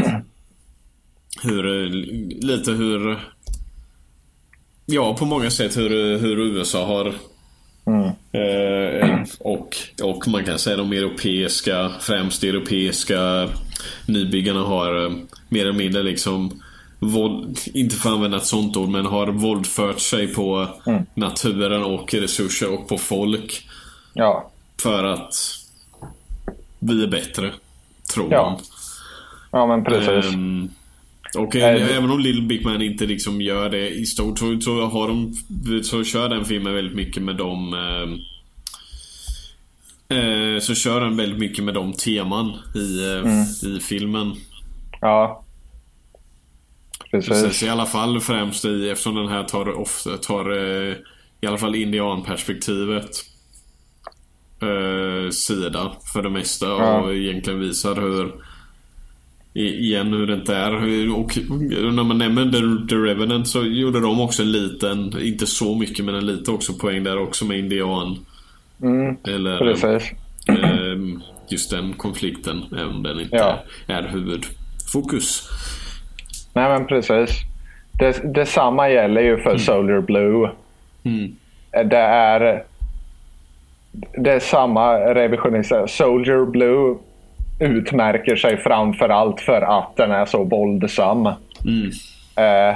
hur, lite hur... Ja, på många sätt hur, hur USA har... Mm. Uh, och, och man kan säga de europeiska, främst europeiska nybyggarna har uh, mer eller mindre liksom våld, inte för att använda ett sånt ord, men har våldfört sig på mm. naturen och resurser och på folk. Ja. För att vi är bättre. Tror ja. de. Ja, men precis. Um, och äh, även om Little Big Man inte liksom gör det i stort så, så, har de, så kör den filmen väldigt mycket med de eh, Så kör den väldigt mycket med de teman i, eh, mm. i filmen. Ja. Precis. Precis. I alla fall främst i, eftersom den här tar, ofta, tar eh, i alla fall indianperspektivet eh, sida för det mesta ja. och egentligen visar hur igen hur det inte är. Och när man nämner The, The Revenant så gjorde de också en liten, inte så mycket men en liten också poäng där också med indian. Mm, Eller precis. Eh, just den konflikten, även om den inte ja. är huvudfokus. Nej men precis. Det, detsamma gäller ju för mm. Soldier Blue. Mm. Det är det är samma revisionist. Soldier Blue utmärker sig framför allt för att den är så våldsam. Mm. Eh,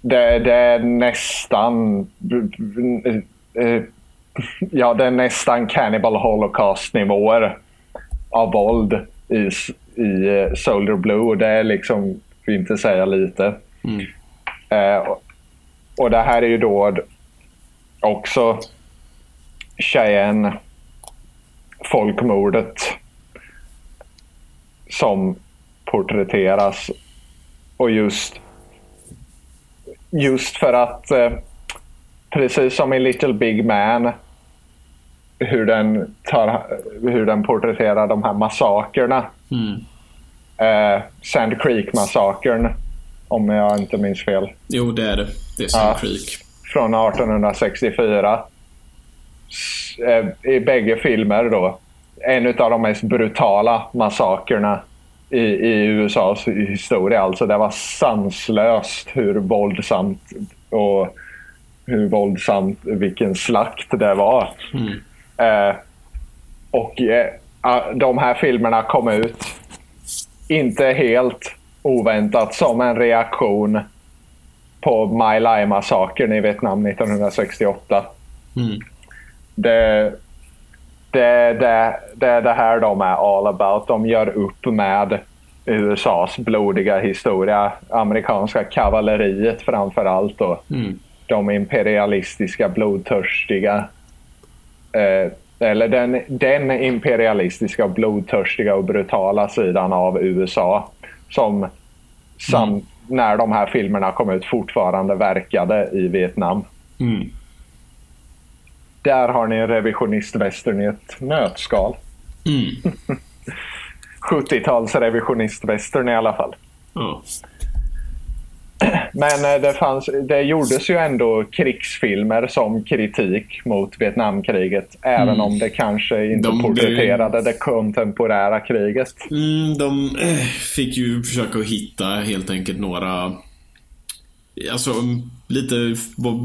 det, det, är nästan... Eh, ja, det är nästan Cannibal Holocaust-nivåer av våld i, i eh, Soldier Blue det är liksom, inte säga lite. Eh, och- och det här är ju då också Cheyenne folkmordet som porträtteras. Och just, just för att, eh, precis som i Little Big Man, hur den, tar, hur den porträtterar de här massakerna. Eh, Sand Creek-massakern, om jag inte minns fel Jo, det är det. Det är Sand Ja. Creek. från 1864. S- eh, I bägge filmer då. En av de mest brutala massakerna i, i USAs historia. Alltså det var sanslöst hur våldsamt och hur våldsamt, vilken slakt det var. Eh, och eh, de här filmerna kom ut inte helt oväntat som en reaktion på My Lai-massakern i Vietnam 1968. Det, det, det, det är det här de är all about. De gör upp med USAs blodiga historia. Amerikanska kavalleriet framför allt. Då. De imperialistiska, blodtörstiga. Eh, eller den, den imperialistiska, blodtörstiga och brutala sidan av USA. Som sam, när de här filmerna kom ut fortfarande verkade i Vietnam. Mm. Där har ni en revisionistvästern i ett nötskal. *laughs* 70-tals revisionistvästern i alla fall. Ja. *clears throat* Men eh, det, fanns, det gjordes ju ändå krigsfilmer som kritik mot Vietnamkriget. Även om det kanske inte De- porträtterade det kontemporära kriget. Mm, de eh, fick ju försöka hitta helt enkelt några... Alltså lite,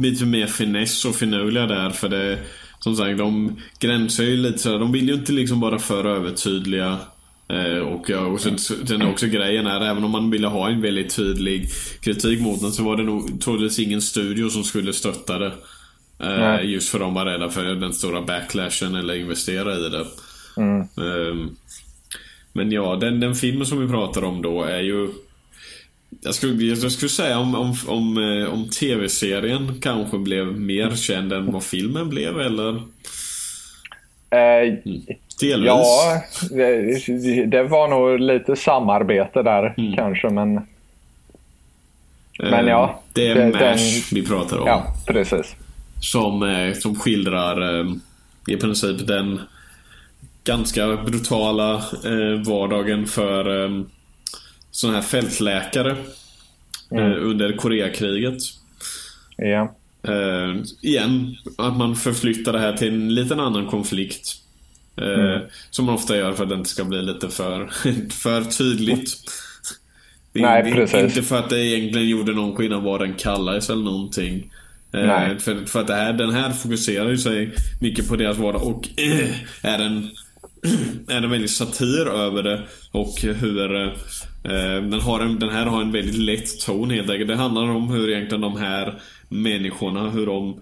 lite mer finess och finurliga där för det... Som sagt, de gränsar ju lite sådär. De vill ju inte liksom bara för övertydliga. Eh, och, ja, och sen, sen är också grejen är, även om man ville ha en väldigt tydlig kritik mot den så var det nog troligtvis ingen studio som skulle stötta det. Eh, just för de var rädda för den stora backlashen eller investera i det. Ehm, men ja, den, den filmen som vi pratar om då är ju... Jag skulle, jag skulle säga om, om, om, eh, om tv-serien kanske blev mer känd än vad filmen blev, eller? Eh, Delvis. ja, det, det var nog lite samarbete där Mm. kanske. Men men Ehm, ja, Det är det- MASH den- vi pratar om. ja, precis. Som, eh, som skildrar eh, i princip den ganska brutala eh, vardagen för sådana här fältläkare Mm. eh, under Koreakriget. Ja. Eh, igen, att man förflyttar det här till en liten annan konflikt. Eh, Som man ofta gör för att det inte ska bli lite för, *laughs* för tydligt. Nej, precis. Inte för att det egentligen gjorde någon skillnad vad den kallades eller någonting. Nej. För, för att det här, den här fokuserar ju sig mycket på deras vardag och är en *clears throat* en väldigt satir över det och hur eh, den, har en, den här har en väldigt lätt ton helt enkelt. Det handlar om hur egentligen de här människorna, hur de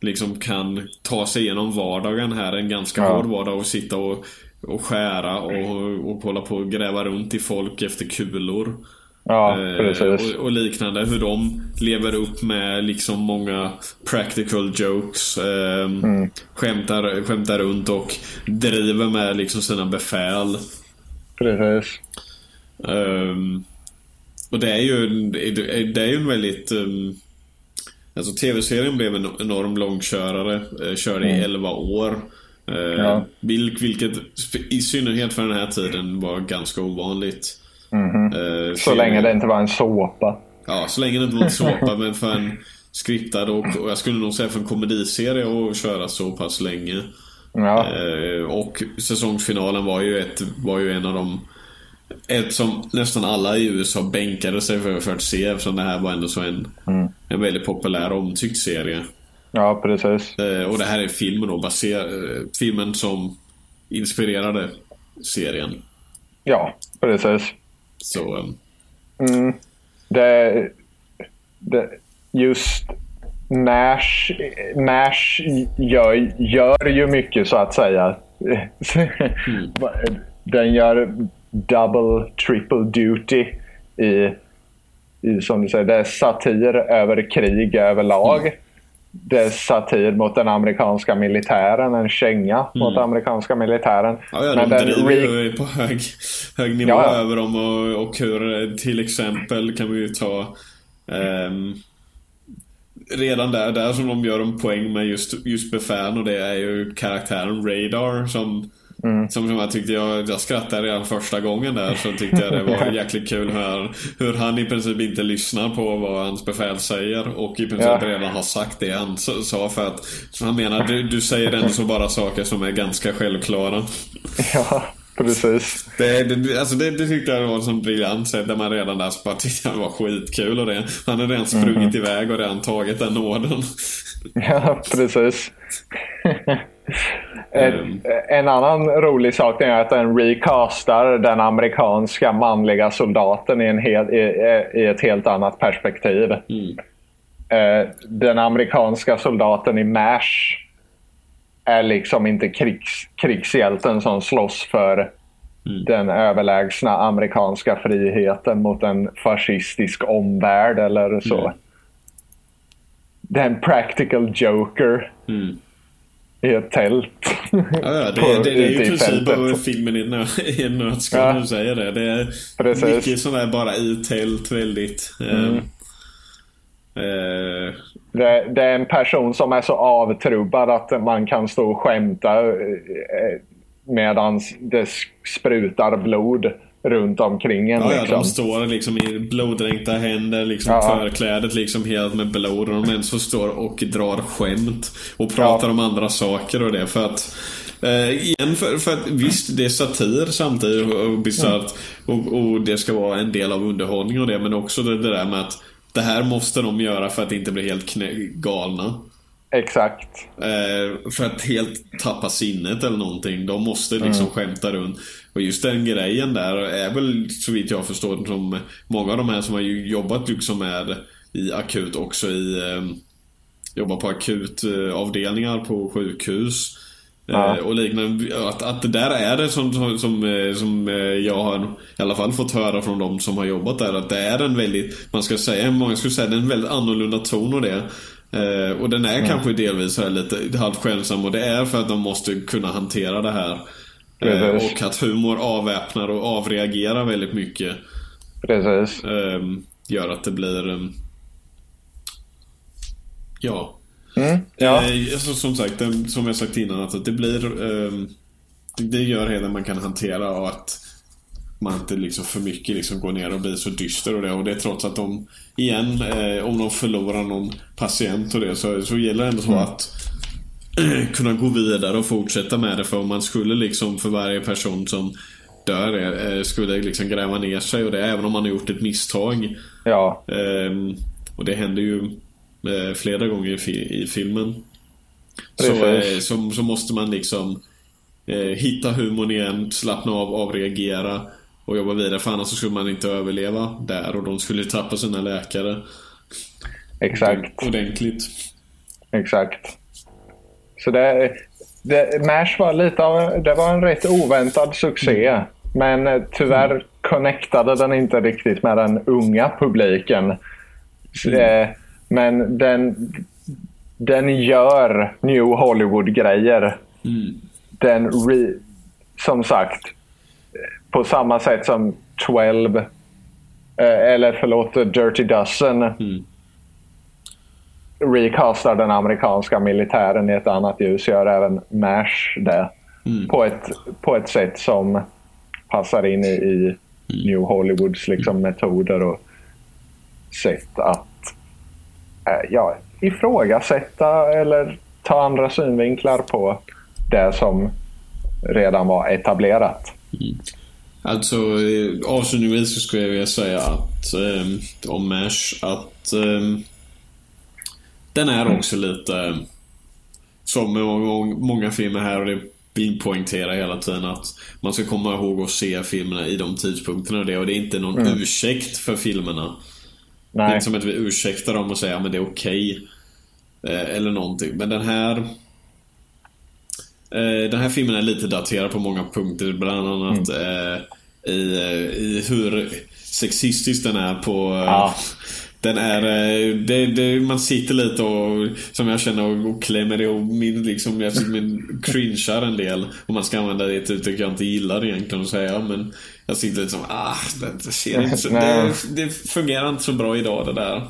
liksom kan ta sig igenom vardagen här. En ganska Ja. hård vardag och sitta och, och skära och, och hålla på och gräva runt i folk efter kulor. Ja, Eh, precis. och, och liknande. Hur de lever upp med liksom många practical jokes. Eh, Mm. skämtar, skämtar runt och driver med liksom sina befäl. precis. Ehm, och det är ju det är ju en väldigt... Um, alltså tv-serien blev en enorm långkörare. Uh, körde i 11 år. Uh, Mm. Ja. vil, vilket i synnerhet för den här tiden var ganska ovanligt. Eh, Så länge det inte var en såpa. Ja, så länge det inte var en såpa *laughs* men för en skriptad och, och jag skulle nog säga för en komediserie att köra så pass länge. Ja, Eh, och säsongsfinalen var ju, ett, var ju en av de ett som nästan alla i USA bänkade sig för, för att se eftersom det här var ändå så en, en väldigt populär och omtyckt serie. ja precis. Eh, och det här är filmen då, baser, eh, filmen som inspirerade serien. Ja, precis. Så, eh, Det, det, just Nash, Nash gör, gör ju mycket så att säga. Den gör double, triple duty i, i som du säger, det är satir över krig överlag. Mm. Det är satir mot den amerikanska militären, en känga mot den amerikanska militären. Mm. Ja, ja Men de den driver ju på hög, hög nivå Ja, över dem och, och hur till exempel kan vi ju ta ehm, Redan där, där som de gör en poäng med just, just befälen och det är ju karaktären Radar som Mm. Som, som jag tyckte, jag, jag skrattade redan första gången där så tyckte jag det var *laughs* jäkligt kul hur, hur han i princip inte lyssnar på vad hans befäl säger och i princip Ja. redan har sagt det han sa för att så Han menar, du, du säger ändå så bara saker som är ganska självklara Ja, precis. det, det, alltså det, det tyckte jag var en sån briljant sätt där man redan där bara tyckte det var skitkul och det. Han hade redan sprungit iväg och redan tagit den orden. *laughs* Ja, precis. *laughs* en, Ehm. en annan rolig sak är att den recastar den amerikanska manliga soldaten i, en hel, i, i ett helt annat perspektiv. Eh, Den amerikanska soldaten i MASH är liksom inte krigs, krigshjälten som slåss för den överlägsna amerikanska friheten mot en fascistisk omvärld eller så. Det är en practical joker i ett tält. Ja, det, *laughs* På- det, det är ju i princip filmen i, i en nötskal Ja. när du säger det. Det är Precis. mycket sånt där bara i tält väldigt. ehm, eh, Det, det är en person som är så avtrubbad att man kan stå och skämta medan det sprutar blod runt omkring en. Ja, ja, liksom. de står liksom i bloddränkta händer, liksom Ja. förklädet liksom helt med blod och de ens står och drar skämt och pratar Ja. om andra saker och det för att eh, igen, för, för att visst det är satir samtidigt och, och bisarrt och, och det ska vara en del av underhållning och det men också det, det där med att det här måste de göra för att inte bli helt galna. Exakt. Eh, för att helt tappa sinnet eller någonting. De måste liksom skämta runt. Och just den grejen där är väl så vitt jag förstår som många av de här som har ju jobbat liksom är i akut också i eh, Jobbar på akutavdelningar på sjukhus. Ja. Eh, och liknande. Att, att det där är det som, som, som, eh, som eh, jag har i alla fall fått höra från de som har jobbat där. Att det är en väldigt, man ska säga, många skulle säga det är en väldigt annorlunda ton och det. Och den är kanske delvis här lite halvt skämtsam och det är för att de måste kunna hantera det här. Precis. och att humor avväpnar och avreagerar väldigt mycket. Precis. ehm, gör att det blir... ehm, ja. Mm, ja. Eh, alltså, som sagt, det, som jag sagt innan, att det blir... ehm, det, gör hela man kan hantera och att man inte liksom för mycket liksom går ner och blir så dyster och det. Och det är trots att de, igen, eh, om de förlorar någon patient och det så, så gäller det ändå så att eh, *clears throat* kunna gå vidare och fortsätta med det. För om man skulle liksom för varje person som dör eh, skulle liksom gräva ner sig och det även om man har gjort ett misstag. ja. Ehm, och det händer ju eh, flera gånger i, fi- i filmen. Så, eh, så, så måste man liksom eh, hitta humorn igen, slappna av, avreagera och jobba vidare. För annars så skulle man inte överleva där och de skulle tappa sina läkare Exakt. ordentligt. Exakt. Så det, det, MASH var lite av, det var en rätt oväntad succé. Men eh, tyvärr connectade den inte riktigt med den unga publiken. Så, eh, Men den, den gör New Hollywood-grejer. Den, re, som sagt, på samma sätt som 12, eh, eller förlåt, Dirty Dozen recastar den amerikanska militären i ett annat ljus gör även MASH det. På, ett, på ett sätt som passar in i, i New Hollywoods liksom, metoder och sätt att ja, ifrågasätta eller ta andra synvinklar på det som redan var etablerat. Alltså eh, avslutningsvis så skulle jag vilja säga att eh, om MASH att eh, den är också lite eh, som med många, många filmer här och det vill poängtera hela tiden att man ska komma ihåg att se filmerna i de tidpunkterna och det och det är inte någon ursäkt för filmerna. Det är Nej, inte som att vi ursäktar dem och säger att det är okej. Eh, eller någonting. Men den här... Eh, den här filmen är lite daterad på många punkter. Bland annat eh, i, i hur sexistisk den är på... Ja. *laughs* Den är... eh, Det, det, man sitter lite och, som jag känner, och, och klämmer ihop min, liksom, jag min cringear en del. Om man ska använda det ett uttryck jag inte gillar egentligen att säga. Men jag sitter lite som, ah, det, det ser inte så, det, det fungerar inte så bra idag det där.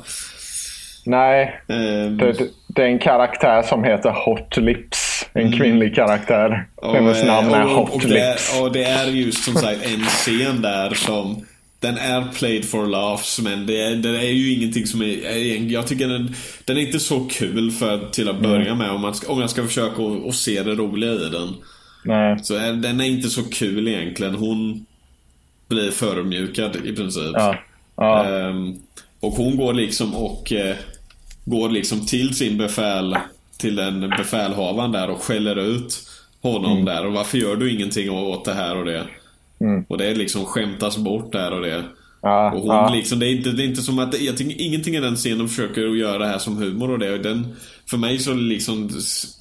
Nej, Ehm, det, det- det är en karaktär som heter Hot Lips. En kvinnlig karaktär. Hennes eh, namn är och, Hot och, det, Lips. är- och det är just som sagt en scen där som den är played for laughs men det är, det är ju ingenting som är, Jag tycker den, den är inte så kul för till att börja med om, man om jag ska försöka att- att se det roliga i den. Nej. Så är, den är inte så kul egentligen. Hon blir förödmjukad i princip. Ja. Ja. Ehm, och hon går liksom och eh, går liksom till sin befäl, till den befälhavaren där och skäller ut honom Mm. där. Och varför gör du ingenting åt det här och det? Och det är liksom skämtas bort där och det. Ja, Och hon ja. liksom, det är, inte, det är inte som att, jag tycker ingenting i den scenen försöker att göra det här som humor och det. Och den, för mig så liksom,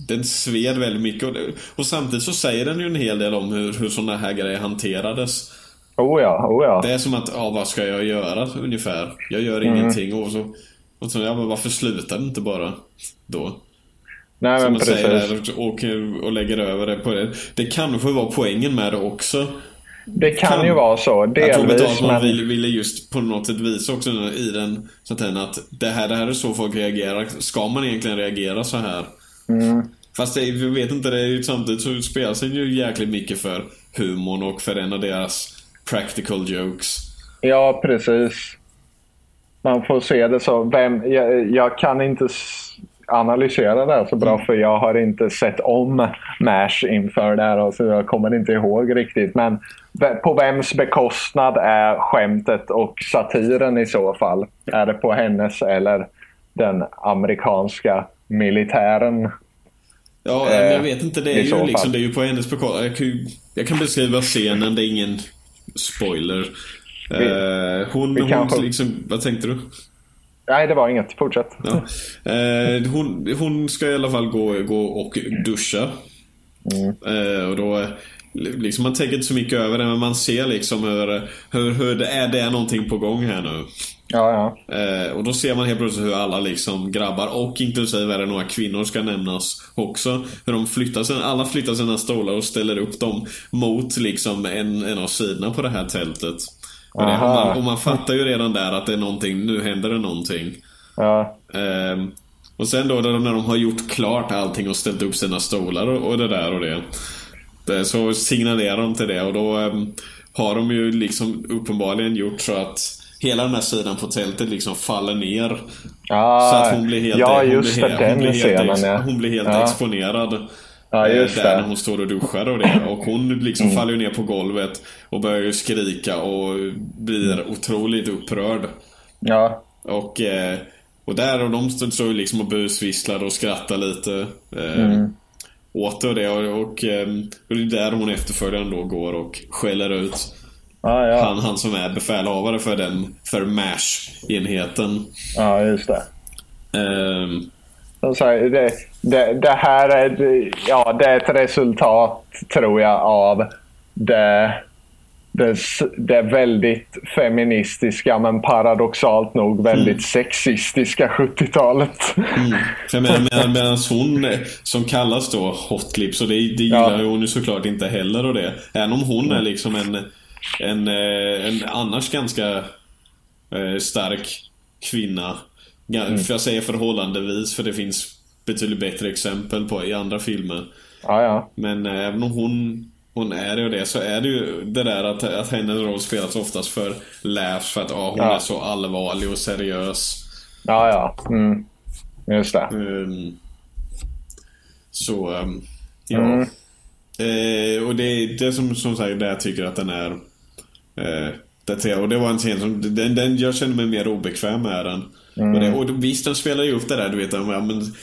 den sved väldigt mycket. Och, och samtidigt så säger den ju en hel del om hur, hur sådana här grejer hanterades. Oh ja, oh ja. Det är som att, ja vad ska jag göra ungefär? Jag gör Mm. ingenting och så, och så ja men varför slutar det inte bara då? Nej Som men säger precis. där, och, och lägger över det på det. Det kanske var poängen med det också. Det kan, kan- ju vara så. Jag tror Delvis. att man Men... ville, ville just på något sätt visa också i den så att, den, att det, här, det här är så folk reagerar. Ska man egentligen reagera så här? Mm. Fast det, vi vet inte, det är ju, samtidigt så spelas den ju jäkligt mycket för humorn och för en av deras practical jokes. Ja, precis. Man får se det så. Vem, jag, jag kan inte analysera det här så bra för jag har inte sett om MASH inför det här och så jag kommer inte ihåg riktigt. Men på vems bekostnad är skämtet och satiren i så fall? Är det på hennes eller den amerikanska militären? Ja, Eh, jag vet inte. Det är ju liksom, det är ju på hennes bekostnad. Jag, kan jag kan beskriva scenen, det är ingen spoiler. Vi- Eh, hon, vi hon kanske- liksom, vad tänkte du? Nej, det var inget. Fortsätt. Ja. Eh, hon, hon ska i alla fall gå, gå och duscha. Eh, och då, liksom man tänker inte så mycket över det, men man ser liksom hur, hur, hur det, är, det är någonting på gång här nu. Ja, ja. Eh, och då ser man helt plötsligt hur alla liksom grabbar och inklusive är några kvinnor ska nämnas också. Hur de flyttar sina, alla flyttar sina stolar och ställer upp dem mot liksom en, en av sidorna på det här tältet. Och, det, och, man, och man fattar ju redan där att det är någonting, nu händer det någonting. ja. Ehm, och sen då när de har gjort klart allting och ställt upp sina stolar och, och det där och det. det så signalerar de till det och då ehm, har de ju liksom uppenbarligen gjort så att hela den här sidan på tältet liksom faller ner. Ah, så att hon blir helt, ja, hon blir, det. he- hon blir helt, scenen, ex, ja. hon blir helt exponerad. Ja, eh, just där det. Mm. när hon står och duschar och det. Och hon liksom faller ju ner på golvet och börjar ju skrika och blir Mm. otroligt upprörd. Ja. Och, eh, och där och de står ju liksom och busvisslar och skrattar lite eh, Mm. åt och det. Och, och, och det är där hon efterföljaren då går och skäller ut Ja, ja. han, han som är befälhavare för den, för MASH-enheten. ja, just det. Ehm, Som sagt, det, det, det här är, ja, det är ett resultat, tror jag, av det, det, det väldigt feministiska men paradoxalt nog väldigt sexistiska 70-talet. För jag menar, med, medan hon eh, som kallas då Hot Lips och det, det gillar Ja. hon ju såklart inte heller och det. Även om hon är liksom en, en, eh, en annars ganska eh, stark kvinna. Ga- För jag säger förhållandevis för det finns betydligt bättre exempel på i andra filmer. Ja, ja. Men eh, även om hon, hon är det och det så är det ju det där att, att hennes roll spelas oftast för laughs för att ah, hon Ja. är så allvarlig och seriös. Ja, ja. Mm. Just det. Ehm, så, ehm, ja. Mm. Eh, och det är det som, som sagt, där jag tycker att den är eh, daterad. Och det var en scen som, den, den, jag känner mig mer obekväm med den. Mm. Och, det, och visst, den spelar ju upp det där, du vet, ja, men,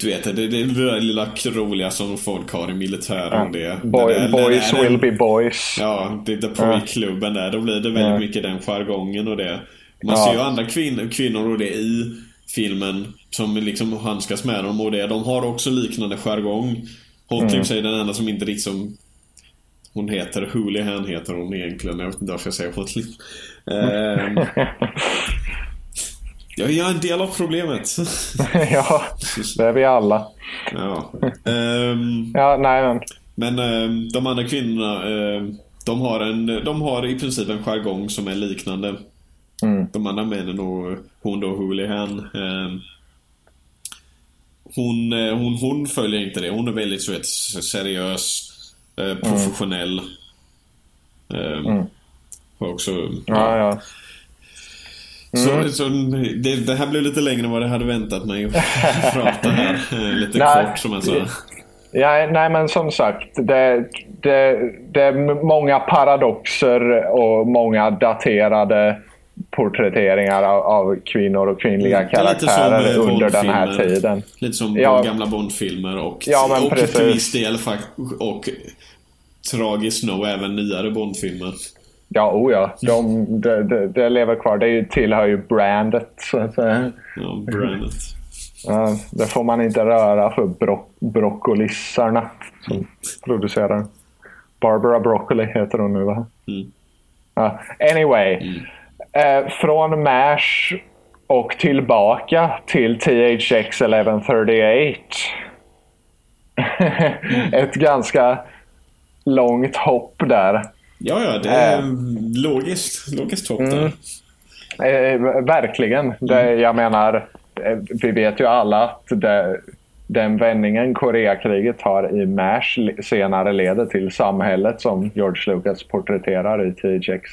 du vet, det, det, det där lilla roliga som folk har i militären. och Det, Boy, det där- boys det där- will be boys. Ja, det är pojkklubben där. Då blir det väldigt Ja. mycket den jargongen och det. Man Ja. ser ju andra kvin kvinnor och det i filmen som liksom handskas med dem och det. De har också liknande jargong. Hot Mm. Lips är den enda som inte liksom hon heter Houlihan heter hon egentligen. Jag vet inte varför jag säger Hotley. *laughs* Eh, jag är en del av problemet. *laughs* ja, det är vi alla. ja. Ehm, Ja, nej men. men ehm, de andra kvinnorna, ehm, de, har en, de har i princip en jargong som är liknande. Mm. De andra männen och hon då, Houlihan. hon, eh, hon, hon följer inte det. Hon är väldigt så ett seriös, eh, professionell. Ehm, Mm. Och också... Ja, ja. Så, så det, det här blev lite längre än vad jag hade väntat mig att *laughs* prata här. Eh, Lite Nej. kort som jag sa. Ja, nej, men som sagt. Det, det, det är många paradoxer och många daterade porträtteringar av, av kvinnor och kvinnliga Mm, karaktärer eh, under den här tiden. Lite som Ja. gamla Bondfilmer och, Ja, och till viss del och tragiskt nog även nyare Bondfilmer. Ja, oh ja. De, det, det, det lever kvar. Det tillhör ju brandet. Så att säga. Ja, brandet. Ja, det får man inte röra för bro broccolisarna som producerar. Barbara Broccoli heter hon nu va? Mm. Ja, anyway. Eh, från MASH och tillbaka till THX 1138. *laughs* Ett ganska långt hopp där. Ja, ja, det är logiskt. Logiskt hopp där. Eh, verkligen. Det, jag menar, eh, vi vet ju alla att det, den vändningen Koreakriget tar i MASH senare leder till samhället som George Lucas porträtterar i THX.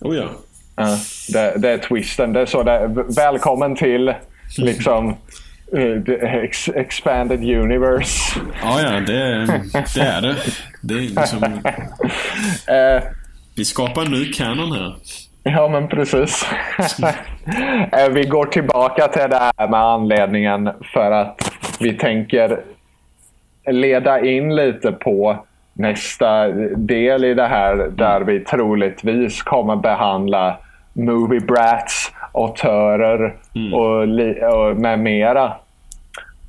Oh ja. Ja, det, det är twisten. Det är så det, välkommen till liksom *laughs* ex, expanded universe. Ja, ja, det, det är det. Det är liksom... *laughs* Eh, Vi skapar en ny kanon här. Ja, men precis. *laughs* Eh, vi går tillbaka till det här med anledningen för att vi tänker leda in lite på nästa del i det här där vi troligtvis kommer behandla movie brats, autörer och, li- och med mera.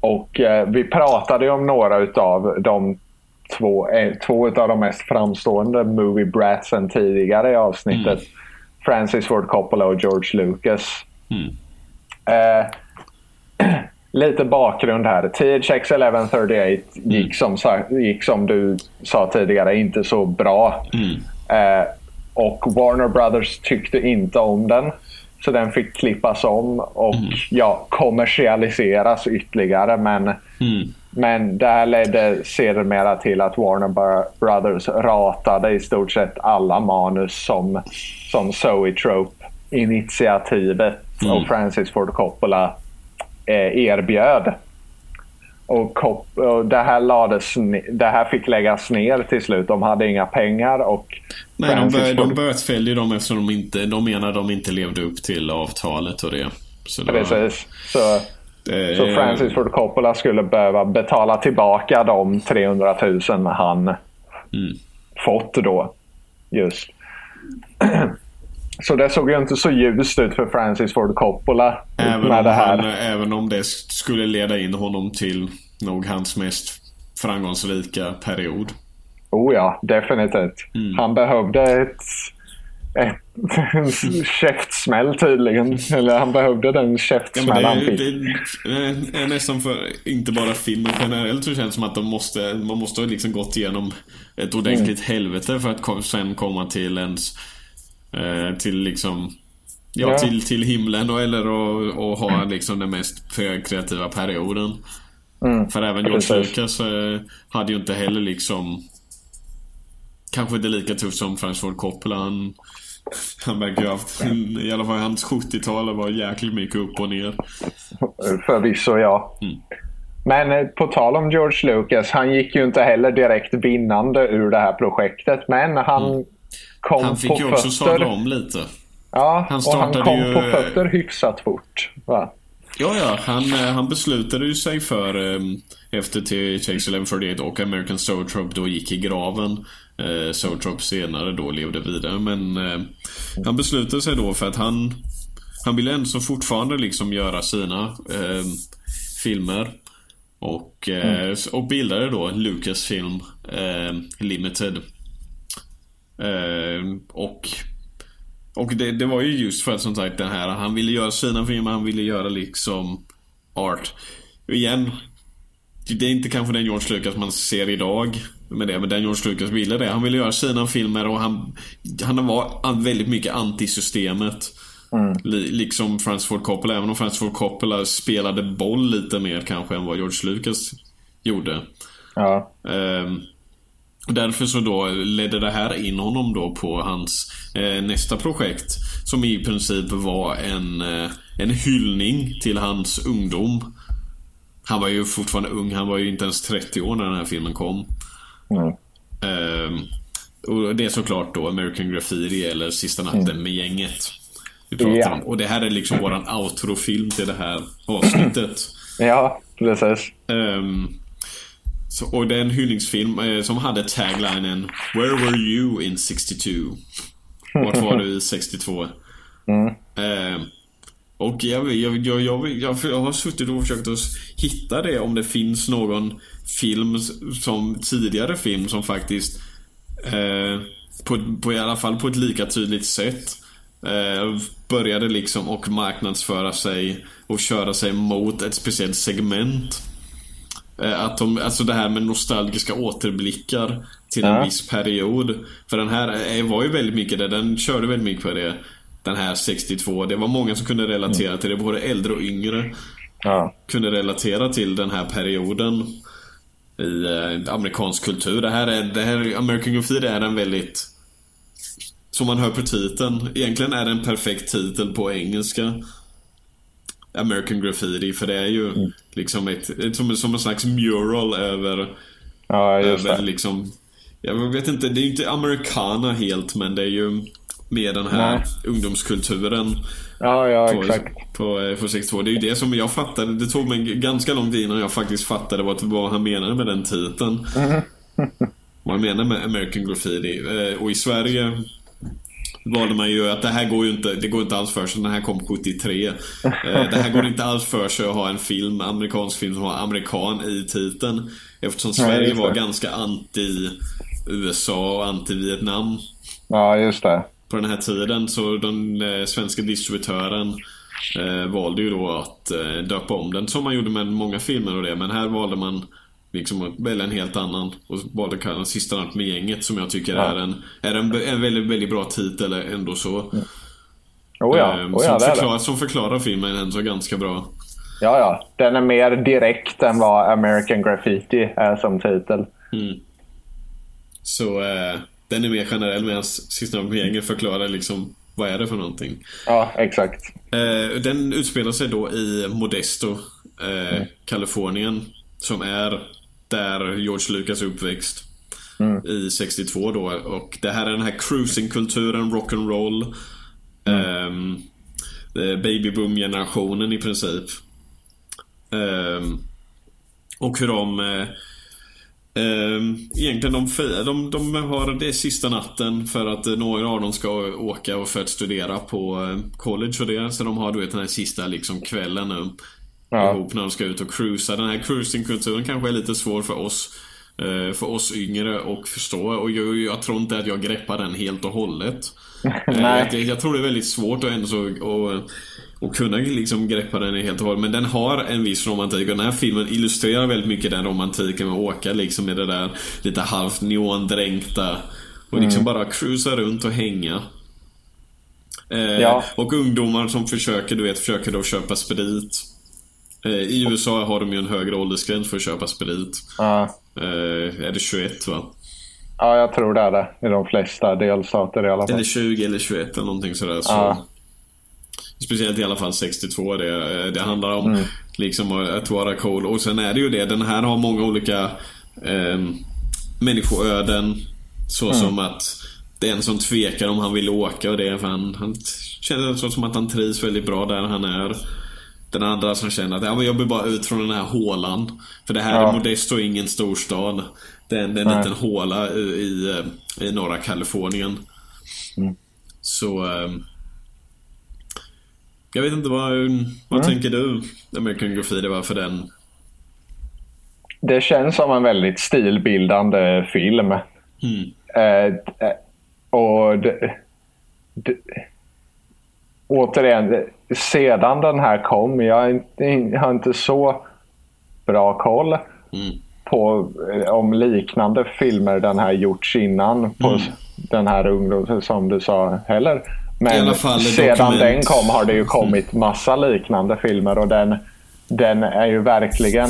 Och eh, vi pratade om några utav de två, eh, två utav de mest framstående movie bratsen tidigare i avsnittet. Francis Ford Coppola och George Lucas. Eh, *clears throat* lite bakgrund här. THX 1138 gick, som, gick som du sa tidigare inte så bra. Eh, och Warner Brothers tyckte inte om den. Så den fick klippas om och ja, kommersialiseras ytterligare. Men, men det här ledde sedermera till att Warner Bro- Brothers ratade i stort sett alla manus som, som Zoetrope-initiativet och Francis Ford Coppola eh, erbjöd. Och, Cop- och det, här lades, ne- det här fick läggas ner till slut. De hade inga pengar och Nej, de, bör, de bötfällde ju dem eftersom de inte... De menar de inte levde upp till avtalet och det. Så det var- Precis. Så, Eh, så Francis Ford Coppola skulle behöva betala tillbaka de 300 000 han fått då. Just. *clears throat* Så det såg ju inte så ljust ut för Francis Ford Coppola Även med om, han, även om det skulle leda in honom till nog hans mest framgångsrika period. Oh ja, definitivt. Han behövde ett, ett en käftsmäll tydligen. Eller han behövde den Ja, käftsmäll det, han fick. det är nästan för, inte bara filmen generellt, så känns det som att de måste, man måste ha liksom gått igenom ett ordentligt helvete för att kom, sen komma till ens, eh, till liksom, ja, Ja. Till, till himlen och, eller och, och ha liksom den mest kreativa perioden. För även George. Lucas eh, hade ju inte heller liksom Kanske inte lika tufft som Francis Ford Coppola. Han, han verkar ju ha haft, i alla fall hans 70-tal var jäkligt mycket upp och ner. Förvisso ja. Mm. Men eh, på tal om George Lucas, han gick ju inte heller direkt vinnande ur det här projektet. Men han kom Mm. Han fick på ju också fötter. sadla om lite. Ja, Han och han kom ju- på fötter hyfsat fort. Va? Ja, ja. Han, eh, han beslutade ju sig för eh, efter THX 1148 och American Zoetrope då gick i graven. Eh, Zoetrope senare då levde vidare. Men eh, han beslutade sig då för att han Han ville ändå fortfarande liksom göra sina eh, filmer. Och, eh, och bildade då Lucasfilm eh, Limited. Eh, och och det, det var ju just för att som sagt den här, han ville göra sina filmer, han ville göra liksom art. Och igen, det är inte kanske den George Lucas man ser idag med det, men den George Lucas ville det. Han ville göra sina filmer och han, han var väldigt mycket anti-systemet. Mm. Liksom Francis Ford Coppola, även om Francis Ford Coppola spelade boll lite mer kanske än vad George Lucas gjorde. Ja. Um, Därför så då ledde det här in honom då på hans eh, nästa projekt. Som i princip var en, eh, en hyllning till hans ungdom. Han var ju fortfarande ung, han var ju inte ens 30 år när den här filmen kom. Mm. Eh, och det är såklart då American Graffiti eller Sista natten mm. med gänget. Vi pratar ja. om. Och det här är liksom våran outro-film till det här avsnittet. Ja, precis. Um, så, och det är en hyllningsfilm eh, som hade taglinen Where were you in 62? Vart var du i 62? Mm. Eh, och jag, jag, jag, jag, jag, jag har suttit och försökt att hitta det om det finns någon film som tidigare film som faktiskt eh, på, på i alla fall på ett lika tydligt sätt eh, började liksom och marknadsföra sig och köra sig mot ett speciellt segment. Eh, att de, alltså det här med nostalgiska återblickar till en ja. viss period. För den här var ju väldigt mycket det, den körde väldigt mycket på det. Den här 62, det var många som kunde relatera mm. till det, både äldre och yngre. Ja. Kunde relatera till den här perioden i eh, amerikansk kultur. Det här är, det här, American Graffiti är en väldigt som man hör på titeln. Egentligen är det en perfekt titel på engelska. American Graffiti för det är ju mm. Liksom ett, ett, som, som en slags mural över, ja, just över det. liksom Jag vet inte, det är ju inte americana helt men det är ju mer den här Nej. ungdomskulturen. Ja, ja, på, exakt. På, eh, på 62. Det är ju det som jag fattade. Det tog mig ganska lång tid innan jag faktiskt fattade vad, vad han menade med den titeln. Mm. vad han menade med American Graffiti. Eh, och i Sverige valde man ju att det här går ju inte, det går inte alls för sig. Den här kom 73. Eh, det här går inte alls för sig att ha en film, amerikansk film som har amerikan i titeln. Eftersom Sverige var ganska anti USA och anti Vietnam. Ja, just det. På den här tiden så den eh, svenska distributören eh, valde ju då att döpa om den som man gjorde med många filmer och det. Men här valde man liksom välja en helt annan och valde att kalla den Sista natt med gänget som jag tycker ja. är, en, är en, en väldigt, väldigt bra titel ändå så. Mm. Oh ja, oh ja, som, förklar, som förklarar filmen ändå ganska bra. Ja, ja. Den är mer direkt än vad American Graffiti är som titel. Mm. Så eh, den är mer generell medan Sista natt med gänget förklarar liksom vad är det för någonting. Ja, exakt. Eh, den utspelar sig då i Modesto, eh, mm. Kalifornien. Som är där George Lucas är uppväxt. Mm. I 62 då. Och det här är den här cruisingkulturen, rock'n'roll. Mm. Um, Babyboom-generationen i princip. Um, och hur de... Um, egentligen de, de, de har det sista natten för att några av dem ska åka och för att studera på college och det. Så de har du vet den här sista liksom kvällen nu ja. ihop när de ska ut och cruisa. Den här cruisingkulturen kanske är lite svår för oss eh, för oss yngre att förstå och jag, jag, tror inte att jag greppar den helt och hållet. *laughs* Eh, jag, jag, tror det är väldigt svårt att ändå så, och, och kunna liksom greppa den helt och hållet. Men den har en viss romantik och den här filmen illustrerar väldigt mycket den romantiken med åka liksom med det där lite halvt neondränkta och liksom mm. bara cruisa runt och hänga. Eh, ja. Och ungdomar som försöker, du vet, försöker då köpa sprit. Eh, I USA har de ju en högre åldersgräns för att köpa sprit. Ja. Eh, är det 21 va? Ja, jag tror det är det. I de flesta delstater i alla fall. Eller 20 eller 21 eller någonting sådär. Så. Ja. Speciellt i alla fall 62. Det, det handlar om mm. liksom att vara cool. Och sen är det ju det. Den här har många olika eh, människoöden. Så mm. som att det är en som tvekar om han vill åka och det. För han, han känner så som att han trivs väldigt bra där han är. Den andra som känner att ja, men jag vill bara ut från den här hålan. För det här ja. är Modesto ingen storstad. Det är en, en liten håla i, i, i norra Kalifornien. Mm. Så... Ähm, jag vet inte vad, vad mm. tänker du? American Graffiti, varför den? Det känns som en väldigt stilbildande film. Mm. Eh, och det, det, återigen, sedan den här kom, jag har inte, har inte så bra koll Mm. på eh, om liknande filmer den här gjorts innan på Mm. den här ungdomen som du sa heller. Men sedan dokument. den kom har det ju kommit massa liknande filmer och den, den är ju verkligen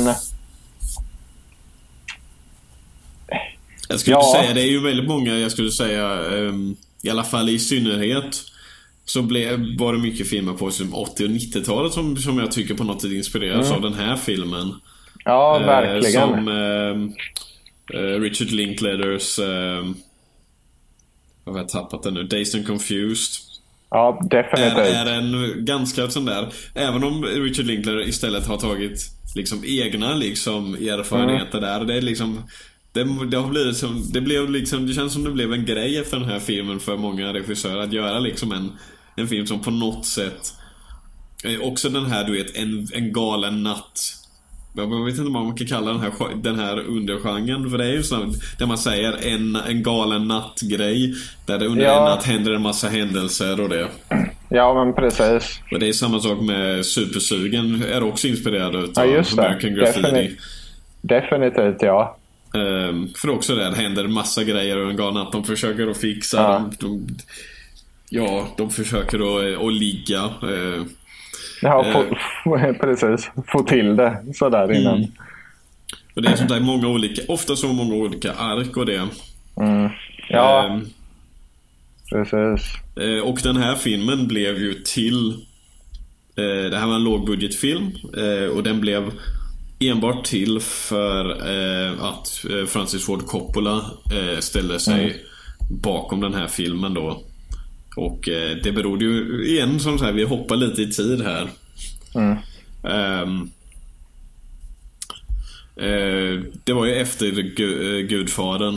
Jag skulle Ja. säga, det är ju väldigt många, jag skulle säga, ehm, i alla fall i synnerhet så blev, var det mycket filmer på som 80 och 90-talet som, som jag tycker på något sätt inspireras av den här filmen. Ja, Eh, verkligen. Som ehm, eh, Richard Linklaters... Um, vad har jag tappat den nu? Dazed and Confused. Ja, Är, definitivt. är en ganska sån där... Även om Richard Linklater istället har tagit liksom egna liksom erfarenheter där. Det är liksom... Det, det har blivit som, det blev liksom, det känns som det blev en grej efter den här filmen för många regissörer att göra liksom en, en film som på något sätt eh, Också den här du vet, en, en galen natt jag vet inte vad man kan kalla den här, den här undergenren för det är ju så där man säger en, en galen natt-grej. Där det under Ja. en natt händer en massa händelser och det. Ja, men precis. Och det är samma sak med Supersugen. Är också inspirerad Ja, utav just det. American Graffiti. Definitivt. Definitivt, ja. Ehm, för också där händer massa grejer och en galen natt. De försöker att fixa. Ja. De, de, ja, de försöker att, att ligga. eh, Ja, få, *laughs* precis. Få till det sådär innan. Mm. och det är sånt där många olika, ofta så många olika ark och det. Ja, Ehm, precis. Eh, Och den här filmen blev ju till... Eh, det här var en lågbudgetfilm eh, och den blev enbart till för eh, att eh, Francis Ford Coppola eh, ställde sig bakom den här filmen då. Och eh, det berodde ju igen som här, vi hoppar lite i tid här. Ehm, eh, det var ju efter Gu- eh, Gudfadern.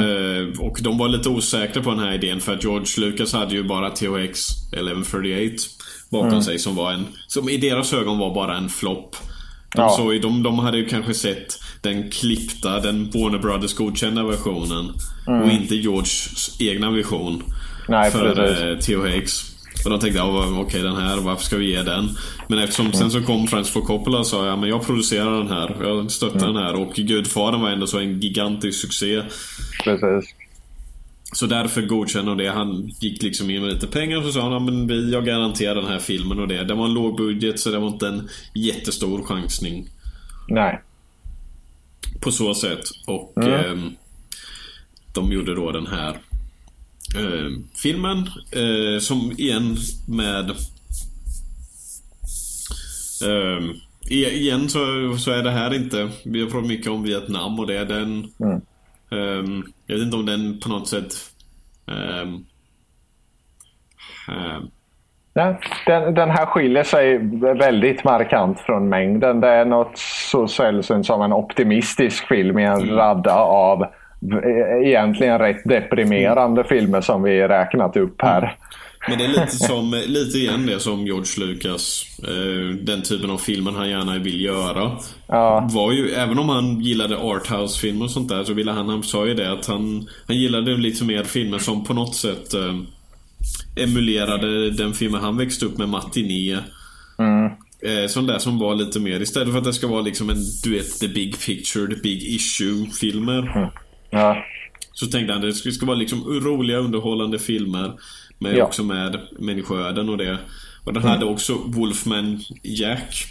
Eh, och de var lite osäkra på den här idén för att George Lucas hade ju bara THX 1138 bakom sig som var en... Som i deras ögon var bara en flopp. De, Ja. såg de, de hade ju kanske sett den klippta, den Warner Brothers godkända versionen. Och inte Georges egna vision. Nej, för eh, THX. Och de tänkte, ja, okej den här, varför ska vi ge den? Men eftersom sen så kom Francis Coppola och sa, ja men jag producerar den här. Jag stöttar den här. Och Gudfadern var ändå så en gigantisk succé. precis. Så därför godkände de det. Han gick liksom in med lite pengar och så sa han, men vi, jag garanterar den här filmen och det. Det var en låg budget så det var inte en jättestor chansning. Nej. På så sätt. Och ehm, de gjorde då den här ehm, filmen. eh, som igen med... i- igen så, så är det här inte... Vi har pratat mycket om Vietnam och det. Den, ehm, jag vet inte om den på något sätt... ehm, Ja, den, den här skiljer sig väldigt markant från mängden. Det är något så sällsynt som en optimistisk film i en Mm. radda av eh, egentligen rätt deprimerande Mm. filmer som vi räknat upp här. Men det är lite som, lite igen det som George Lucas, eh, den typen av filmer han gärna vill göra. Ja. Var ju, även om han gillade arthouse-filmer och sånt där så ville han, han sa ju det att han, han gillade lite mer filmer som på något sätt eh, emulerade den filmen han växte upp med, Matiné. Eh, sån där som var lite mer, istället för att det ska vara liksom en, du vet, the big picture, the big issue-filmer. Ja. Så tänkte han det ska, vara liksom roliga underhållande filmer. Men Ja. också med människoöden och det. Och den hade också Wolfman Jack.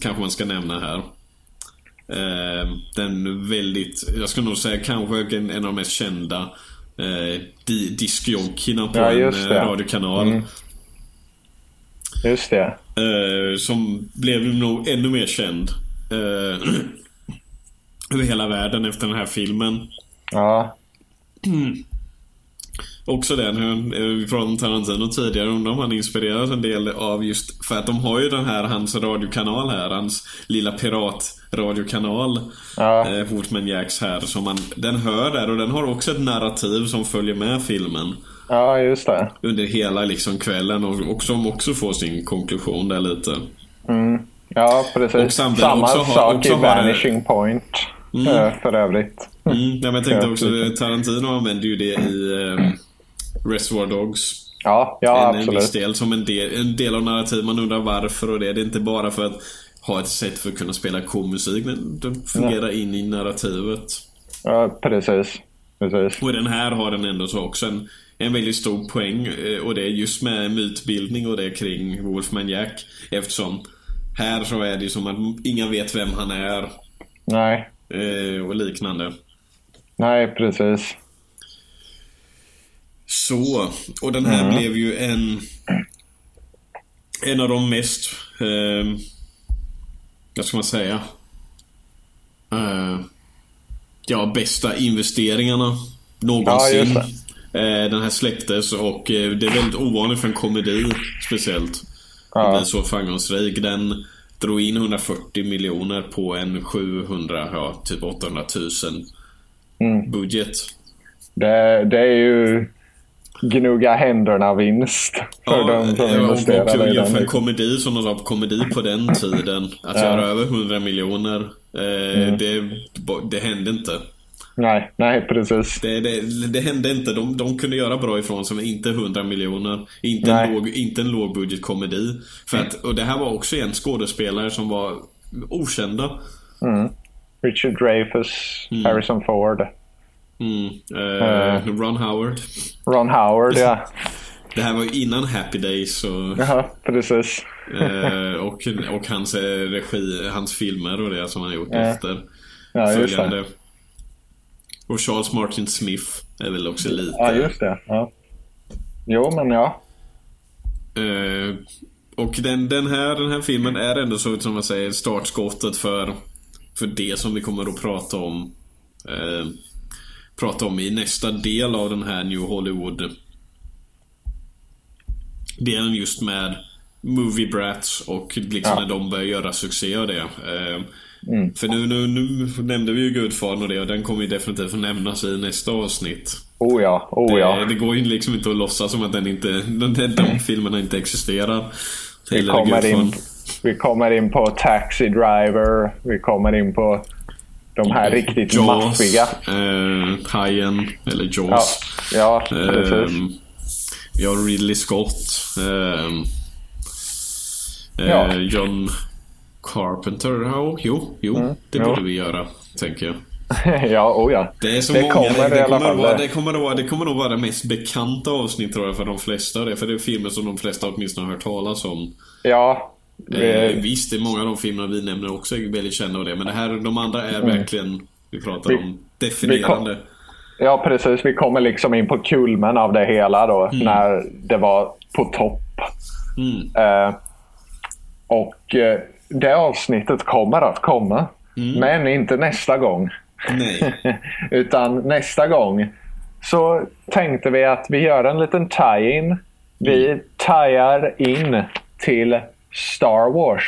Kanske man ska nämna här. Eh, den väldigt, jag skulle nog säga kanske en, en av de mest kända eh, di, diskjockeyrna på Ja, en eh, radiokanal. Just det. Eh, som blev nog ännu mer känd. Eh, *clears throat* över hela världen efter den här filmen. Ja. Också den, eh, om Tarantino tidigare, undrar om han inspireras en del av just för att de har ju den här, hans radiokanal här, hans lilla piratradiokanal. Ja. Eh, Jacks här, som man, den hör där och den har också ett narrativ som följer med filmen. ja, just det. Under hela liksom kvällen och, och som också får sin konklusion där lite. Ja, precis. Samma har- sak i har Vanishing Point. eh, För övrigt. Mm, ja, men jag tänkte också, Tarantino använder ju det i, eh, Reservoir Dogs. Ja, ja en, en viss absolut. del som en del, en del av narrativ. Man undrar varför och det. Det är inte bara för att ha ett sätt för att kunna spela kommusik. Men den fungerar in i narrativet. Ja, precis. precis. Och den här har den ändå så också en, en väldigt stor poäng. eh, Och det är just med mytbildning och det kring Wolfman Jack. Eftersom här så är det ju som att ingen vet vem han är. Nej, eh, Och liknande. Nej precis. Så, och den här Mm. blev ju en En av de mest eh, Vad ska man säga? Eh, ja, bästa investeringarna Ja, någonsin. just eh, den här släpptes och eh, det är väldigt ovanligt för en komedi speciellt. Att Ja. bli så framgångsrik. Den drog in 140 miljoner på en 700, ja typ 800 000 Mm. budget. Det, det är ju gnugga händerna-vinst för de som ja, investerar i för en den. komedi som de sa, komedi på den tiden. Att Ja. göra över 100 miljoner. Eh, Mm. det, det hände inte. Nej, nej precis. Det, det, det hände inte. De, de kunde göra bra ifrån sig, men inte 100 miljoner. Inte, en låg, inte en lågbudgetkomedi. För att, och det här var också en skådespelare som var okända. Richard Dreyfuss, Harrison Ford, Mm, eh, Ron Howard. Ron Howard, ja. Det här var ju innan Happy Days och, Ja, precis. eh, och, och hans eh, regi, hans filmer och det som han gjort Ja. efter. Ja, just det. följande. Och Charles Martin Smith är väl också lite... Ja, just det. Ja. Jo, men ja. Eh, och den, den, här, den här filmen är ändå så som man säger startskottet för, för det som vi kommer att prata om. Eh, prata om i nästa del av den här New Hollywood. Delen just med Movie Brats och liksom Ja. när de börjar göra succé av det. Eh, Mm. För nu, nu, nu nämnde vi ju Gudfadern och det och den kommer ju definitivt att nämnas i nästa avsnitt. Oh ja, oh ja. Det, det går ju liksom inte att låtsas som att den inte, de, de, de filmerna inte existerar. Eller kommer, in. Vi kommer in på Taxi Driver. Vi kommer in på de här riktigt maffiga. eh, Hajen, eller Ja, Jaws. ja precis. Ehm, vi har Ridley Scott. ehm, eh, Ja. John Carpenter. Ja, jo, jo. det Mm, jo. borde vi göra, tänker jag. *laughs* ja, oh ja. Det är så Det många. kommer det, alla kommer vara, det, kommer vara, det kommer nog vara det mest bekanta avsnitt tror jag för de flesta. Det, för det är filmer som de flesta åtminstone har hört talas om. Ja, Eh, det, visst, det är många av de filmerna vi nämner också är väldigt kända av det. Men det här, de andra är verkligen, vi pratar Mm. Vi- om, definierande. ja, precis. Vi kommer liksom in på kulmen av det hela då. När det var på topp. Mm. Eh, och eh, det avsnittet kommer att komma. Men inte nästa gång. *laughs* Utan nästa gång så tänkte vi att vi gör en liten tie-in. Vi tajar in till Star Wars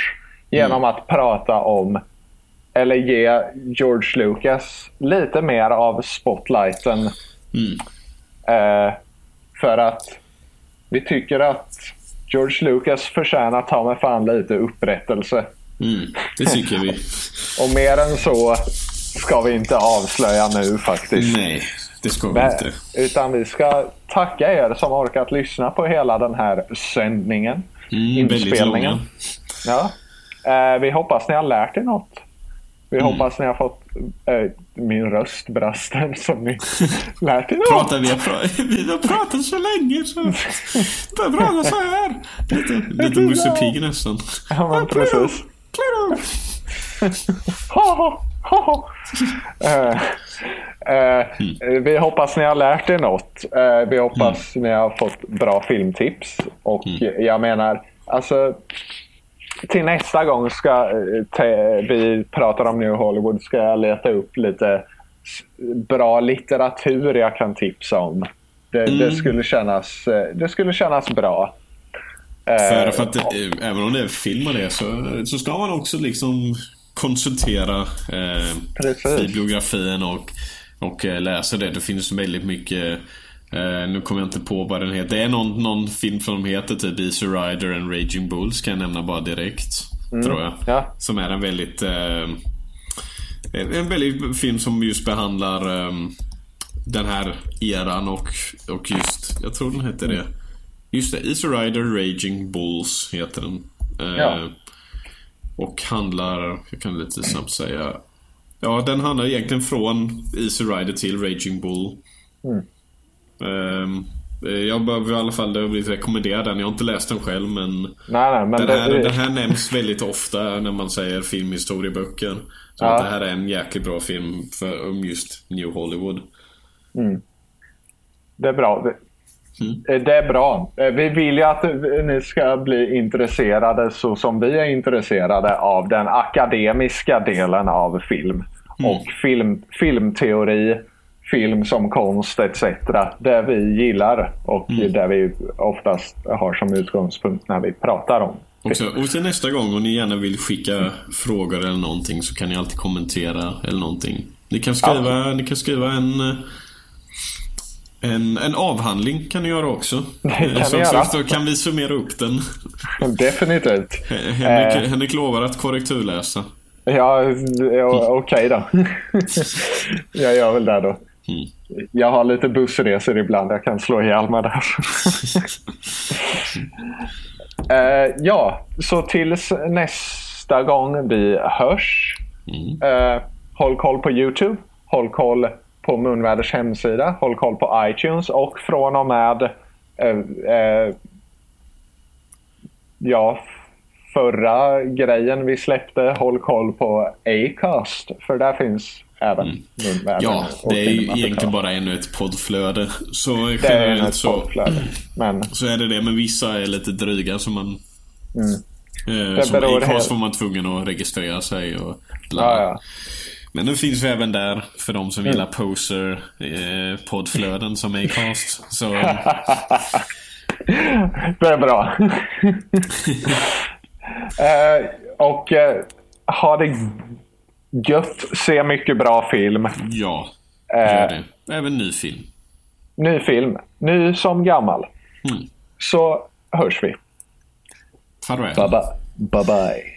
genom att prata om eller ge George Lucas lite mer av spotlighten. Mm. Eh, för att vi tycker att George Lucas förtjänar ta med fan lite upprättelse. Mm. Det tycker vi. *laughs* Och mer än så ska vi inte avslöja nu faktiskt. Nej, det ska vi Nej, inte. utan vi ska tacka er som orkat lyssna på hela den här sändningen. Mm, inspelningen. Ja. Eh, vi hoppas ni har lärt er något. Vi Mm. hoppas ni har fått eh, min röst brasten som ni *laughs* lärt er något. Pratar vi, har pra- vi har pratat så länge så... Börjar prata så här. Lite, lite Musse Pigg nästan. Ja, men precis. Pluto. Ha, Eh, eh, Mm. Vi hoppas ni har lärt er något. Eh, vi hoppas ni har fått bra filmtips. Och Mm. jag menar, alltså till nästa gång ska vi pratar om New Hollywood ska jag leta upp lite bra litteratur jag kan tipsa om. Det, det, Mm. skulle, kännas, det skulle kännas bra. För, för att även om det är film och det så, så ska man också liksom konsultera eh, bibliografin och, och eh, läsa det. Det finns väldigt mycket eh, nu kommer jag inte på vad den heter. Det är någon, någon film som heter typ Easy Rider and Raging Bulls kan jag nämna bara direkt. Tror jag. ja. Som är en väldigt eh, en väldigt film som just behandlar eh, den här eran och, och just, jag tror den hette det. Just det, Easy Rider Raging Bulls heter den. Eh, Ja. Och handlar, jag kan lite snabbt säga. Ja, den handlar egentligen från Easy Rider till Raging Bull. Ehm, eh, jag behöver i alla fall det har blivit rekommenderad den. Jag har inte läst den själv men Nej, nej, men den det, här, den här nämns väldigt ofta när man säger filmhistorieböcker. Så Ja. att det här är en jäkligt bra film för, om just New Hollywood. det är bra. Det, Mm. eh, det är bra. Eh, Vi vill ju att eh, ni ska bli intresserade så som vi är intresserade av den akademiska delen av film. Mm. Och film, filmteori, film som konst etc. Det vi gillar och Mm. det vi oftast har som utgångspunkt när vi pratar om Och, och till nästa gång om ni gärna vill skicka frågor eller någonting så kan ni alltid kommentera eller någonting. Ni kan skriva, ni kan skriva en, en, en avhandling kan ni göra också. kan Eh, så, ni göra. Så, kan vi summera upp den. *laughs* Definitivt. Hen- Henrik, Eh. Henrik lovar att korrekturläsa. Ja, ja, okej då. *laughs* jag gör väl det då. Mm. Jag har lite bussresor ibland. Jag kan slå ihjäl mig där. *laughs* Eh, ja, så tills nästa gång vi hörs. Mm. Eh, håll koll på YouTube. Håll koll på Munväders hemsida. Håll koll på iTunes. Och från och med eh, eh, ja, förra grejen vi släppte, håll koll på Acast. För där finns även. Mm. Ja, och det är ju egentligen bara ännu ett poddflöde. Så generellt så. Men så är det det. Men vissa är lite dryga så man... Eh, som Acast helt- får man tvungen att registrera sig och bla. ja, ja. Men nu finns vi även där för de som gillar poser eh, poddflöden som Acast. Så *laughs* Det är bra. *laughs* eh, och eh, ha det gött. Se mycket bra film. ja, Eh. gör det. Även ny film. Ny film. Ny som gammal. Mm. Så hörs vi. Farväl. Bye bye. Bye bye.